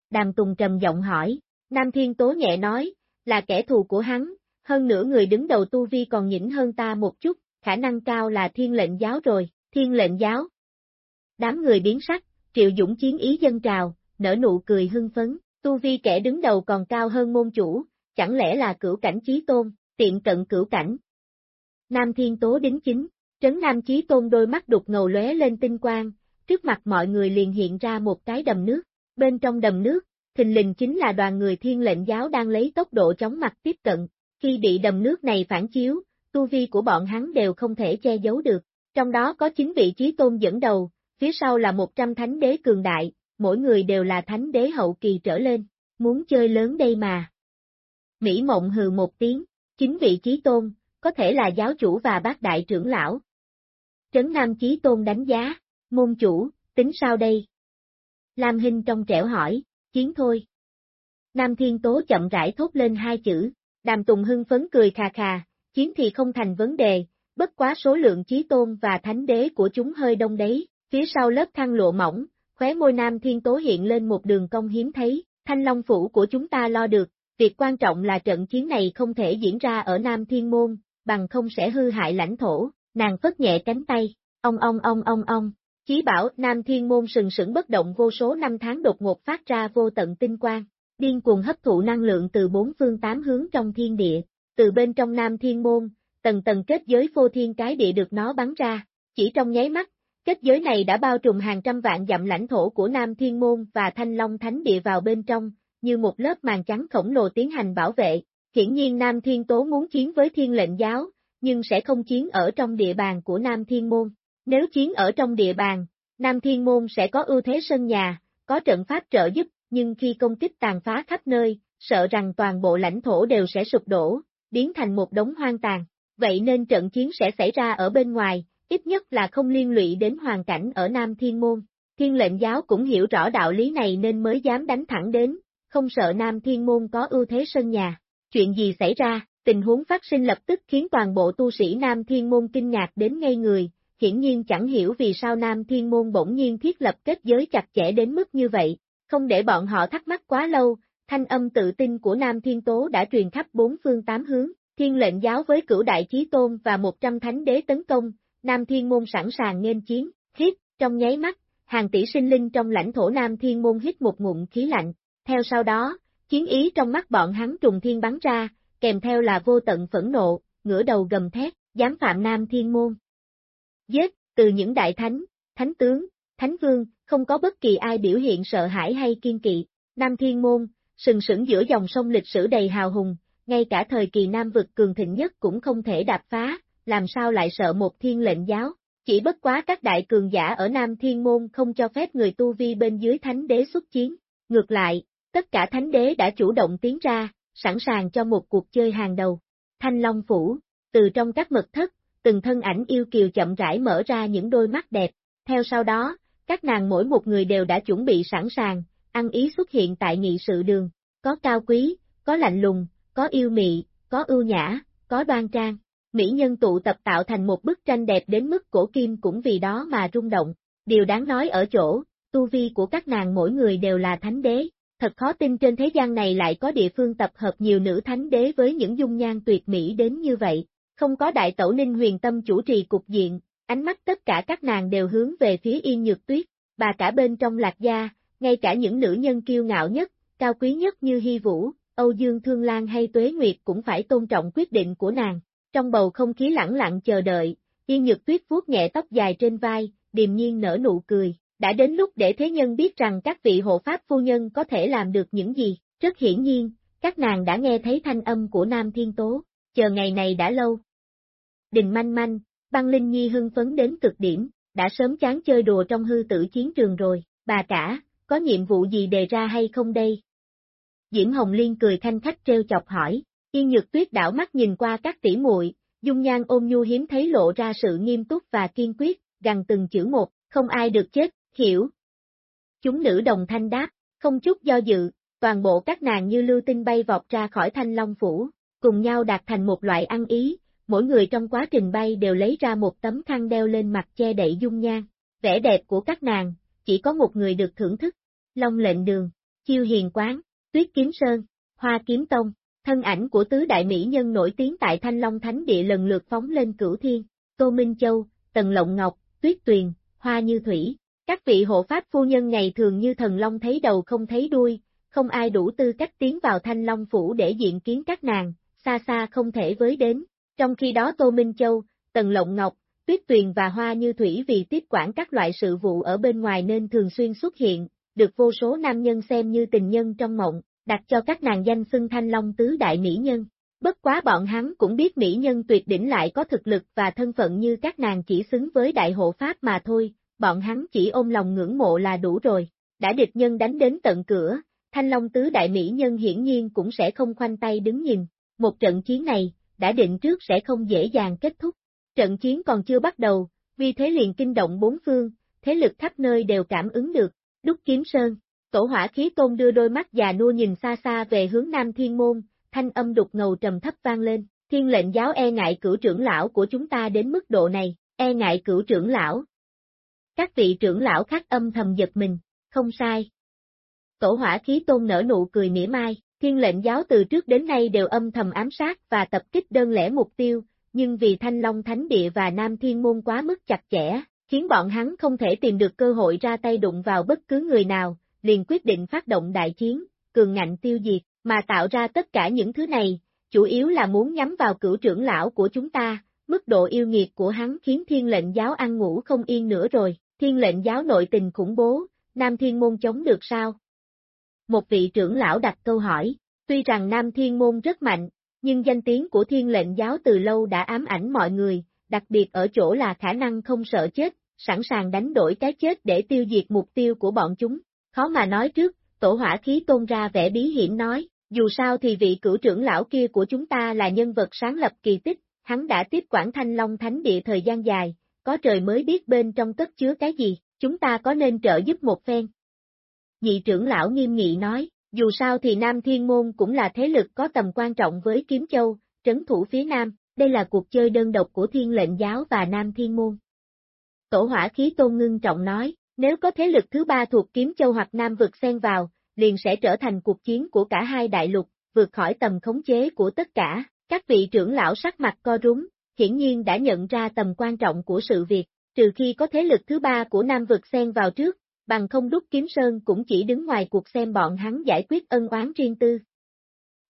Đàm Tùng trầm giọng hỏi, Nam Thiên Tố nhẹ nói, là kẻ thù của hắn, hơn nữa người đứng đầu tu vi còn nhỉnh hơn ta một chút, khả năng cao là thiên lệnh giáo rồi, thiên lệnh giáo. Đám người biến sắc, triệu dũng chiến ý dân trào, nở nụ cười hưng phấn, tu vi kẻ đứng đầu còn cao hơn môn chủ, chẳng lẽ là cửu cảnh chí tôn, tiện cận cửu cảnh. Nam Thiên Tố đính chính, trấn Nam Chí Tôn đôi mắt đục ngầu lóe lên tinh quang, trước mặt mọi người liền hiện ra một cái đầm nước, bên trong đầm nước, thình lình chính là đoàn người thiên lệnh giáo đang lấy tốc độ chóng mặt tiếp cận, khi bị đầm nước này phản chiếu, tu vi của bọn hắn đều không thể che giấu được, trong đó có chính vị chí tôn dẫn đầu, phía sau là 100 thánh đế cường đại, mỗi người đều là thánh đế hậu kỳ trở lên, muốn chơi lớn đây mà. Mỹ mộng hừ một tiếng, chính vị trí tôn, có thể là giáo chủ và bác đại trưởng lão. Trấn Nam Chí Tôn đánh giá, môn chủ, tính sao đây? Lam Hinh trong trẻo hỏi, chiến thôi. Nam Thiên Tố chậm rãi thốt lên hai chữ, đàm tùng hưng phấn cười khà khà, chiến thì không thành vấn đề, bất quá số lượng chí tôn và thánh đế của chúng hơi đông đấy, phía sau lớp thăng lộ mỏng, khóe môi Nam Thiên Tố hiện lên một đường cong hiếm thấy, thanh long phủ của chúng ta lo được, việc quan trọng là trận chiến này không thể diễn ra ở Nam Thiên Môn, bằng không sẽ hư hại lãnh thổ, nàng phất nhẹ cánh tay, ông ông ông ông ông, chí bảo Nam Thiên Môn sừng sững bất động vô số năm tháng đột ngột phát ra vô tận tinh quang, điên cuồng hấp thụ năng lượng từ bốn phương tám hướng trong thiên địa, từ bên trong Nam Thiên Môn, tầng tầng kết giới vô thiên cái địa được nó bắn ra, chỉ trong nháy mắt, kết giới này đã bao trùm hàng trăm vạn dặm lãnh thổ của Nam Thiên Môn và Thanh Long Thánh Địa vào bên trong, như một lớp màn trắng khổng lồ tiến hành bảo vệ. Hiển nhiên Nam Thiên Tố muốn chiến với Thiên lệnh giáo, nhưng sẽ không chiến ở trong địa bàn của Nam Thiên Môn. Nếu chiến ở trong địa bàn, Nam Thiên Môn sẽ có ưu thế sân nhà, có trận pháp trợ giúp, nhưng khi công kích tàn phá khắp nơi, sợ rằng toàn bộ lãnh thổ đều sẽ sụp đổ, biến thành một đống hoang tàn. Vậy nên trận chiến sẽ xảy ra ở bên ngoài, ít nhất là không liên lụy đến hoàn cảnh ở Nam Thiên Môn. Thiên lệnh giáo cũng hiểu rõ đạo lý này nên mới dám đánh thẳng đến, không sợ Nam Thiên Môn có ưu thế sân nhà. Chuyện gì xảy ra, tình huống phát sinh lập tức khiến toàn bộ tu sĩ Nam Thiên Môn kinh ngạc đến ngây người, hiển nhiên chẳng hiểu vì sao Nam Thiên Môn bỗng nhiên thiết lập kết giới chặt chẽ đến mức như vậy, không để bọn họ thắc mắc quá lâu, thanh âm tự tin của Nam Thiên Tố đã truyền khắp bốn phương tám hướng, thiên lệnh giáo với cửu đại chí tôn và một trăm thánh đế tấn công, Nam Thiên Môn sẵn sàng nghênh chiến, hít, trong nháy mắt, hàng tỷ sinh linh trong lãnh thổ Nam Thiên Môn hít một ngụm khí lạnh, theo sau đó, chiến ý trong mắt bọn hắn trùng thiên bắn ra, kèm theo là vô tận phẫn nộ, ngửa đầu gầm thét, dám phạm Nam Thiên Môn. Giết, từ những đại thánh, thánh tướng, thánh vương, không có bất kỳ ai biểu hiện sợ hãi hay kiên kỵ, Nam Thiên Môn, sừng sững giữa dòng sông lịch sử đầy hào hùng, ngay cả thời kỳ Nam vực cường thịnh nhất cũng không thể đạp phá, làm sao lại sợ một thiên lệnh giáo, chỉ bất quá các đại cường giả ở Nam Thiên Môn không cho phép người tu vi bên dưới thánh đế xuất chiến, ngược lại, tất cả thánh đế đã chủ động tiến ra, sẵn sàng cho một cuộc chơi hàng đầu. Thanh Long Phủ, từ trong các mật thất, từng thân ảnh yêu kiều chậm rãi mở ra những đôi mắt đẹp, theo sau đó, các nàng mỗi một người đều đã chuẩn bị sẵn sàng, ăn ý xuất hiện tại nghị sự đường, có cao quý, có lạnh lùng, có yêu mị, có ưu nhã, có đoan trang. Mỹ nhân tụ tập tạo thành một bức tranh đẹp đến mức cổ kim cũng vì đó mà rung động. Điều đáng nói ở chỗ, tu vi của các nàng mỗi người đều là thánh đế, thật khó tin trên thế gian này lại có địa phương tập hợp nhiều nữ thánh đế với những dung nhan tuyệt mỹ đến như vậy. Không có đại tẩu ninh huyền tâm chủ trì cục diện, ánh mắt tất cả các nàng đều hướng về phía yên nhược tuyết, bà cả bên trong lạc gia, ngay cả những nữ nhân kiêu ngạo nhất, cao quý nhất như Hy Vũ, Âu Dương Thương Lan hay Tuế Nguyệt cũng phải tôn trọng quyết định của nàng. Trong bầu không khí lẳng lặng chờ đợi, Yên Nhược Tuyết vuốt nhẹ tóc dài trên vai, điềm nhiên nở nụ cười. Đã đến lúc để thế nhân biết rằng các vị hộ pháp phu nhân có thể làm được những gì. Rất hiển nhiên, các nàng đã nghe thấy thanh âm của Nam Thiên Tố, chờ ngày này đã lâu. Đình manh manh, băng Linh Nhi hưng phấn đến cực điểm, đã sớm chán chơi đùa trong hư tử chiến trường rồi, bà cả, có nhiệm vụ gì đề ra hay không đây? Diễm Hồng Liên cười thanh khách treo chọc hỏi, Yên Nhược Tuyết đảo mắt nhìn qua các tỷ muội, dung nhan ôm nhu hiếm thấy lộ ra sự nghiêm túc và kiên quyết, gằn từng chữ một, không ai được chết, hiểu. Chúng nữ đồng thanh đáp, không chút do dự, toàn bộ các nàng như lưu tinh bay vọt ra khỏi thanh long phủ, cùng nhau đạt thành một loại ăn ý, mỗi người trong quá trình bay đều lấy ra một tấm khăn đeo lên mặt che đậy dung nhan. Vẻ đẹp của các nàng, chỉ có một người được thưởng thức. Long lệnh đường, chiêu hiền quán, tuyết kiếm sơn, hoa kiếm tông, thân ảnh của tứ đại mỹ nhân nổi tiếng tại Thanh Long Thánh Địa lần lượt phóng lên cửu thiên, Tô Minh Châu, Tần Lộng Ngọc, Tuyết Tuyền, Hoa Như Thủy. Các vị hộ pháp phu nhân ngày thường như thần long thấy đầu không thấy đuôi, không ai đủ tư cách tiến vào Thanh Long Phủ để diện kiến các nàng, xa xa không thể với đến. Trong khi đó Tô Minh Châu, Tần Lộng Ngọc, Tuyết Tuyền và Hoa Như Thủy vì tiếp quản các loại sự vụ ở bên ngoài nên thường xuyên xuất hiện, được vô số nam nhân xem như tình nhân trong mộng, đặt cho các nàng danh xưng thanh long tứ đại mỹ nhân. Bất quá bọn hắn cũng biết mỹ nhân tuyệt đỉnh lại có thực lực và thân phận như các nàng chỉ xứng với đại hộ pháp mà thôi, bọn hắn chỉ ôm lòng ngưỡng mộ là đủ rồi. Đã địch nhân đánh đến tận cửa, thanh long tứ đại mỹ nhân hiển nhiên cũng sẽ không khoanh tay đứng nhìn. Một trận chiến này, đã định trước sẽ không dễ dàng kết thúc. Trận chiến còn chưa bắt đầu, vì thế liền kinh động bốn phương, thế lực khắp nơi đều cảm ứng được. Đúc Kiếm Sơn, tổ hỏa khí tôn đưa đôi mắt già nua nhìn xa xa về hướng Nam Thiên Môn, thanh âm đục ngầu trầm thấp vang lên, thiên lệnh giáo e ngại cửu trưởng lão của chúng ta đến mức độ này, e ngại cửu trưởng lão. Các vị trưởng lão khác âm thầm giật mình, không sai. Tổ hỏa khí tôn nở nụ cười mỉa mai, thiên lệnh giáo từ trước đến nay đều âm thầm ám sát và tập kích đơn lẻ mục tiêu, nhưng vì Thanh Long Thánh Địa và Nam Thiên Môn quá mức chặt chẽ, khiến bọn hắn không thể tìm được cơ hội ra tay đụng vào bất cứ người nào, liền quyết định phát động đại chiến, cường ngạnh tiêu diệt, mà tạo ra tất cả những thứ này, chủ yếu là muốn nhắm vào cửu trưởng lão của chúng ta, mức độ yêu nghiệt của hắn khiến thiên lệnh giáo ăn ngủ không yên nữa rồi, thiên lệnh giáo nội tình khủng bố, Nam Thiên Môn chống được sao? Một vị trưởng lão đặt câu hỏi, tuy rằng Nam Thiên Môn rất mạnh, nhưng danh tiếng của thiên lệnh giáo từ lâu đã ám ảnh mọi người, đặc biệt ở chỗ là khả năng không sợ chết, sẵn sàng đánh đổi cái chết để tiêu diệt mục tiêu của bọn chúng. Khó mà nói trước, tổ hỏa khí tôn ra vẻ bí hiểm nói, dù sao thì vị cửu trưởng lão kia của chúng ta là nhân vật sáng lập kỳ tích, hắn đã tiếp quản thanh long thánh địa thời gian dài, có trời mới biết bên trong tất chứa cái gì, chúng ta có nên trợ giúp một phen. Nhị trưởng lão nghiêm nghị nói, dù sao thì Nam Thiên Môn cũng là thế lực có tầm quan trọng với Kiếm Châu, trấn thủ phía Nam, đây là cuộc chơi đơn độc của Thiên lệnh giáo và Nam Thiên Môn. Tổ hỏa khí tôn ngưng trọng nói, nếu có thế lực thứ ba thuộc Kiếm Châu hoặc Nam vực xen vào, liền sẽ trở thành cuộc chiến của cả hai đại lục, vượt khỏi tầm khống chế của tất cả. Các vị trưởng lão sắc mặt co rúm, hiển nhiên đã nhận ra tầm quan trọng của sự việc, trừ khi có thế lực thứ ba của Nam vực xen vào trước, bằng không đúc kiếm sơn cũng chỉ đứng ngoài cuộc xem bọn hắn giải quyết ân oán riêng tư.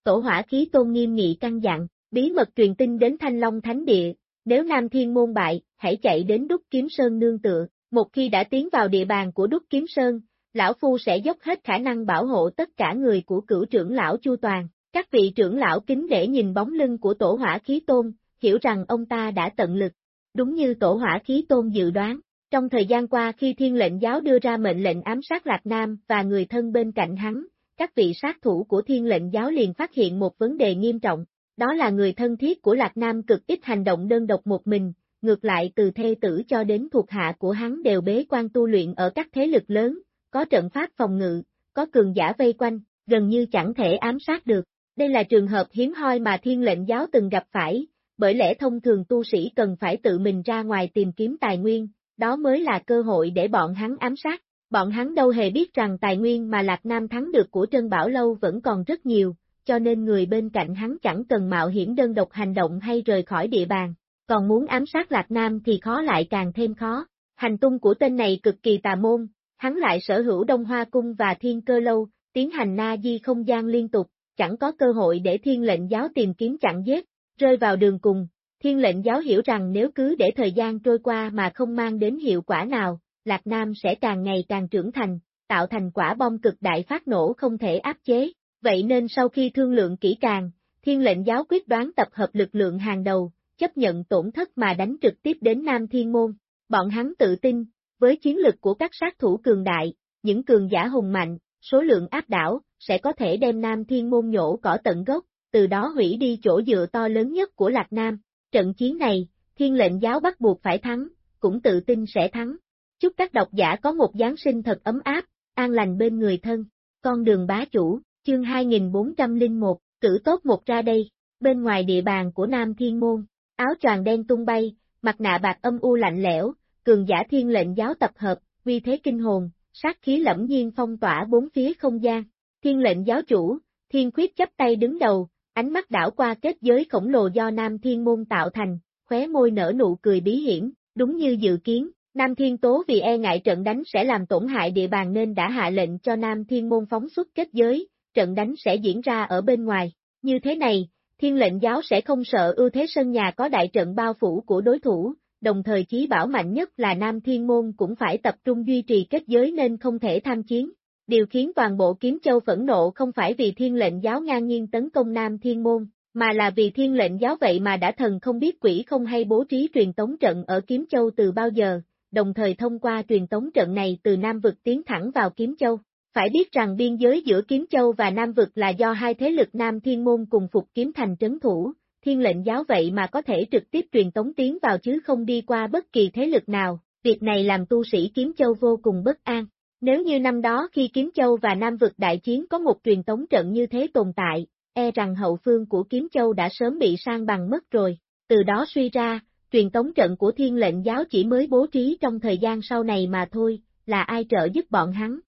Tổ hỏa khí tôn nghiêm nghị căn dặn, bí mật truyền tin đến Thanh Long Thánh Địa, nếu Nam Thiên môn bại, hãy chạy đến đúc kiếm sơn nương tựa, một khi đã tiến vào địa bàn của đúc kiếm sơn, lão phu sẽ dốc hết khả năng bảo hộ tất cả người của cửu trưởng lão Chu Toàn. Các vị trưởng lão kính để nhìn bóng lưng của tổ hỏa khí tôn, hiểu rằng ông ta đã tận lực. Đúng như tổ hỏa khí tôn dự đoán, trong thời gian qua khi thiên lệnh giáo đưa ra mệnh lệnh ám sát Lạc Nam và người thân bên cạnh hắn, các vị sát thủ của thiên lệnh giáo liền phát hiện một vấn đề nghiêm trọng, đó là người thân thiết của Lạc Nam cực ít hành động đơn độc một mình, ngược lại từ thê tử cho đến thuộc hạ của hắn đều bế quan tu luyện ở các thế lực lớn, có trận pháp phòng ngự, có cường giả vây quanh, gần như chẳng thể ám sát được. Đây là trường hợp hiếm hoi mà thiên lệnh giáo từng gặp phải, bởi lẽ thông thường tu sĩ cần phải tự mình ra ngoài tìm kiếm tài nguyên, đó mới là cơ hội để bọn hắn ám sát. Bọn hắn đâu hề biết rằng tài nguyên mà Lạc Nam thắng được của Trân Bảo Lâu vẫn còn rất nhiều, cho nên người bên cạnh hắn chẳng cần mạo hiểm đơn độc hành động hay rời khỏi địa bàn, còn muốn ám sát Lạc Nam thì khó lại càng thêm khó. Hành tung của tên này cực kỳ tà môn, hắn lại sở hữu Đông Hoa Cung và Thiên Cơ Lâu, tiến hành na di không gian liên tục, chẳng có cơ hội để thiên lệnh giáo tìm kiếm chặn giết, rơi vào đường cùng. Thiên lệnh giáo hiểu rằng nếu cứ để thời gian trôi qua mà không mang đến hiệu quả nào, Lạc Nam sẽ càng ngày càng trưởng thành, tạo thành quả bom cực đại phát nổ không thể áp chế. Vậy nên sau khi thương lượng kỹ càng, thiên lệnh giáo quyết đoán tập hợp lực lượng hàng đầu, chấp nhận tổn thất mà đánh trực tiếp đến Nam Thiên Môn. Bọn hắn tự tin, với chiến lực của các sát thủ cường đại, những cường giả hùng mạnh, số lượng áp đảo, sẽ có thể đem Nam Thiên Môn nhổ cỏ tận gốc, từ đó hủy đi chỗ dựa to lớn nhất của Lạc Nam. Trận chiến này, thiên lệnh giáo bắt buộc phải thắng, cũng tự tin sẽ thắng. Chúc các độc giả có một Giáng sinh thật ấm áp, an lành bên người thân. Con đường bá chủ, chương 2401, cử tốt một ra đây, bên ngoài địa bàn của Nam Thiên Môn, áo choàng đen tung bay, mặt nạ bạc âm u lạnh lẽo, cường giả thiên lệnh giáo tập hợp, vi thế kinh hồn, sát khí lẫm nhiên phong tỏa bốn phía không gian. Thiên lệnh giáo chủ, thiên khuyết chấp tay đứng đầu, ánh mắt đảo qua kết giới khổng lồ do Nam Thiên Môn tạo thành, khóe môi nở nụ cười bí hiểm, đúng như dự kiến, Nam Thiên Tố vì e ngại trận đánh sẽ làm tổn hại địa bàn nên đã hạ lệnh cho Nam Thiên Môn phóng xuất kết giới, trận đánh sẽ diễn ra ở bên ngoài. Như thế này, thiên lệnh giáo sẽ không sợ ưu thế sân nhà có đại trận bao phủ của đối thủ, đồng thời chí bảo mạnh nhất là Nam Thiên Môn cũng phải tập trung duy trì kết giới nên không thể tham chiến. Điều khiến toàn bộ kiếm châu phẫn nộ không phải vì thiên lệnh giáo ngang nhiên tấn công Nam Thiên Môn, mà là vì thiên lệnh giáo vậy mà đã thần không biết quỷ không hay bố trí truyền tống trận ở kiếm châu từ bao giờ, đồng thời thông qua truyền tống trận này từ Nam vực tiến thẳng vào kiếm châu. Phải biết rằng biên giới giữa Kiếm Châu và Nam Vực là do hai thế lực Nam Thiên Môn cùng phục kiếm thành trấn thủ, thiên lệnh giáo vậy mà có thể trực tiếp truyền tống tiến vào chứ không đi qua bất kỳ thế lực nào, việc này làm tu sĩ Kiếm Châu vô cùng bất an. Nếu như năm đó khi Kiếm Châu và Nam Vực đại chiến có một truyền tống trận như thế tồn tại, e rằng hậu phương của Kiếm Châu đã sớm bị sang bằng mất rồi, từ đó suy ra, truyền tống trận của thiên lệnh giáo chỉ mới bố trí trong thời gian sau này mà thôi, là ai trợ giúp bọn hắn.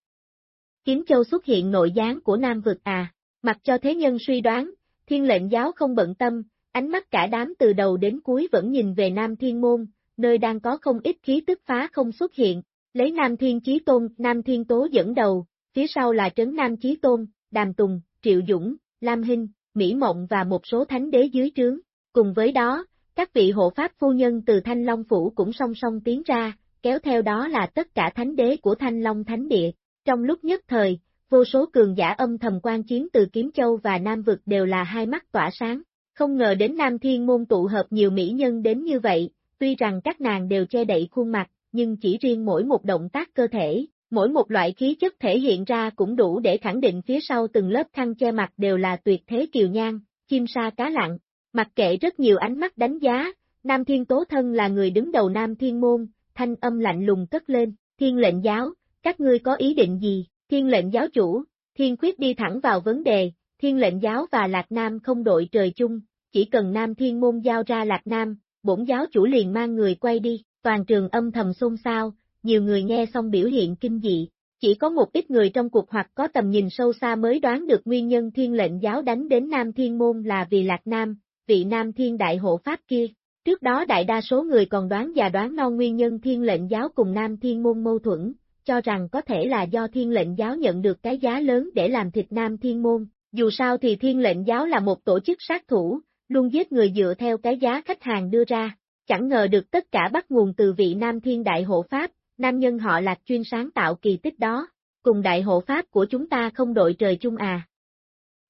Kiếm Châu xuất hiện nội gián của Nam Vực à, mặc cho thế nhân suy đoán, thiên lệnh giáo không bận tâm, ánh mắt cả đám từ đầu đến cuối vẫn nhìn về Nam Thiên Môn, nơi đang có không ít khí tức phá không xuất hiện, lấy Nam Thiên Chí Tôn, Nam Thiên Tố dẫn đầu, phía sau là Trấn Nam Chí Tôn, Đàm Tùng, Triệu Dũng, Lam Hinh, Mỹ Mộng và một số thánh đế dưới trướng. Cùng với đó, các vị hộ pháp phu nhân từ Thanh Long Phủ cũng song song tiến ra, kéo theo đó là tất cả thánh đế của Thanh Long Thánh Địa. Trong lúc nhất thời, vô số cường giả âm thầm quan chiến từ Kiếm Châu và Nam Vực đều là hai mắt tỏa sáng. Không ngờ đến Nam Thiên môn tụ hợp nhiều mỹ nhân đến như vậy, tuy rằng các nàng đều che đậy khuôn mặt, nhưng chỉ riêng mỗi một động tác cơ thể, mỗi một loại khí chất thể hiện ra cũng đủ để khẳng định phía sau từng lớp khăn che mặt đều là tuyệt thế kiều nhan, chim sa cá lặng. Mặc kệ rất nhiều ánh mắt đánh giá, Nam Thiên Tố Thân là người đứng đầu Nam Thiên Môn, thanh âm lạnh lùng cất lên, thiên lệnh giáo, các ngươi có ý định gì, thiên lệnh giáo chủ, thiên khuyết đi thẳng vào vấn đề, thiên lệnh giáo và Lạc Nam không đội trời chung, chỉ cần Nam Thiên Môn giao ra Lạc Nam, bổn giáo chủ liền mang người quay đi, toàn trường âm thầm xôn xao, nhiều người nghe xong biểu hiện kinh dị, chỉ có một ít người trong cuộc hoặc có tầm nhìn sâu xa mới đoán được nguyên nhân thiên lệnh giáo đánh đến Nam Thiên Môn là vì Lạc Nam, vị Nam Thiên Đại Hộ Pháp kia. Trước đó đại đa số người còn đoán và đoán non nguyên nhân thiên lệnh giáo cùng Nam Thiên Môn mâu thuẫn, cho rằng có thể là do thiên lệnh giáo nhận được cái giá lớn để làm thịt Nam Thiên Môn. Dù sao thì thiên lệnh giáo là một tổ chức sát thủ, luôn giết người dựa theo cái giá khách hàng đưa ra, chẳng ngờ được tất cả bắt nguồn từ vị Nam Thiên Đại Hộ Pháp, nam nhân họ lạc chuyên sáng tạo kỳ tích đó, cùng Đại Hộ Pháp của chúng ta không đội trời chung à.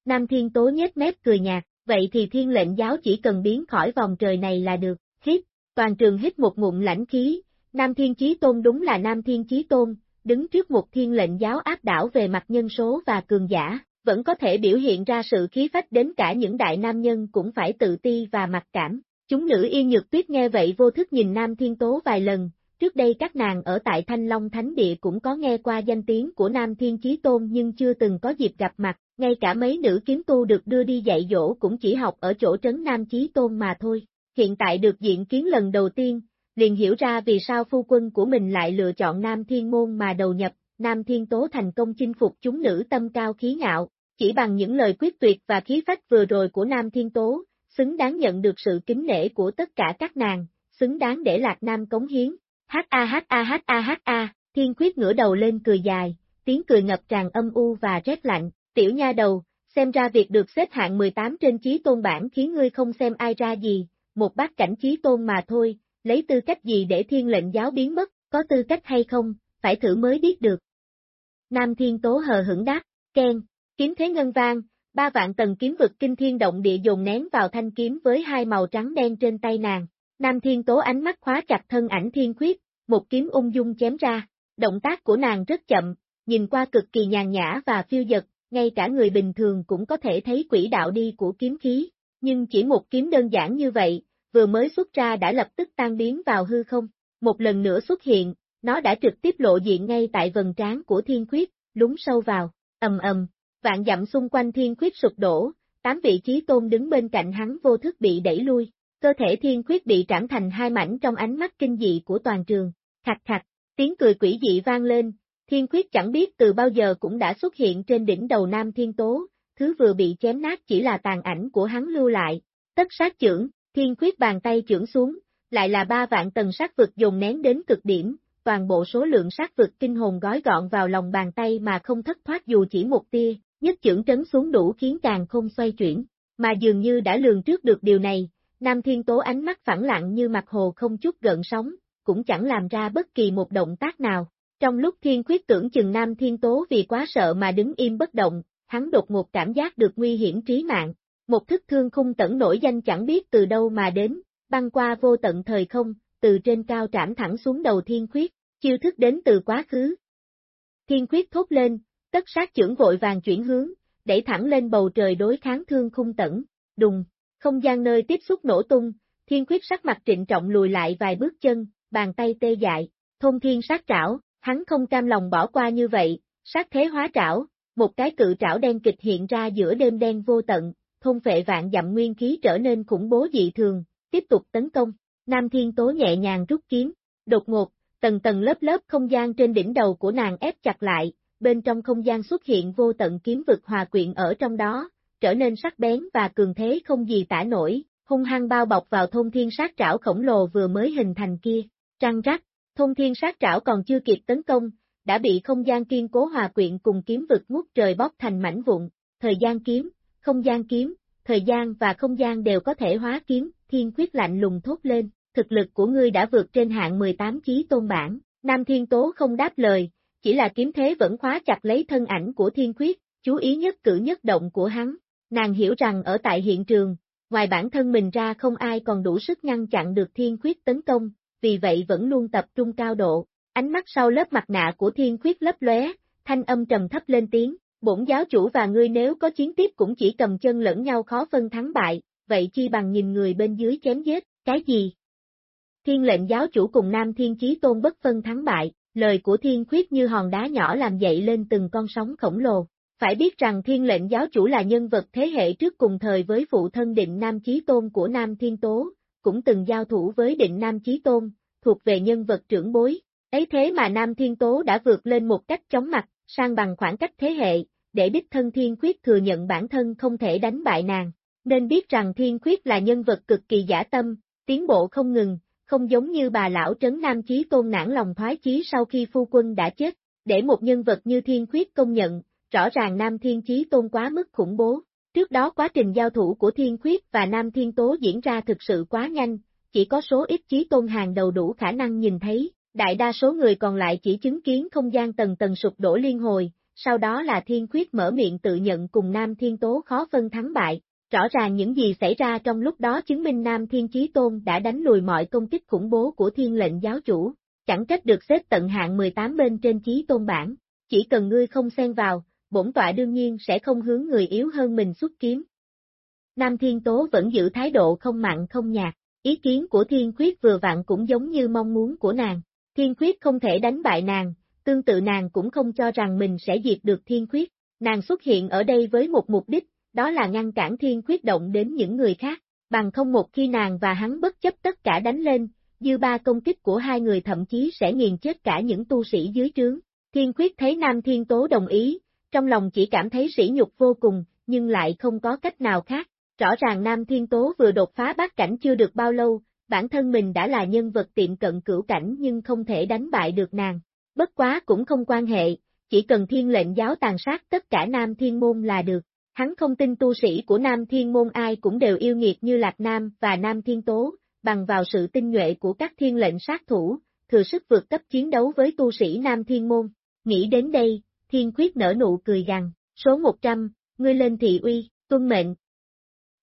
Nam Thiên Tố nhếch mép cười nhạt, vậy thì thiên lệnh giáo chỉ cần biến khỏi vòng trời này là được, hít, toàn trường hít một ngụm lãnh khí, Nam Thiên Chí Tôn đúng là Nam Thiên Chí Tôn, đứng trước một thiên lệnh giáo áp đảo về mặt nhân số và cường giả, vẫn có thể biểu hiện ra sự khí phách đến cả những đại nam nhân cũng phải tự ti và mặc cảm. Chúng nữ yên nhược tuyết nghe vậy vô thức nhìn Nam Thiên Tố vài lần, trước đây các nàng ở tại Thanh Long Thánh Địa cũng có nghe qua danh tiếng của Nam Thiên Chí Tôn nhưng chưa từng có dịp gặp mặt, ngay cả mấy nữ kiếm tu được đưa đi dạy dỗ cũng chỉ học ở chỗ trấn Nam Chí Tôn mà thôi. Hiện tại được diện kiến lần đầu tiên, liền hiểu ra vì sao phu quân của mình lại lựa chọn Nam Thiên Môn mà đầu nhập, Nam Thiên Tố thành công chinh phục chúng nữ tâm cao khí ngạo, chỉ bằng những lời quyết tuyệt và khí phách vừa rồi của Nam Thiên Tố, xứng đáng nhận được sự kính nể của tất cả các nàng, xứng đáng để Lạc Nam cống hiến. H a h a h a h a, Thiên Khuyết ngửa đầu lên cười dài, tiếng cười ngập tràn âm u và rét lạnh, tiểu nha đầu, xem ra việc được xếp hạng 18 trên chí tôn bản khiến ngươi không xem ai ra gì, một bát cảnh chí tôn mà thôi, lấy tư cách gì để thiên lệnh giáo biến mất, có tư cách hay không, phải thử mới biết được. Nam Thiên Tố hờ hững đáp, khen, kiếm thế ngân vang, ba vạn tầng kiếm vực kinh thiên động địa dồn nén vào thanh kiếm với hai màu trắng đen trên tay nàng. Nam Thiên Tố ánh mắt khóa chặt thân ảnh thiên khuyết, một kiếm ung dung chém ra, động tác của nàng rất chậm, nhìn qua cực kỳ nhàn nhã và phiêu dật, ngay cả người bình thường cũng có thể thấy quỹ đạo đi của kiếm khí, nhưng chỉ một kiếm đơn giản như vậy, vừa mới xuất ra đã lập tức tan biến vào hư không, một lần nữa xuất hiện, nó đã trực tiếp lộ diện ngay tại vần trán của thiên khuyết, lúng sâu vào, ầm ầm, vạn dặm xung quanh thiên khuyết sụp đổ, tám vị trí tôn đứng bên cạnh hắn vô thức bị đẩy lui, cơ thể thiên khuyết bị trảm thành hai mảnh trong ánh mắt kinh dị của toàn trường, khạch khạch, tiếng cười quỷ dị vang lên, thiên khuyết chẳng biết từ bao giờ cũng đã xuất hiện trên đỉnh đầu nam thiên tố, thứ vừa bị chém nát chỉ là tàn ảnh của hắn lưu lại, tất sát trưởng, thiên Quyết bàn tay trưởng xuống, lại là ba vạn tầng sát vực dùng nén đến cực điểm, toàn bộ số lượng sát vực kinh hồn gói gọn vào lòng bàn tay mà không thất thoát dù chỉ một tia, nhất trưởng trấn xuống đủ khiến càng không xoay chuyển, mà dường như đã lường trước được điều này, Nam Thiên Tố ánh mắt phẳng lặng như mặt hồ không chút gợn sóng, cũng chẳng làm ra bất kỳ một động tác nào. Trong lúc Thiên Khuyết tưởng chừng Nam Thiên Tố vì quá sợ mà đứng im bất động, hắn đột ngột cảm giác được nguy hiểm trí mạng. Một thức thương khung tẩn nổi danh chẳng biết từ đâu mà đến, băng qua vô tận thời không, từ trên cao trảm thẳng xuống đầu Thiên Khuyết, chiêu thức đến từ quá khứ. Thiên Khuyết thốt lên, tất sát trưởng vội vàng chuyển hướng, đẩy thẳng lên bầu trời đối kháng thương khung tẩn, đùng, không gian nơi tiếp xúc nổ tung, thiên khuyết sắc mặt trịnh trọng lùi lại vài bước chân, bàn tay tê dại, thôn thiên sát trảo, hắn không cam lòng bỏ qua như vậy, sát thế hóa trảo, một cái cự trảo đen kịch hiện ra giữa đêm đen vô tận, thôn phệ vạn dặm nguyên khí trở nên khủng bố dị thường, tiếp tục tấn công, Nam Thiên Tố nhẹ nhàng rút kiếm, đột ngột, tầng tầng lớp lớp không gian trên đỉnh đầu của nàng ép chặt lại, bên trong không gian xuất hiện vô tận kiếm vực hòa quyện ở trong đó, trở nên sắc bén và cường thế không gì tả nổi, hung hăng bao bọc vào thôn thiên sát trảo khổng lồ vừa mới hình thành kia, trăng rắc, thôn thiên sát trảo còn chưa kịp tấn công, đã bị không gian kiên cố hòa quyện cùng kiếm vực ngút trời bóp thành mảnh vụn, thời gian kiếm, không gian kiếm, thời gian và không gian đều có thể hóa kiếm, thiên quyết lạnh lùng thốt lên, thực lực của ngươi đã vượt trên hạng 18 chí tôn bản, Nam Thiên Tố không đáp lời, chỉ là kiếm thế vẫn khóa chặt lấy thân ảnh của thiên quyết, chú ý nhất cử nhất động của hắn, nàng hiểu rằng ở tại hiện trường, ngoài bản thân mình ra không ai còn đủ sức ngăn chặn được thiên quyết tấn công, vì vậy vẫn luôn tập trung cao độ, ánh mắt sau lớp mặt nạ của thiên quyết lấp lóe, thanh âm trầm thấp lên tiếng, bổn giáo chủ và ngươi nếu có chiến tiếp cũng chỉ cầm chân lẫn nhau khó phân thắng bại, vậy chi bằng nhìn người bên dưới chém giết, cái gì? Thiên lệnh giáo chủ cùng Nam Thiên Chí Tôn bất phân thắng bại, lời của thiên khuyết như hòn đá nhỏ làm dậy lên từng con sóng khổng lồ. Phải biết rằng thiên lệnh giáo chủ là nhân vật thế hệ trước cùng thời với phụ thân định Nam Chí Tôn của Nam Thiên Tố, cũng từng giao thủ với định Nam Chí Tôn, thuộc về nhân vật trưởng bối. Ấy thế mà Nam Thiên Tố đã vượt lên một cách chóng mặt, sang bằng khoảng cách thế hệ, để đích thân Thiên Khuyết thừa nhận bản thân không thể đánh bại nàng. Nên biết rằng Thiên Khuyết là nhân vật cực kỳ giả tâm, tiến bộ không ngừng, không giống như bà lão trấn Nam Chí Tôn nản lòng thoái chí sau khi phu quân đã chết, để một nhân vật như Thiên Khuyết công nhận, rõ ràng Nam Thiên Chí Tôn quá mức khủng bố. Trước đó quá trình giao thủ của Thiên Khuyết và Nam Thiên Tố diễn ra thực sự quá nhanh, chỉ có số ít Chí Tôn hàng đầu đủ khả năng nhìn thấy, đại đa số người còn lại chỉ chứng kiến không gian tầng tầng sụp đổ liên hồi, sau đó là Thiên Khuyết mở miệng tự nhận cùng Nam Thiên Tố khó phân thắng bại, Rõ ràng những gì xảy ra trong lúc đó chứng minh Nam Thiên Chí Tôn đã đánh lùi mọi công kích khủng bố của thiên lệnh giáo chủ, chẳng trách được xếp tận hạng 18 bên trên Chí Tôn bản, chỉ cần ngươi không xen vào, bổn tọa đương nhiên sẽ không hướng người yếu hơn mình xuất kiếm. Nam Thiên Tố vẫn giữ thái độ không mặn không nhạt, ý kiến của Thiên Khuyết vừa vặn cũng giống như mong muốn của nàng, Thiên Khuyết không thể đánh bại nàng, tương tự nàng cũng không cho rằng mình sẽ diệt được Thiên Khuyết, nàng xuất hiện ở đây với một mục đích, đó là ngăn cản thiên khuyết động đến những người khác, bằng không một khi nàng và hắn bất chấp tất cả đánh lên, dư ba công kích của hai người thậm chí sẽ nghiền chết cả những tu sĩ dưới trướng. Thiên Khuyết thấy Nam Thiên Tố đồng ý, trong lòng chỉ cảm thấy sỉ nhục vô cùng, nhưng lại không có cách nào khác. Rõ ràng Nam Thiên Tố vừa đột phá bát cảnh chưa được bao lâu, bản thân mình đã là nhân vật tiệm cận cửu cảnh nhưng không thể đánh bại được nàng. Bất quá cũng không quan hệ, chỉ cần thiên lệnh giáo tàn sát tất cả Nam Thiên Môn là được. Hắn không tin tu sĩ của Nam Thiên Môn ai cũng đều yêu nghiệt như Lạc Nam và Nam Thiên Tố, bằng vào sự tinh nhuệ của các thiên lệnh sát thủ, thừa sức vượt cấp chiến đấu với tu sĩ Nam Thiên Môn. Nghĩ đến đây, Thiên Khuyết nở nụ cười gằn, số 100, ngươi lên thị uy, tuân mệnh.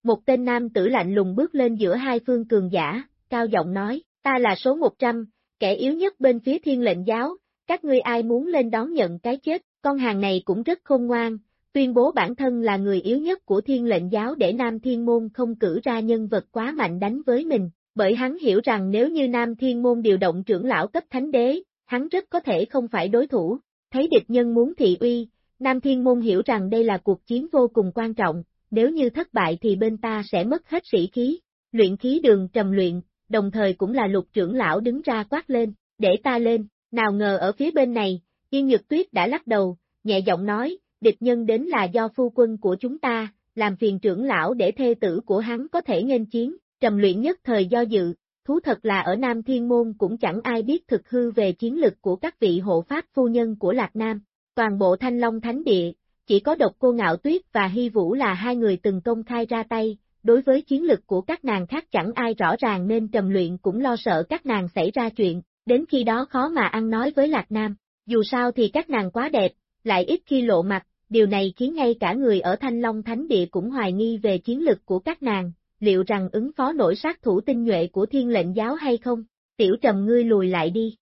Một tên nam tử lạnh lùng bước lên giữa hai phương cường giả, cao giọng nói, ta là số 100, kẻ yếu nhất bên phía thiên lệnh giáo, các ngươi ai muốn lên đón nhận cái chết, con hàng này cũng rất khôn ngoan, tuyên bố bản thân là người yếu nhất của thiên lệnh giáo để Nam Thiên Môn không cử ra nhân vật quá mạnh đánh với mình, bởi hắn hiểu rằng nếu như Nam Thiên Môn điều động trưởng lão cấp thánh đế, hắn rất có thể không phải đối thủ, thấy địch nhân muốn thị uy, Nam Thiên Môn hiểu rằng đây là cuộc chiến vô cùng quan trọng, nếu như thất bại thì bên ta sẽ mất hết sĩ khí, luyện khí đường trầm luyện, đồng thời cũng là lục trưởng lão đứng ra quát lên, để ta lên, nào ngờ ở phía bên này, Yên Nhược Tuyết đã lắc đầu, nhẹ giọng nói, địch nhân đến là do phu quân của chúng ta, làm phiền trưởng lão để thê tử của hắn có thể nghênh chiến, trầm luyện nhất thời do dự, thú thật là ở Nam Thiên Môn cũng chẳng ai biết thực hư về chiến lực của các vị hộ pháp phu nhân của Lạc Nam, toàn bộ Thanh Long Thánh Địa, chỉ có độc cô Ngạo Tuyết và Hy Vũ là hai người từng công khai ra tay, đối với chiến lực của các nàng khác chẳng ai rõ ràng nên trầm luyện cũng lo sợ các nàng xảy ra chuyện, đến khi đó khó mà ăn nói với Lạc Nam, dù sao thì các nàng quá đẹp, lại ít khi lộ mặt, điều này khiến ngay cả người ở Thanh Long Thánh Địa cũng hoài nghi về chiến lực của các nàng, liệu rằng ứng phó nổi sát thủ tinh nhuệ của thiên lệnh giáo hay không, tiểu trầm ngươi lùi lại đi.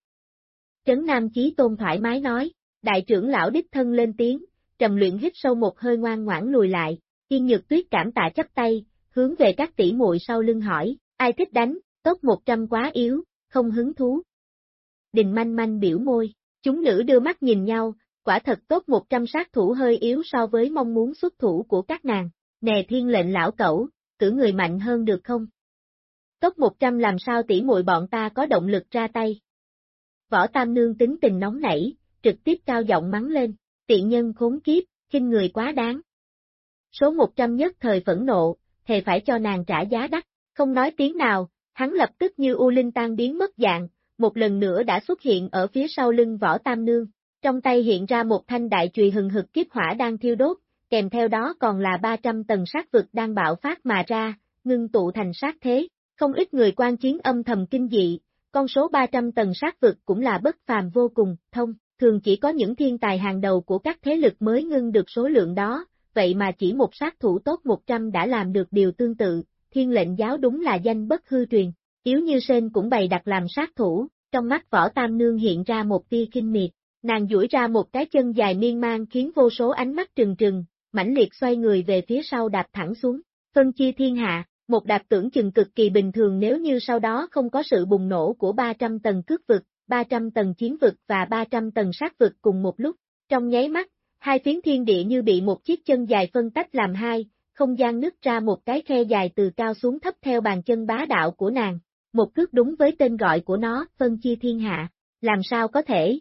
Trấn Nam Chí Tôn thoải mái nói, đại trưởng lão đích thân lên tiếng, trầm luyện hít sâu một hơi ngoan ngoãn lùi lại, Yên Nhược Tuyết cảm tạ chấp tay, hướng về các tỷ muội sau lưng hỏi, ai thích đánh, tốt 100 quá yếu, không hứng thú. Đình manh manh biểu môi, chúng nữ đưa mắt nhìn nhau, quả thật tốt 100 sát thủ hơi yếu so với mong muốn xuất thủ của các nàng, nè thiên lệnh lão cẩu, cử người mạnh hơn được không? Tốt 100 làm sao tỷ muội bọn ta có động lực ra tay. Võ Tam Nương tính tình nóng nảy, trực tiếp cao giọng mắng lên, tiện nhân khốn kiếp, khinh người quá đáng. Số 100 nhất thời phẫn nộ, thề phải cho nàng trả giá đắt, không nói tiếng nào, hắn lập tức như U Linh tan biến mất dạng, một lần nữa đã xuất hiện ở phía sau lưng võ tam nương, trong tay hiện ra một thanh đại chùy hừng hực kiếp hỏa đang thiêu đốt, kèm theo đó còn là 300 tầng sát vực đang bạo phát mà ra, ngưng tụ thành sát thế, không ít người quan chiến âm thầm kinh dị, con số 300 tầng sát vực cũng là bất phàm vô cùng, thông, thường chỉ có những thiên tài hàng đầu của các thế lực mới ngưng được số lượng đó, vậy mà chỉ một sát thủ tốt 100 đã làm được điều tương tự, thiên lệnh giáo đúng là danh bất hư truyền, yếu như sên cũng bày đặt làm sát thủ, trong mắt võ tam nương hiện ra một tia kinh miệt, nàng duỗi ra một cái chân dài miên man khiến vô số ánh mắt trừng trừng, mãnh liệt xoay người về phía sau đạp thẳng xuống, phân chia thiên hạ, một đạp tưởng chừng cực kỳ bình thường nếu như sau đó không có sự bùng nổ của 300 tầng cước vực, 300 tầng chiến vực và 300 tầng sát vực cùng một lúc, trong nháy mắt, hai phiến thiên địa như bị một chiếc chân dài phân tách làm hai, không gian nứt ra một cái khe dài từ cao xuống thấp theo bàn chân bá đạo của nàng, một cước đúng với tên gọi của nó, phân chia thiên hạ, làm sao có thể?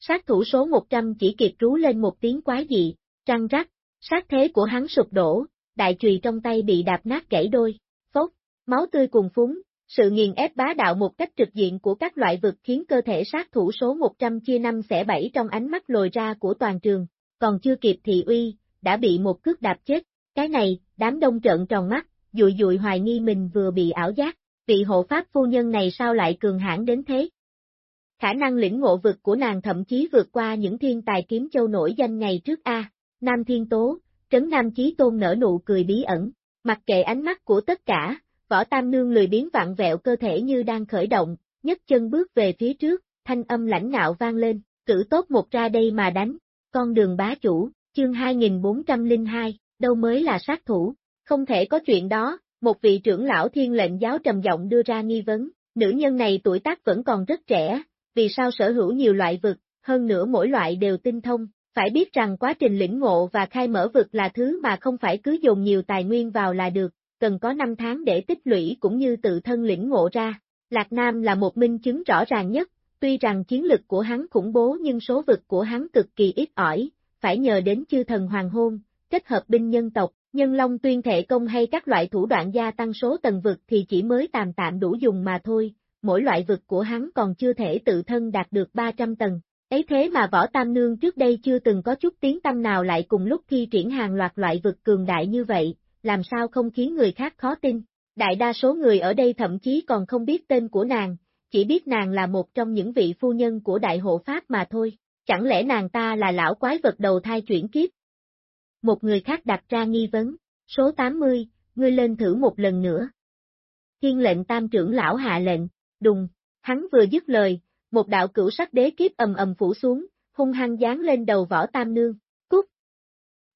Sát thủ số 100 chỉ kịp rú lên một tiếng quái dị, trăng rắc, sát thế của hắn sụp đổ, đại chùy trong tay bị đạp nát gãy đôi, phốt, máu tươi cùng phúng, sự nghiền ép bá đạo một cách trực diện của các loại vực khiến cơ thể sát thủ số 100 chia năm xẻ bảy trong ánh mắt lồi ra của toàn trường, còn chưa kịp thị uy, đã bị một cước đạp chết, cái này, đám đông trợn tròn mắt, dụi dụi hoài nghi mình vừa bị ảo giác, vị hộ pháp phu nhân này sao lại cường hãn đến thế? Khả năng lĩnh ngộ vực của nàng thậm chí vượt qua những thiên tài kiếm châu nổi danh ngày trước A, Nam Thiên Tố, Trấn Nam Chí Tôn nở nụ cười bí ẩn, mặc kệ ánh mắt của tất cả, võ tam nương lười biến vặn vẹo cơ thể như đang khởi động, nhấc chân bước về phía trước, thanh âm lãnh ngạo vang lên, cử tốt một ra đây mà đánh, con đường bá chủ, chương 2402, đâu mới là sát thủ, không thể có chuyện đó, một vị trưởng lão thiên lệnh giáo trầm giọng đưa ra nghi vấn, nữ nhân này tuổi tác vẫn còn rất trẻ, vì sao sở hữu nhiều loại vực, hơn nữa mỗi loại đều tinh thông, phải biết rằng quá trình lĩnh ngộ và khai mở vực là thứ mà không phải cứ dùng nhiều tài nguyên vào là được, cần có 5 tháng để tích lũy cũng như tự thân lĩnh ngộ ra, Lạc Nam là một minh chứng rõ ràng nhất, tuy rằng chiến lực của hắn khủng bố nhưng số vực của hắn cực kỳ ít ỏi, phải nhờ đến chư thần hoàng hôn, kết hợp binh nhân tộc, nhân long tuyên thể công hay các loại thủ đoạn gia tăng số tầng vực thì chỉ mới tạm tạm đủ dùng mà thôi, mỗi loại vực của hắn còn chưa thể tự thân đạt được 300 tầng. Ấy thế mà võ tam nương trước đây chưa từng có chút tiếng tâm nào lại cùng lúc thi triển hàng loạt loại vực cường đại như vậy, làm sao không khiến người khác khó tin. Đại đa số người ở đây thậm chí còn không biết tên của nàng, chỉ biết nàng là một trong những vị phu nhân của đại hộ pháp mà thôi. Chẳng lẽ nàng ta là lão quái vật đầu thai chuyển kiếp? Một người khác đặt ra nghi vấn, số 80, ngươi lên thử một lần nữa. Thiên lệnh tam trưởng lão hạ lệnh, đùng, hắn vừa dứt lời, một đạo cửu sắc đế kiếp ầm ầm phủ xuống, hung hăng dán lên đầu võ tam nương, cút.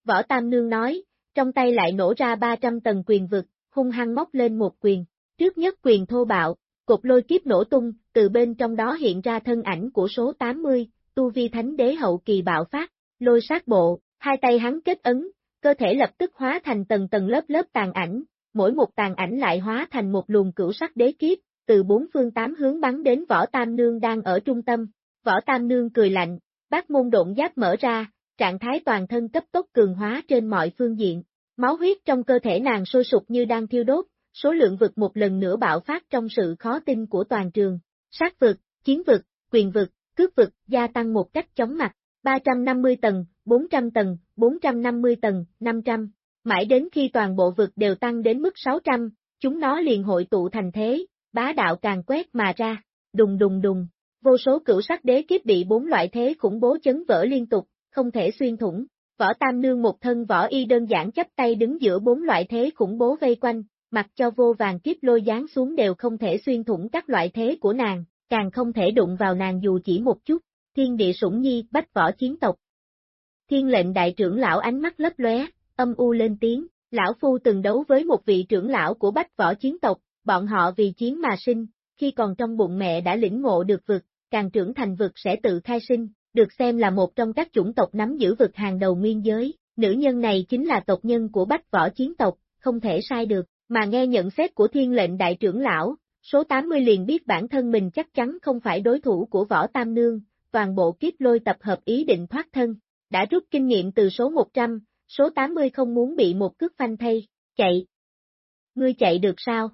Võ tam nương nói, trong tay lại nổ ra 300 tầng quyền vực, hung hăng móc lên một quyền, trước nhất quyền thô bạo, cục lôi kiếp nổ tung, từ bên trong đó hiện ra thân ảnh của số 80, tu vi thánh đế hậu kỳ bạo phát, lôi sát bộ, hai tay hắn kết ấn, cơ thể lập tức hóa thành tầng tầng lớp lớp tàn ảnh, mỗi một tàn ảnh lại hóa thành một luồng cửu sắc đế kiếp, từ bốn phương tám hướng bắn đến võ tam nương đang ở trung tâm. Võ tam nương cười lạnh, bác môn độn giáp mở ra, trạng thái toàn thân cấp tốc cường hóa trên mọi phương diện. Máu huyết trong cơ thể nàng sôi sục như đang thiêu đốt, số lượng vực một lần nữa bạo phát trong sự khó tin của toàn trường. Sát vực, chiến vực, quyền vực, cướp vực gia tăng một cách chóng mặt, 350 tầng, 400 tầng, 450 tầng, 500, mãi đến khi toàn bộ vực đều tăng đến mức 600, chúng nó liền hội tụ thành thế, bá đạo càng quét mà ra, đùng đùng đùng, vô số cửu sắc đế kiếp bị bốn loại thế khủng bố chấn vỡ liên tục, không thể xuyên thủng. Võ Tam Nương một thân võ y đơn giản chấp tay đứng giữa bốn loại thế khủng bố vây quanh, mặc cho vô vàng kiếp lôi giáng xuống đều không thể xuyên thủng các loại thế của nàng, càng không thể đụng vào nàng dù chỉ một chút. Thiên địa sủng nhi, bách võ chiến tộc. Thiên lệnh đại trưởng lão ánh mắt lấp lóe, âm u lên tiếng, lão phu từng đấu với một vị trưởng lão của bách võ chiến tộc, bọn họ vì chiến mà sinh, khi còn trong bụng mẹ đã lĩnh ngộ được vực, càng trưởng thành vực sẽ tự khai sinh, được xem là một trong các chủng tộc nắm giữ vực hàng đầu nguyên giới. Nữ nhân này chính là tộc nhân của bách võ chiến tộc, không thể sai được, mà nghe nhận xét của thiên lệnh đại trưởng lão, số 80 liền biết bản thân mình chắc chắn không phải đối thủ của võ tam nương, toàn bộ kiếp lôi tập hợp ý định thoát thân, đã rút kinh nghiệm từ số 100, số 80 không muốn bị một cước phanh thay, chạy. Ngươi chạy được sao?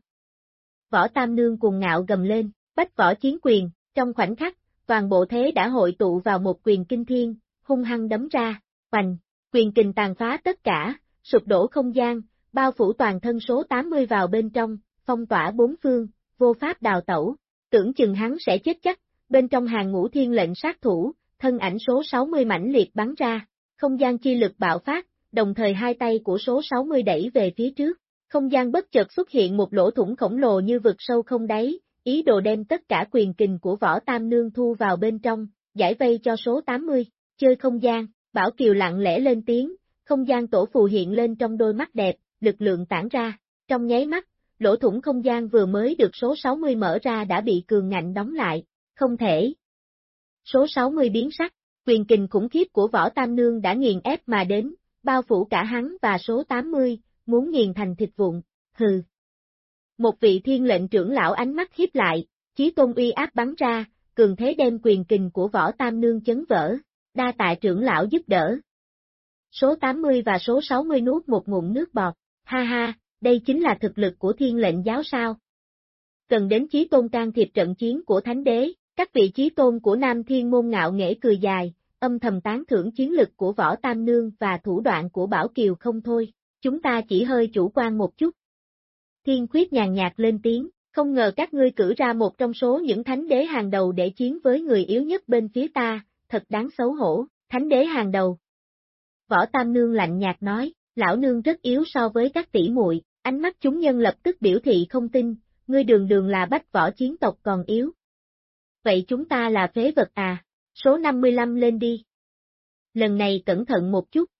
Võ Tam Nương cuồng ngạo gầm lên, bách võ chiến quyền, trong khoảnh khắc, toàn bộ thế đã hội tụ vào một quyền kinh thiên, hung hăng đấm ra, hoành, quyền kình tàn phá tất cả, sụp đổ không gian, bao phủ toàn thân số 80 vào bên trong, phong tỏa bốn phương, vô pháp đào tẩu, tưởng chừng hắn sẽ chết chắc, bên trong hàng ngũ thiên lệnh sát thủ, thân ảnh số 60 mãnh liệt bắn ra, không gian chi lực bạo phát, đồng thời hai tay của số 60 đẩy về phía trước, không gian bất chợt xuất hiện một lỗ thủng khổng lồ như vực sâu không đáy, ý đồ đem tất cả quyền kình của võ tam nương thu vào bên trong, giải vây cho số 80, chơi không gian, Bảo Kiều lặng lẽ lên tiếng, không gian tổ phù hiện lên trong đôi mắt đẹp, lực lượng tản ra, trong nháy mắt, lỗ thủng không gian vừa mới được số 60 mở ra đã bị cường ngạnh đóng lại, không thể. Số 60 biến sắc, quyền kình khủng khiếp của võ tam nương đã nghiền ép mà đến, bao phủ cả hắn và số 80, muốn nghiền thành thịt vụn, hừ. Một vị thiên lệnh trưởng lão ánh mắt hiếp lại, chí tôn uy áp bắn ra, cường thế đem quyền kình của võ tam nương chấn vỡ, đa tạ trưởng lão giúp đỡ. Số 80 và số 60 nuốt một ngụm nước bọt, ha ha, đây chính là thực lực của thiên lệnh giáo sao. Cần đến chí tôn can thiệp trận chiến của thánh đế, các vị chí tôn của Nam Thiên Môn ngạo nghễ cười dài, âm thầm tán thưởng chiến lực của Võ Tam Nương và thủ đoạn của Bảo Kiều không thôi, chúng ta chỉ hơi chủ quan một chút. Thiên khuyết nhàn nhạt lên tiếng, không ngờ các ngươi cử ra một trong số những thánh đế hàng đầu để chiến với người yếu nhất bên phía ta, thật đáng xấu hổ, thánh đế hàng đầu. Võ Tam Nương lạnh nhạt nói, lão nương rất yếu so với các tỷ muội, ánh mắt chúng nhân lập tức biểu thị không tin, ngươi đường đường là bách võ chiến tộc còn yếu. Vậy chúng ta là phế vật à, số 55 lên đi. Lần này cẩn thận một chút.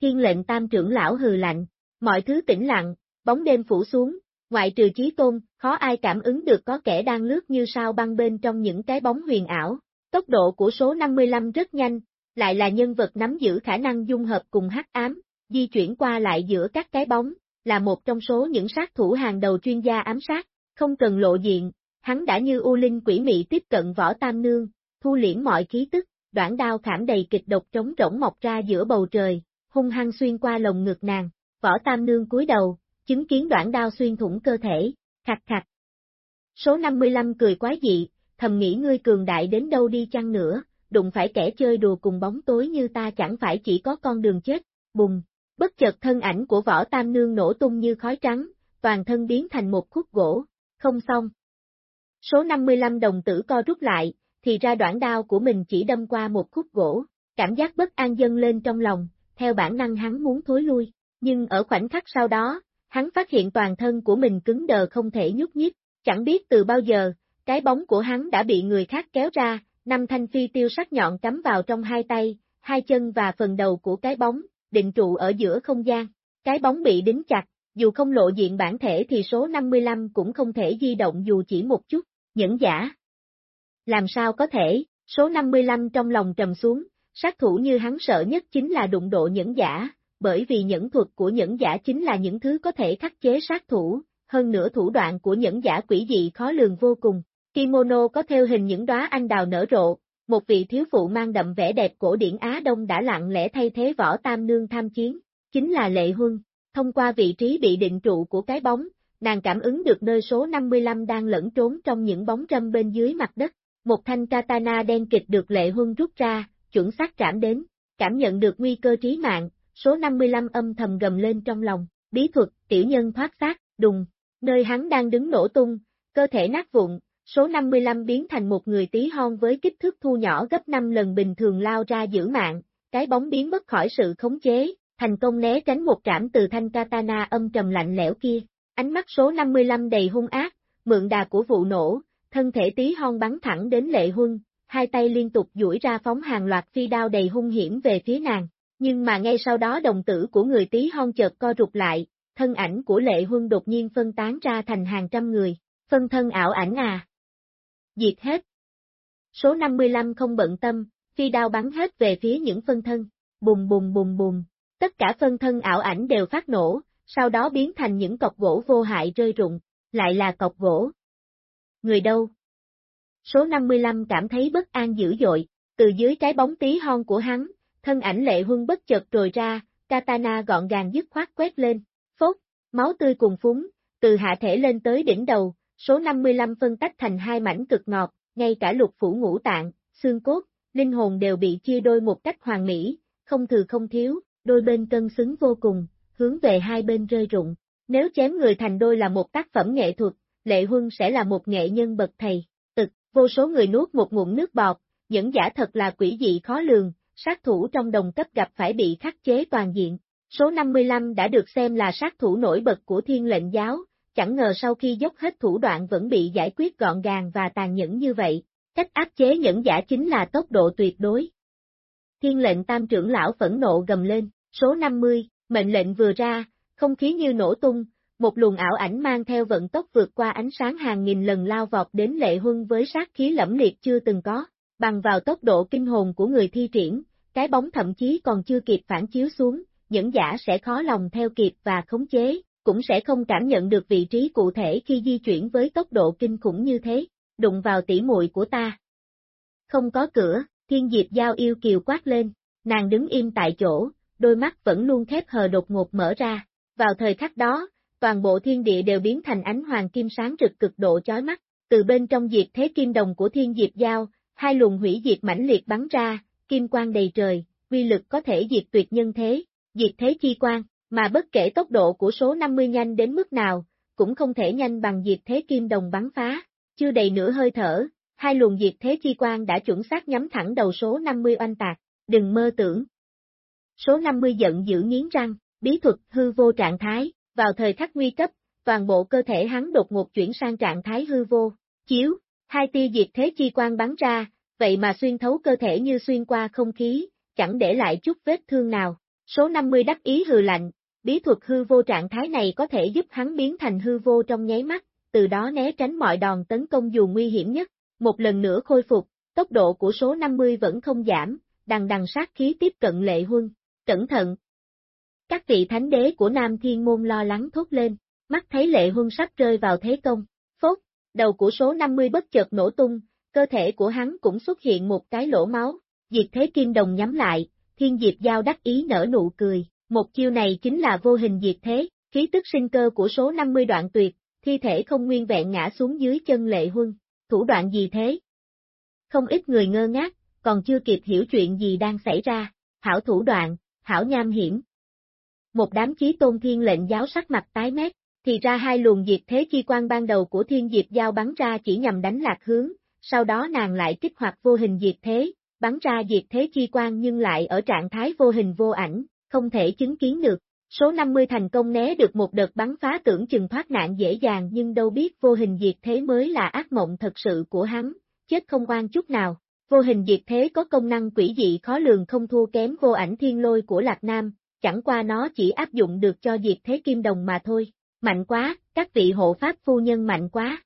Thiên lệnh tam trưởng lão hừ lạnh, mọi thứ tĩnh lặng, bóng đêm phủ xuống, ngoại trừ trí tôn, khó ai cảm ứng được có kẻ đang lướt như sao băng bên trong những cái bóng huyền ảo. Tốc độ của số 55 rất nhanh, lại là nhân vật nắm giữ khả năng dung hợp cùng hắc ám, di chuyển qua lại giữa các cái bóng, là một trong số những sát thủ hàng đầu chuyên gia ám sát, không cần lộ diện, hắn đã như u linh quỷ mị tiếp cận võ tam nương, thu liễm mọi khí tức, đoạn đao khảm đầy kịch độc trống rỗng mọc ra giữa bầu trời, hung hăng xuyên qua lồng ngực nàng, võ tam nương cúi đầu, chứng kiến đoạn đao xuyên thủng cơ thể, khạch khạch. Số 55 cười quái dị, thầm nghĩ ngươi cường đại đến đâu đi chăng nữa, đụng phải kẻ chơi đùa cùng bóng tối như ta chẳng phải chỉ có con đường chết, bùng, bất chợt thân ảnh của võ tam nương nổ tung như khói trắng, toàn thân biến thành một khúc gỗ, không xong. Số 55 đồng tử co rút lại, thì ra đoạn đao của mình chỉ đâm qua một khúc gỗ, cảm giác bất an dâng lên trong lòng, theo bản năng hắn muốn thối lui, nhưng ở khoảnh khắc sau đó, hắn phát hiện toàn thân của mình cứng đờ không thể nhúc nhích, chẳng biết từ bao giờ, cái bóng của hắn đã bị người khác kéo ra, năm thanh phi tiêu sắc nhọn cắm vào trong hai tay, hai chân và phần đầu của cái bóng, định trụ ở giữa không gian. Cái bóng bị đính chặt, dù không lộ diện bản thể thì số 55 cũng không thể di động dù chỉ một chút, nhẫn giả. Làm sao có thể, số 55 trong lòng trầm xuống, sát thủ như hắn sợ nhất chính là đụng độ nhẫn giả, bởi vì nhẫn thuật của nhẫn giả chính là những thứ có thể khắc chế sát thủ, hơn nữa thủ đoạn của nhẫn giả quỷ dị khó lường vô cùng. Kimono có theo hình những đóa anh đào nở rộ, một vị thiếu phụ mang đậm vẻ đẹp cổ điển Á Đông đã lặng lẽ thay thế võ tam nương tham chiến, chính là Lệ Huân. Thông qua vị trí bị định trụ của cái bóng, nàng cảm ứng được nơi số 55 đang lẫn trốn trong những bóng râm bên dưới mặt đất. Một thanh katana đen kịch được Lệ Huân rút ra, chuẩn xác trảm đến, cảm nhận được nguy cơ trí mạng, số 55 âm thầm gầm lên trong lòng, bí thuật, tiểu nhân thoát xác, đùng, nơi hắn đang đứng nổ tung, cơ thể nát vụn, số 55 biến thành một người tí hon với kích thước thu nhỏ gấp 5 lần bình thường lao ra giữ mạng, cái bóng biến mất khỏi sự khống chế, thành công né tránh một trảm từ thanh katana âm trầm lạnh lẽo kia. Ánh mắt số 55 đầy hung ác, mượn đà của vụ nổ, thân thể tí hon bắn thẳng đến lệ huân, hai tay liên tục duỗi ra phóng hàng loạt phi đao đầy hung hiểm về phía nàng. Nhưng mà ngay sau đó đồng tử của người tí hon chợt co rụt lại, thân ảnh của lệ huân đột nhiên phân tán ra thành hàng trăm người, phân thân ảo ảnh à. Diệt hết. Số 55 không bận tâm, phi đao bắn hết về phía những phân thân, bùng bùng bùng bùng, tất cả phân thân ảo ảnh đều phát nổ, sau đó biến thành những cọc gỗ vô hại rơi rụng, lại là cọc gỗ. Người đâu? Số 55 cảm thấy bất an dữ dội, từ dưới cái bóng tí hon của hắn, thân ảnh lệ huân bất chợt trồi ra, katana gọn gàng dứt khoát quét lên, phốt, máu tươi cùng phúng, từ hạ thể lên tới đỉnh đầu, số 55 phân tách thành hai mảnh cực ngọt, ngay cả lục phủ ngũ tạng, xương cốt, linh hồn đều bị chia đôi một cách hoàn mỹ, không thừa không thiếu, đôi bên cân xứng vô cùng, hướng về hai bên rơi rụng. Nếu chém người thành đôi là một tác phẩm nghệ thuật, Lệ Huân sẽ là một nghệ nhân bậc thầy. Tực, vô số người nuốt một ngụm nước bọt, những giả thật là quỷ dị khó lường, sát thủ trong đồng cấp gặp phải bị khắc chế toàn diện. Số 55 đã được xem là sát thủ nổi bật của thiên lệnh giáo, chẳng ngờ sau khi dốc hết thủ đoạn vẫn bị giải quyết gọn gàng và tàn nhẫn như vậy. Cách áp chế nhẫn giả chính là tốc độ tuyệt đối. Thiên lệnh tam trưởng lão phẫn nộ gầm lên, số 50, mệnh lệnh vừa ra, không khí như nổ tung, một luồng ảo ảnh mang theo vận tốc vượt qua ánh sáng hàng nghìn lần lao vọt đến lệ huân với sát khí lẫm liệt chưa từng có, bằng vào tốc độ kinh hồn của người thi triển, cái bóng thậm chí còn chưa kịp phản chiếu xuống, những giả sẽ khó lòng theo kịp và khống chế, cũng sẽ không cảm nhận được vị trí cụ thể khi di chuyển với tốc độ kinh khủng như thế, đụng vào tỉ muội của ta. Không có cửa, thiên diệp giao yêu kiều quát lên, nàng đứng im tại chỗ, đôi mắt vẫn luôn khép hờ đột ngột mở ra, vào thời khắc đó, toàn bộ thiên địa đều biến thành ánh hoàng kim sáng rực cực độ chói mắt, từ bên trong diệt thế kim đồng của thiên diệp giao, hai luồng hủy diệt mãnh liệt bắn ra, kim quang đầy trời, uy lực có thể diệt tuyệt nhân thế, diệt thế chi quang, mà bất kể tốc độ của số 50 nhanh đến mức nào, cũng không thể nhanh bằng diệt thế kim đồng bắn phá, chưa đầy nửa hơi thở, hai luồng diệt thế chi quang đã chuẩn xác nhắm thẳng đầu số 50 oanh tạc, đừng mơ tưởng. Số 50 giận dữ nghiến răng, bí thuật hư vô trạng thái, vào thời khắc nguy cấp, toàn bộ cơ thể hắn đột ngột chuyển sang trạng thái hư vô, chiếu, hai tia diệt thế chi quang bắn ra, vậy mà xuyên thấu cơ thể như xuyên qua không khí, chẳng để lại chút vết thương nào. Số 50 đắc ý hừ lạnh, bí thuật hư vô trạng thái này có thể giúp hắn biến thành hư vô trong nháy mắt, từ đó né tránh mọi đòn tấn công dù nguy hiểm nhất. Một lần nữa khôi phục, tốc độ của số 50 vẫn không giảm, đằng đằng sát khí tiếp cận lệ huân. Cẩn thận! Các vị thánh đế của Nam Thiên Môn lo lắng thốt lên, mắt thấy lệ huân sắp rơi vào thế công. Đầu của số 50 bất chợt nổ tung, cơ thể của hắn cũng xuất hiện một cái lỗ máu, diệt thế kim đồng nhắm lại, thiên diệp giao đắc ý nở nụ cười, một chiêu này chính là vô hình diệt thế, khí tức sinh cơ của số 50 đoạn tuyệt, thi thể không nguyên vẹn ngã xuống dưới chân lệ huân, thủ đoạn gì thế? Không ít người ngơ ngác, còn chưa kịp hiểu chuyện gì đang xảy ra, hảo thủ đoạn, hảo nham hiểm. Một đám chí tôn thiên lệnh giáo sắc mặt tái mét, thì ra hai luồng diệt thế chi quan ban đầu của thiên diệp giao bắn ra chỉ nhằm đánh lạc hướng, sau đó nàng lại kích hoạt vô hình diệt thế, bắn ra diệt thế chi quan nhưng lại ở trạng thái vô hình vô ảnh, không thể chứng kiến được. Số 50 thành công né được một đợt bắn phá tưởng chừng thoát nạn dễ dàng nhưng đâu biết vô hình diệt thế mới là ác mộng thật sự của hắn, chết không oan chút nào. Vô hình diệt thế có công năng quỷ dị khó lường không thua kém vô ảnh thiên lôi của Lạc Nam, chẳng qua nó chỉ áp dụng được cho diệt thế kim đồng mà thôi. Mạnh quá, các vị hộ pháp phu nhân mạnh quá.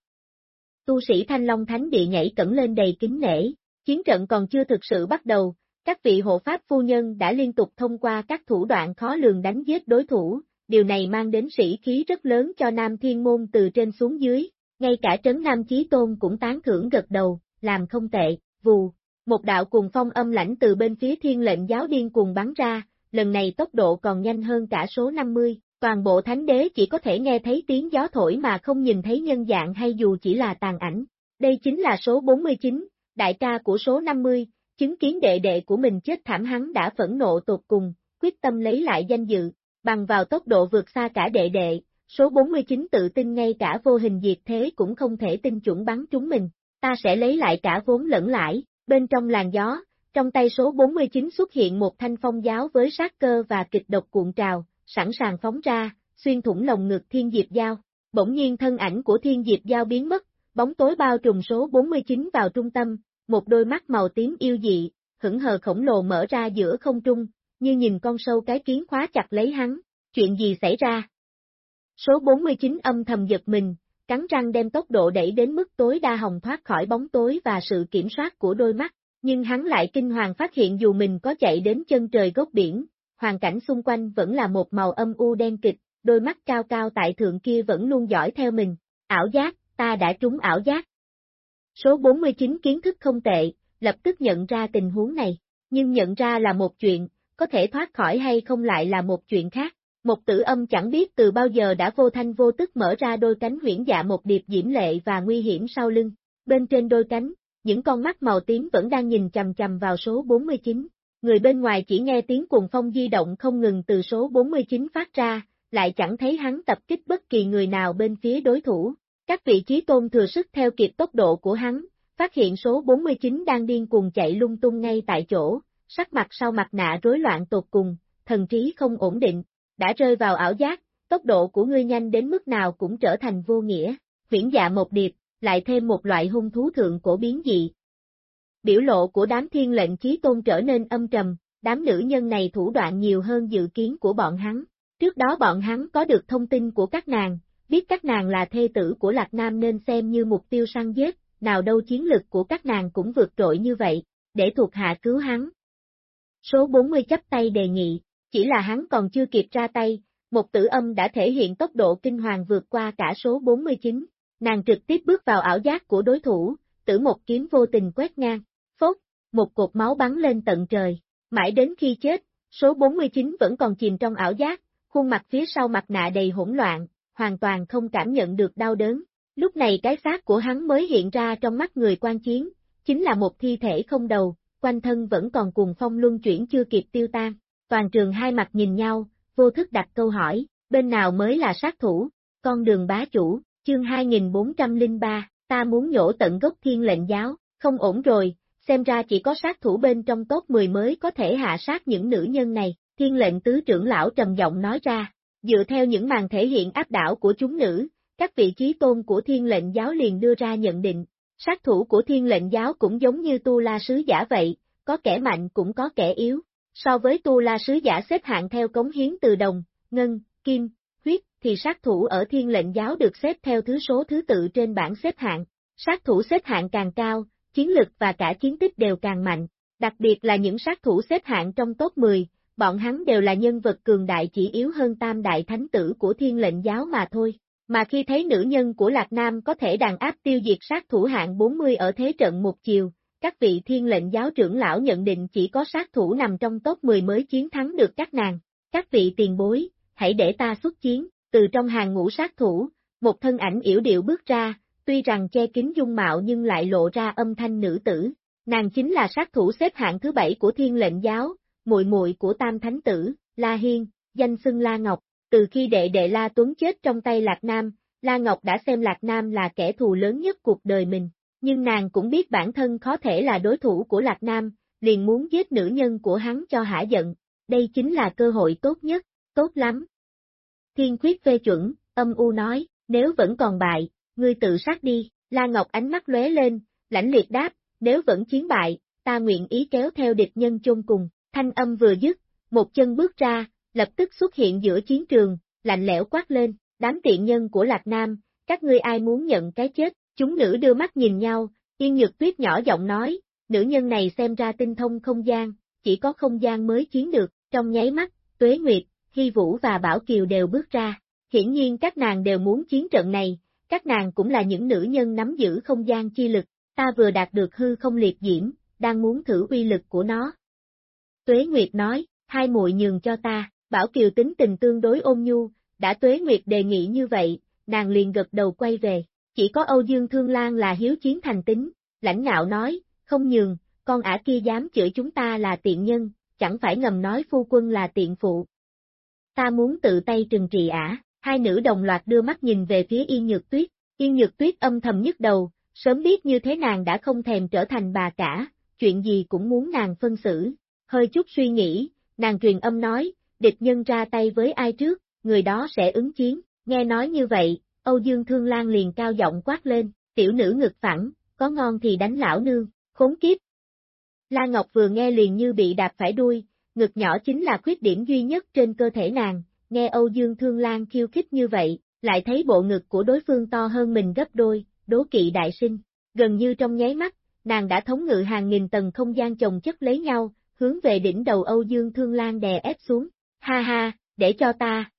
Tu sĩ Thanh Long Thánh Địa nhảy cẩn lên đầy kính nể, chiến trận còn chưa thực sự bắt đầu, các vị hộ pháp phu nhân đã liên tục thông qua các thủ đoạn khó lường đánh giết đối thủ, điều này mang đến sĩ khí rất lớn cho Nam Thiên Môn từ trên xuống dưới, ngay cả Trấn Nam Chí Tôn cũng tán thưởng gật đầu, làm không tệ, vù. Một đạo cùng phong âm lãnh từ bên phía thiên lệnh giáo điên cuồng bắn ra, lần này tốc độ còn nhanh hơn cả số 50, toàn bộ thánh đế chỉ có thể nghe thấy tiếng gió thổi mà không nhìn thấy nhân dạng hay dù chỉ là tàn ảnh. Đây chính là số 49, đại ca của số 50, chứng kiến đệ đệ của mình chết thảm hắn đã phẫn nộ tột cùng, quyết tâm lấy lại danh dự, bằng vào tốc độ vượt xa cả đệ đệ, số 49 tự tin ngay cả vô hình diệt thế cũng không thể tin chuẩn bắn chúng mình, ta sẽ lấy lại cả vốn lẫn lãi, bên trong làn gió, trong tay số 49 xuất hiện một thanh phong giáo với sát cơ và kịch độc cuộn trào, sẵn sàng phóng ra, xuyên thủng lồng ngực thiên diệp giao. Bỗng nhiên thân ảnh của thiên diệp giao biến mất, bóng tối bao trùm số 49 vào trung tâm, một đôi mắt màu tím yêu dị, hững hờ khổng lồ mở ra giữa không trung, như nhìn con sâu cái kiến khóa chặt lấy hắn, chuyện gì xảy ra? Số 49 âm thầm giật mình, cắn răng đem tốc độ đẩy đến mức tối đa hồng thoát khỏi bóng tối và sự kiểm soát của đôi mắt, nhưng hắn lại kinh hoàng phát hiện dù mình có chạy đến chân trời gốc biển, hoàn cảnh xung quanh vẫn là một màu âm u đen kịch, đôi mắt cao cao tại thượng kia vẫn luôn dõi theo mình, ảo giác, ta đã trúng ảo giác. Số 49 kiến thức không tệ, lập tức nhận ra tình huống này, nhưng nhận ra là một chuyện, có thể thoát khỏi hay không lại là một chuyện khác. Một tử âm chẳng biết từ bao giờ đã vô thanh vô tức mở ra đôi cánh huyển dạ một điệp diễm lệ và nguy hiểm sau lưng. Bên trên đôi cánh, những con mắt màu tím vẫn đang nhìn chầm chầm vào số 49. Người bên ngoài chỉ nghe tiếng cuồng phong di động không ngừng từ số 49 phát ra, lại chẳng thấy hắn tập kích bất kỳ người nào bên phía đối thủ. Các vị trí tôn thừa sức theo kịp tốc độ của hắn, phát hiện số 49 đang điên cuồng chạy lung tung ngay tại chỗ, sắc mặt sau mặt nạ rối loạn tột cùng, thần trí không ổn định, đã rơi vào ảo giác, tốc độ của ngươi nhanh đến mức nào cũng trở thành vô nghĩa, Viễn dạ một điệp, lại thêm một loại hung thú thượng cổ biến dị. Biểu lộ của đám thiên lệnh chí tôn trở nên âm trầm, đám nữ nhân này thủ đoạn nhiều hơn dự kiến của bọn hắn. Trước đó bọn hắn có được thông tin của các nàng, biết các nàng là thê tử của Lạc Nam nên xem như mục tiêu săn giết, nào đâu chiến lực của các nàng cũng vượt trội như vậy, để thuộc hạ cứu hắn. Số 40 chấp tay đề nghị, chỉ là hắn còn chưa kịp ra tay, một tử âm đã thể hiện tốc độ kinh hoàng vượt qua cả số 49, nàng trực tiếp bước vào ảo giác của đối thủ, tử một kiếm vô tình quét ngang, một cột máu bắn lên tận trời, mãi đến khi chết, số 49 vẫn còn chìm trong ảo giác, khuôn mặt phía sau mặt nạ đầy hỗn loạn, hoàn toàn không cảm nhận được đau đớn. Lúc này cái xác của hắn mới hiện ra trong mắt người quan chiến, chính là một thi thể không đầu, quanh thân vẫn còn cùng phong luân chuyển chưa kịp tiêu tan. Toàn trường hai mặt nhìn nhau, vô thức đặt câu hỏi, bên nào mới là sát thủ, con đường bá chủ, chương 2403, ta muốn nhổ tận gốc thiên lệnh giáo, không ổn rồi, xem ra chỉ có sát thủ bên trong top 10 mới có thể hạ sát những nữ nhân này, thiên lệnh tứ trưởng lão trầm giọng nói ra, dựa theo những màn thể hiện áp đảo của chúng nữ, các vị trí tôn của thiên lệnh giáo liền đưa ra nhận định, sát thủ của thiên lệnh giáo cũng giống như tu la sứ giả vậy, có kẻ mạnh cũng có kẻ yếu, So với tu la sứ giả xếp hạng theo cống hiến từ đồng, ngân, kim, huyết, thì sát thủ ở thiên lệnh giáo được xếp theo thứ số thứ tự trên bảng xếp hạng. Sát thủ xếp hạng càng cao, chiến lực và cả chiến tích đều càng mạnh, đặc biệt là những sát thủ xếp hạng trong top 10, bọn hắn đều là nhân vật cường đại chỉ yếu hơn tam đại thánh tử của thiên lệnh giáo mà thôi. Mà khi thấy nữ nhân của Lạc Nam có thể đàn áp tiêu diệt sát thủ hạng 40 ở thế trận một chiều, các vị thiên lệnh giáo trưởng lão nhận định chỉ có sát thủ nằm trong top 10 mới chiến thắng được các nàng. Các vị tiền bối, hãy để ta xuất chiến, từ trong hàng ngũ sát thủ, một thân ảnh yểu điệu bước ra, tuy rằng che kín dung mạo nhưng lại lộ ra âm thanh nữ tử. Nàng chính là sát thủ xếp hạng thứ bảy của thiên lệnh giáo, muội muội của tam thánh tử, La Hiên, danh xưng La Ngọc. Từ khi đệ đệ La Tuấn chết trong tay Lạc Nam, La Ngọc đã xem Lạc Nam là kẻ thù lớn nhất cuộc đời mình. Nhưng nàng cũng biết bản thân khó thể là đối thủ của Lạc Nam, liền muốn giết nữ nhân của hắn cho hả giận. Đây chính là cơ hội tốt nhất, tốt lắm. Thiên khuyết phê chuẩn, âm u nói, nếu vẫn còn bại, ngươi tự sát đi, La Ngọc ánh mắt lóe lên, lãnh liệt đáp, nếu vẫn chiến bại, ta nguyện ý kéo theo địch nhân chôn cùng, thanh âm vừa dứt, một chân bước ra, lập tức xuất hiện giữa chiến trường, lạnh lẽo quát lên, đám tiện nhân của Lạc Nam, các ngươi ai muốn nhận cái chết, chúng nữ đưa mắt nhìn nhau, yên nhược tuyết nhỏ giọng nói, nữ nhân này xem ra tinh thông không gian, chỉ có không gian mới chiến được, trong nháy mắt, Tuế Nguyệt, Hy Vũ và Bảo Kiều đều bước ra, hiển nhiên các nàng đều muốn chiến trận này, các nàng cũng là những nữ nhân nắm giữ không gian chi lực, ta vừa đạt được hư không liệt diễm, đang muốn thử uy lực của nó. Tuế Nguyệt nói, hai muội nhường cho ta, Bảo Kiều tính tình tương đối ôn nhu, đã Tuế Nguyệt đề nghị như vậy, nàng liền gật đầu quay về, chỉ có Âu Dương Thương Lan là hiếu chiến thành tính, lãnh ngạo nói, không nhường, con ả kia dám chửi chúng ta là tiện nhân, chẳng phải ngầm nói phu quân là tiện phụ. Ta muốn tự tay trừng trị ả, hai nữ đồng loạt đưa mắt nhìn về phía Yên Nhược Tuyết, Yên Nhược Tuyết âm thầm nhức đầu, sớm biết như thế nàng đã không thèm trở thành bà cả, chuyện gì cũng muốn nàng phân xử, hơi chút suy nghĩ, nàng truyền âm nói, địch nhân ra tay với ai trước, người đó sẽ ứng chiến, nghe nói như vậy, Âu Dương Thương Lan liền cao giọng quát lên, tiểu nữ ngực phẳng, có ngon thì đánh lão nương, khốn kiếp. La Ngọc vừa nghe liền như bị đạp phải đuôi, ngực nhỏ chính là khuyết điểm duy nhất trên cơ thể nàng, nghe Âu Dương Thương Lan khiêu khích như vậy, lại thấy bộ ngực của đối phương to hơn mình gấp đôi, đố kỵ đại sinh, gần như trong nháy mắt, nàng đã thống ngự hàng nghìn tầng không gian chồng chất lấy nhau, hướng về đỉnh đầu Âu Dương Thương Lan đè ép xuống, ha ha, để cho ta.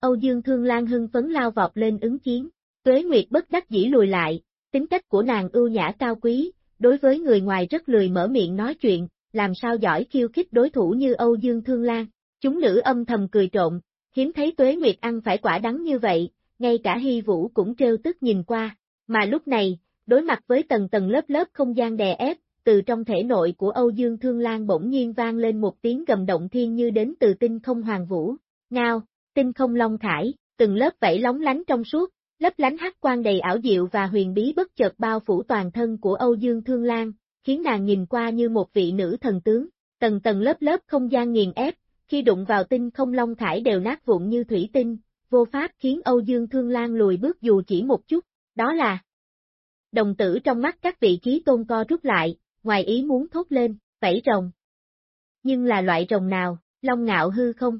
Âu Dương Thương Lan hưng phấn lao vọt lên ứng chiến, Tuế Nguyệt bất đắc dĩ lùi lại, tính cách của nàng ưu nhã cao quý, đối với người ngoài rất lười mở miệng nói chuyện, làm sao giỏi khiêu khích đối thủ như Âu Dương Thương Lan. Chúng nữ âm thầm cười trộn, hiếm thấy Tuế Nguyệt ăn phải quả đắng như vậy, ngay cả Hy Vũ cũng trêu tức nhìn qua, mà lúc này, đối mặt với tầng tầng lớp lớp không gian đè ép, từ trong thể nội của Âu Dương Thương Lan bỗng nhiên vang lên một tiếng gầm động thiên như đến từ tinh không hoàng vũ, ngao, tinh không long khải, từng lớp vảy lóng lánh trong suốt, lấp lánh hắc quang đầy ảo diệu và huyền bí bất chợt bao phủ toàn thân của Âu Dương Thương Lan, khiến nàng nhìn qua như một vị nữ thần tướng, tầng tầng lớp lớp không gian nghiền ép, khi đụng vào tinh không long thải đều nát vụn như thủy tinh, vô pháp khiến Âu Dương Thương Lan lùi bước dù chỉ một chút, đó là Đồng tử trong mắt các vị trí tôn co rút lại, ngoài ý muốn thốt lên, vẫy rồng. Nhưng là loại rồng nào, long ngạo hư không?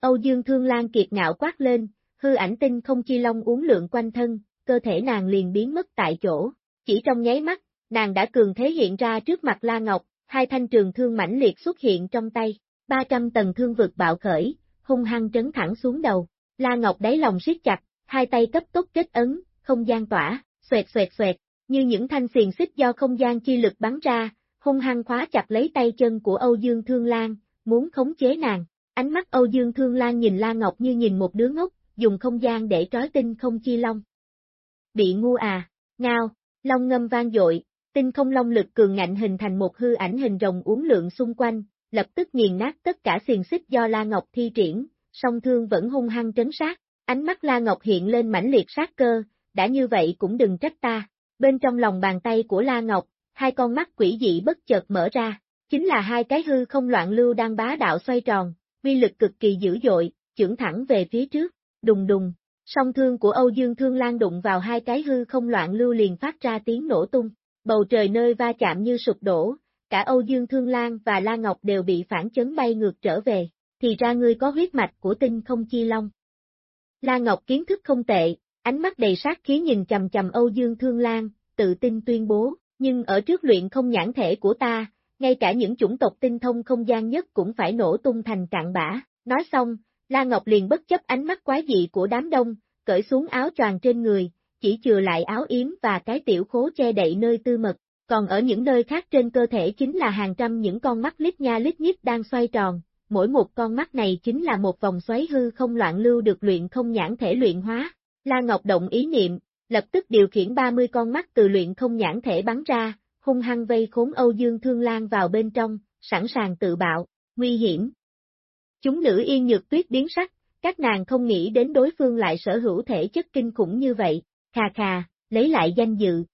Âu Dương Thương Lan kiệt ngạo quát lên, hư ảnh tinh không chi long uống lượng quanh thân, cơ thể nàng liền biến mất tại chỗ. Chỉ trong nháy mắt, nàng đã cường thế hiện ra trước mặt La Ngọc, hai thanh trường thương mãnh liệt xuất hiện trong tay, 300 tầng thương vực bạo khởi, hung hăng trấn thẳng xuống đầu. La Ngọc đáy lòng siết chặt, hai tay cấp tốc kết ấn, không gian tỏa, xoẹt xoẹt xoẹt, như những thanh xiềng xích do không gian chi lực bắn ra, hung hăng khóa chặt lấy tay chân của Âu Dương Thương Lan, muốn khống chế nàng. Ánh mắt Âu Dương Thương Lan nhìn La Ngọc như nhìn một đứa ngốc, dùng không gian để trói tinh không chi long. Bị ngu à, ngao, long ngâm vang dội, tinh không long lực cường ngạnh hình thành một hư ảnh hình rồng uốn lượng xung quanh, lập tức nghiền nát tất cả xiềng xích do La Ngọc thi triển, song thương vẫn hung hăng trấn sát, ánh mắt La Ngọc hiện lên mãnh liệt sát cơ, đã như vậy cũng đừng trách ta. Bên trong lòng bàn tay của La Ngọc, hai con mắt quỷ dị bất chợt mở ra, chính là hai cái hư không loạn lưu đang bá đạo xoay tròn, uy lực cực kỳ dữ dội, chưởng thẳng về phía trước, đùng đùng. Song thương của Âu Dương Thương Lan đụng vào hai cái hư không loạn lưu liền phát ra tiếng nổ tung, bầu trời nơi va chạm như sụp đổ, cả Âu Dương Thương Lan và La Ngọc đều bị phản chấn bay ngược trở về, thì ra ngươi có huyết mạch của tinh không chi long. La Ngọc kiến thức không tệ, Ánh mắt đầy sát khí nhìn chầm chầm Âu Dương Thương Lan, tự tin tuyên bố, nhưng ở trước luyện không nhãn thể của ta, ngay cả những chủng tộc tinh thông không gian nhất cũng phải nổ tung thành cạn bã. Nói xong, La Ngọc liền bất chấp ánh mắt quái dị của đám đông, cởi xuống áo choàng trên người, chỉ chừa lại áo yếm và cái tiểu khố che đậy nơi tư mật, còn ở những nơi khác trên cơ thể chính là hàng trăm những con mắt lít nha lít nhít đang xoay tròn, mỗi một con mắt này chính là một vòng xoáy hư không loạn lưu được luyện không nhãn thể luyện hóa. La Ngọc động ý niệm, lập tức điều khiển 30 con mắt từ luyện không nhãn thể bắn ra, hung hăng vây khốn Âu Dương Thương Lan vào bên trong, sẵn sàng tự bạo, nguy hiểm. Chúng nữ yên nhược tuyết biến sắc, các nàng không nghĩ đến đối phương lại sở hữu thể chất kinh khủng như vậy, khà khà, lấy lại danh dự.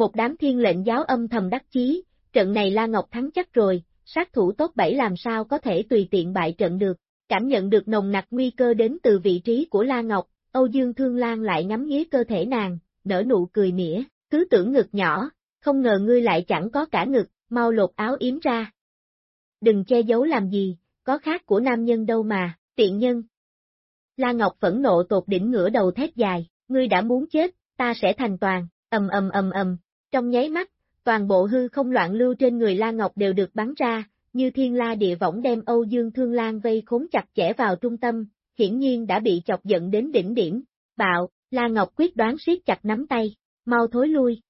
Một đám thiên lệnh giáo âm thầm đắc chí, trận này La Ngọc thắng chắc rồi, sát thủ tốt bảy làm sao có thể tùy tiện bại trận được, cảm nhận được nồng nặc nguy cơ đến từ vị trí của La Ngọc, Âu Dương Thương Lan lại ngắm nghía cơ thể nàng, nở nụ cười mỉa, cứ tưởng ngực nhỏ, không ngờ ngươi lại chẳng có cả ngực, mau lột áo yếm ra. Đừng che giấu làm gì, có khác của nam nhân đâu mà, tiện nhân. La Ngọc phẫn nộ tột đỉnh ngửa đầu thét dài, ngươi đã muốn chết, ta sẽ thành toàn, ầm ầm ầm ầm, trong nháy mắt, toàn bộ hư không loạn lưu trên người La Ngọc đều được bắn ra, như thiên la địa võng đem Âu Dương Thương Lan vây khốn chặt chẽ vào trung tâm, hiển nhiên đã bị chọc giận đến đỉnh điểm. Bạo, La Ngọc quyết đoán siết chặt nắm tay, mau thối lui.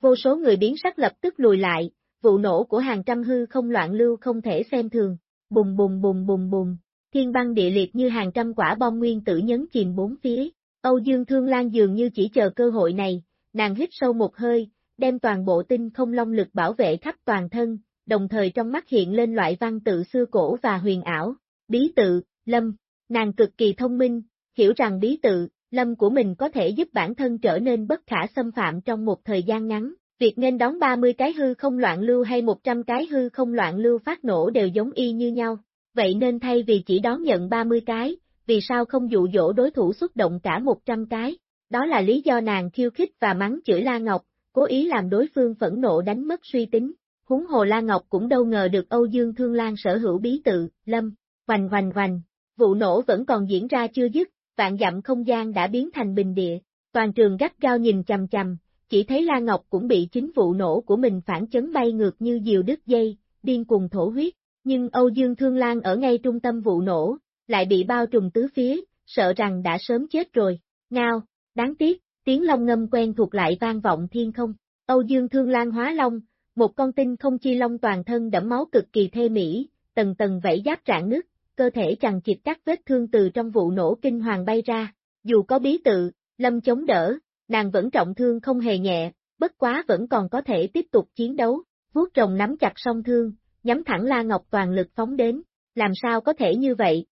Vô số người biến sắc lập tức lùi lại, vụ nổ của hàng trăm hư không loạn lưu không thể xem thường, bùng bùng bùng bùng bùng, thiên băng địa liệt như hàng trăm quả bom nguyên tử nhấn chìm bốn phía. Âu Dương Thương Lan dường như chỉ chờ cơ hội này, nàng hít sâu một hơi, đem toàn bộ tinh không long lực bảo vệ khắp toàn thân, đồng thời trong mắt hiện lên loại văn tự xưa cổ và huyền ảo, bí tự, lâm, nàng cực kỳ thông minh, hiểu rằng bí tự, lâm của mình có thể giúp bản thân trở nên bất khả xâm phạm trong một thời gian ngắn. Việc nên đón 30 cái hư không loạn lưu hay 100 cái hư không loạn lưu phát nổ đều giống y như nhau. Vậy nên thay vì chỉ đón nhận 30 cái, vì sao không dụ dỗ đối thủ xuất động cả 100 cái? Đó là lý do nàng khiêu khích và mắng chửi La Ngọc, cố ý làm đối phương phẫn nộ đánh mất suy tính. Húng hồ La Ngọc cũng đâu ngờ được Âu Dương Thương Lan sở hữu bí tự, lâm, hoành hoành hoành. Vụ nổ vẫn còn diễn ra chưa dứt, vạn dặm không gian đã biến thành bình địa. Toàn trường gắt gao nhìn chầm chầm, chỉ thấy La Ngọc cũng bị chính vụ nổ của mình phản chấn bay ngược như diều đứt dây, điên cùng thổ huyết. Nhưng Âu Dương Thương Lan ở ngay trung tâm vụ nổ, lại bị bao trùm tứ phía, sợ rằng đã sớm chết rồi. Ngao, đáng tiếc, tiếng long ngâm quen thuộc lại vang vọng thiên không. Âu Dương Thương Lan hóa long, một con tinh không chi long toàn thân đẫm máu cực kỳ thê mỹ, tầng tầng vẫy giáp rạn nứt, cơ thể chằng chịt các vết thương từ trong vụ nổ kinh hoàng bay ra. Dù có bí tự, lâm chống đỡ, nàng vẫn trọng thương không hề nhẹ, bất quá vẫn còn có thể tiếp tục chiến đấu, vuốt rồng nắm chặt song thương, nhắm thẳng La Ngọc toàn lực phóng đến, làm sao có thể như vậy?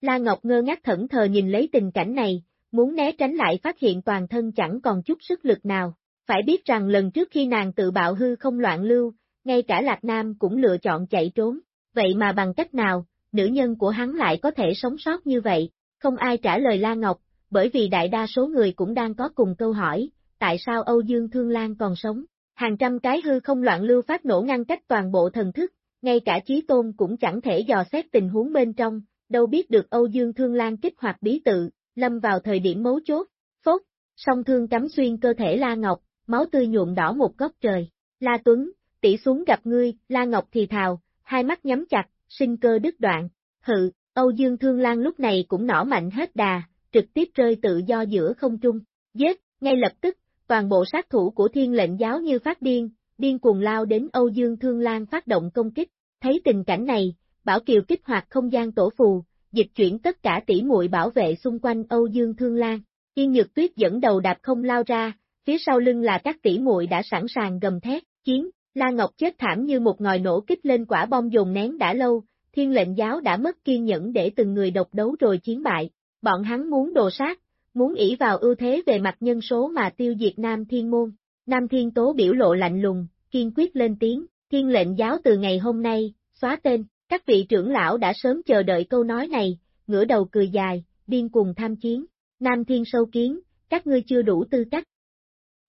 La Ngọc ngơ ngác thẫn thờ nhìn lấy tình cảnh này, muốn né tránh lại phát hiện toàn thân chẳng còn chút sức lực nào. Phải biết rằng lần trước khi nàng tự bạo hư không loạn lưu, ngay cả Lạc Nam cũng lựa chọn chạy trốn, vậy mà bằng cách nào, nữ nhân của hắn lại có thể sống sót như vậy, không ai trả lời La Ngọc, bởi vì đại đa số người cũng đang có cùng câu hỏi, tại sao Âu Dương Thương Lan còn sống? Hàng trăm cái hư không loạn lưu phát nổ ngăn cách toàn bộ thần thức, ngay cả Chí Tôn cũng chẳng thể dò xét tình huống bên trong, đâu biết được Âu Dương Thương Lan kích hoạt bí tự, lâm vào thời điểm mấu chốt, phốt, song thương cắm xuyên cơ thể La Ngọc, máu tươi nhuộm đỏ một góc trời. La Tuấn, tỷ xuống gặp ngươi, La Ngọc thì thào, hai mắt nhắm chặt, sinh cơ đứt đoạn, hự, Âu Dương Thương Lan lúc này cũng nỏ mạnh hết đà, trực tiếp rơi tự do giữa không trung, giết, ngay lập tức, toàn bộ sát thủ của thiên lệnh giáo như phát điên, điên cuồng lao đến Âu Dương Thương Lan phát động công kích, thấy tình cảnh này, Bảo Kiều kích hoạt không gian tổ phù, dịch chuyển tất cả tỷ muội bảo vệ xung quanh Âu Dương Thương Lan. Yên Nhược Tuyết dẫn đầu đạp không lao ra, phía sau lưng là các tỷ muội đã sẵn sàng gầm thét, chiến, La Ngọc chết thảm như một ngòi nổ kích lên quả bom dồn nén đã lâu, thiên lệnh giáo đã mất kiên nhẫn để từng người độc đấu rồi chiến bại, bọn hắn muốn đồ sát, muốn ỷ vào ưu thế về mặt nhân số mà tiêu diệt Nam Thiên Môn. Nam Thiên Tố biểu lộ lạnh lùng, kiên quyết lên tiếng, thiên lệnh giáo từ ngày hôm nay, xóa tên, các vị trưởng lão đã sớm chờ đợi câu nói này, ngửa đầu cười dài, điên cùng tham chiến, Nam Thiên sâu kiến, các ngươi chưa đủ tư cách.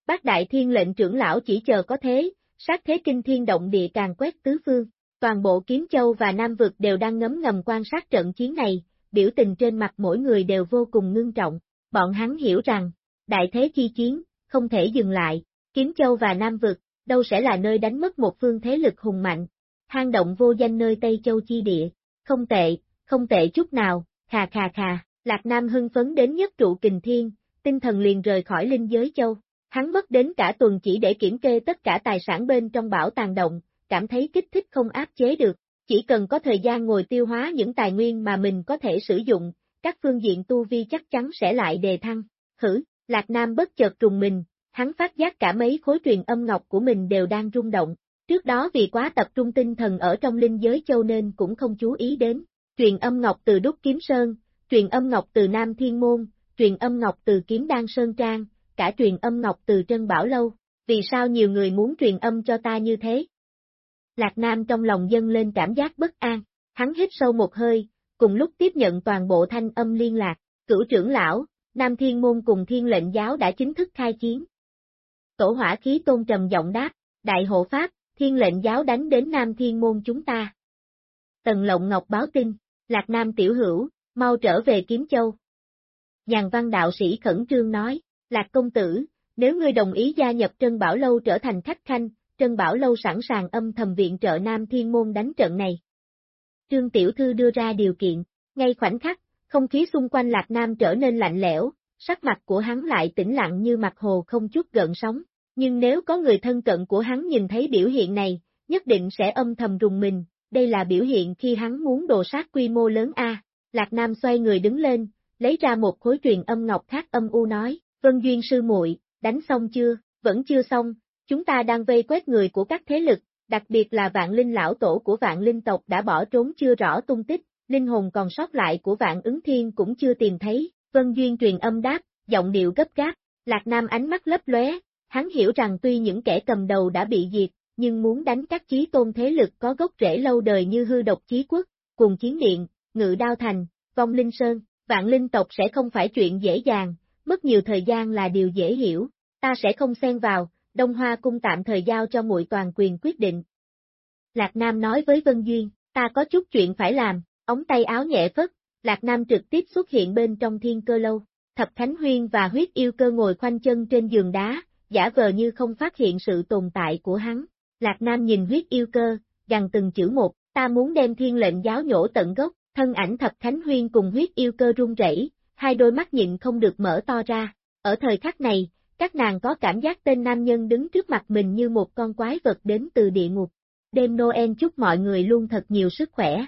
Bác Đại Thiên lệnh trưởng lão chỉ chờ có thế, sát thế kinh thiên động địa càng quét tứ phương, toàn bộ Kiếm Châu và Nam Vực đều đang ngấm ngầm quan sát trận chiến này, biểu tình trên mặt mỗi người đều vô cùng ngưng trọng, bọn hắn hiểu rằng, đại thế chi chiến, không thể dừng lại, Kiếm Châu và Nam Vực, đâu sẽ là nơi đánh mất một phương thế lực hùng mạnh, hang động vô danh nơi Tây Châu chi địa, không tệ, không tệ chút nào, khà khà khà, Lạc Nam hưng phấn đến nhất trụ kình thiên, tinh thần liền rời khỏi linh giới châu. Hắn mất đến cả tuần chỉ để kiểm kê tất cả tài sản bên trong bảo tàng động, cảm thấy kích thích không áp chế được. Chỉ cần có thời gian ngồi tiêu hóa những tài nguyên mà mình có thể sử dụng, các phương diện tu vi chắc chắn sẽ lại đề thăng. Hử, Lạc Nam bất chợt trùng mình, hắn phát giác cả mấy khối truyền âm ngọc của mình đều đang rung động. Trước đó vì quá tập trung tinh thần ở trong linh giới châu nên cũng không chú ý đến. Truyền âm ngọc từ Đúc Kiếm Sơn, truyền âm ngọc từ Nam Thiên Môn, truyền âm ngọc từ Kiếm Đan Sơn Trang, cả truyền âm ngọc từ Trân Bảo Lâu. Vì sao nhiều người muốn truyền âm cho ta như thế? Lạc Nam trong lòng dâng lên cảm giác bất an, hắn hít sâu một hơi, cùng lúc tiếp nhận toàn bộ thanh âm liên lạc, cửu trưởng lão, Nam Thiên Môn cùng Thiên lệnh giáo đã chính thức khai chiến. Tổ hỏa khí tôn trầm giọng đáp, đại hộ pháp, Thiên lệnh giáo đánh đến Nam Thiên Môn chúng ta. Tần Lộng Ngọc báo tin, Lạc Nam tiểu hữu, mau trở về Kiếm Châu. Nhàn văn đạo sĩ khẩn trương nói, Lạc công tử, nếu ngươi đồng ý gia nhập Trân Bảo Lâu trở thành khách khanh, Trân Bảo Lâu sẵn sàng âm thầm viện trợ Nam Thiên Môn đánh trận này. Trương Tiểu Thư đưa ra điều kiện, ngay khoảnh khắc, không khí xung quanh Lạc Nam trở nên lạnh lẽo, sắc mặt của hắn lại tĩnh lặng như mặt hồ không chút gợn sóng, nhưng nếu có người thân cận của hắn nhìn thấy biểu hiện này, nhất định sẽ âm thầm rùng mình, đây là biểu hiện khi hắn muốn đồ sát quy mô lớn A. Lạc Nam xoay người đứng lên, lấy ra một khối truyền âm ngọc khác âm u nói, Vân Duyên sư muội, đánh xong chưa, vẫn chưa xong, chúng ta đang vây quét người của các thế lực, đặc biệt là vạn linh lão tổ của vạn linh tộc đã bỏ trốn chưa rõ tung tích, linh hồn còn sót lại của vạn ứng thiên cũng chưa tìm thấy, Vân Duyên truyền âm đáp, giọng điệu gấp gáp, Lạc Nam ánh mắt lấp lóe, hắn hiểu rằng tuy những kẻ cầm đầu đã bị diệt, nhưng muốn đánh các chí tôn thế lực có gốc rễ lâu đời như hư độc chí quốc, cùng chiến điện, ngự đao thành, vong linh sơn, vạn linh tộc sẽ không phải chuyện dễ dàng, mất nhiều thời gian là điều dễ hiểu, ta sẽ không xen vào, Đông Hoa cung tạm thời giao cho muội toàn quyền quyết định. Lạc Nam nói với Vân Duyên, ta có chút chuyện phải làm, ống tay áo nhẹ phất, Lạc Nam trực tiếp xuất hiện bên trong thiên cơ lâu. Thập Khánh Huyên và huyết yêu cơ ngồi khoanh chân trên giường đá, giả vờ như không phát hiện sự tồn tại của hắn. Lạc Nam nhìn huyết yêu cơ, gằn từng chữ một, ta muốn đem thiên lệnh giáo nhổ tận gốc, thân ảnh Thập thánh Huyên cùng huyết yêu cơ run rẩy, hai đôi mắt nhịn không được mở to ra. Ở thời khắc này, các nàng có cảm giác tên nam nhân đứng trước mặt mình như một con quái vật đến từ địa ngục. Đêm Noel chúc mọi người luôn thật nhiều sức khỏe.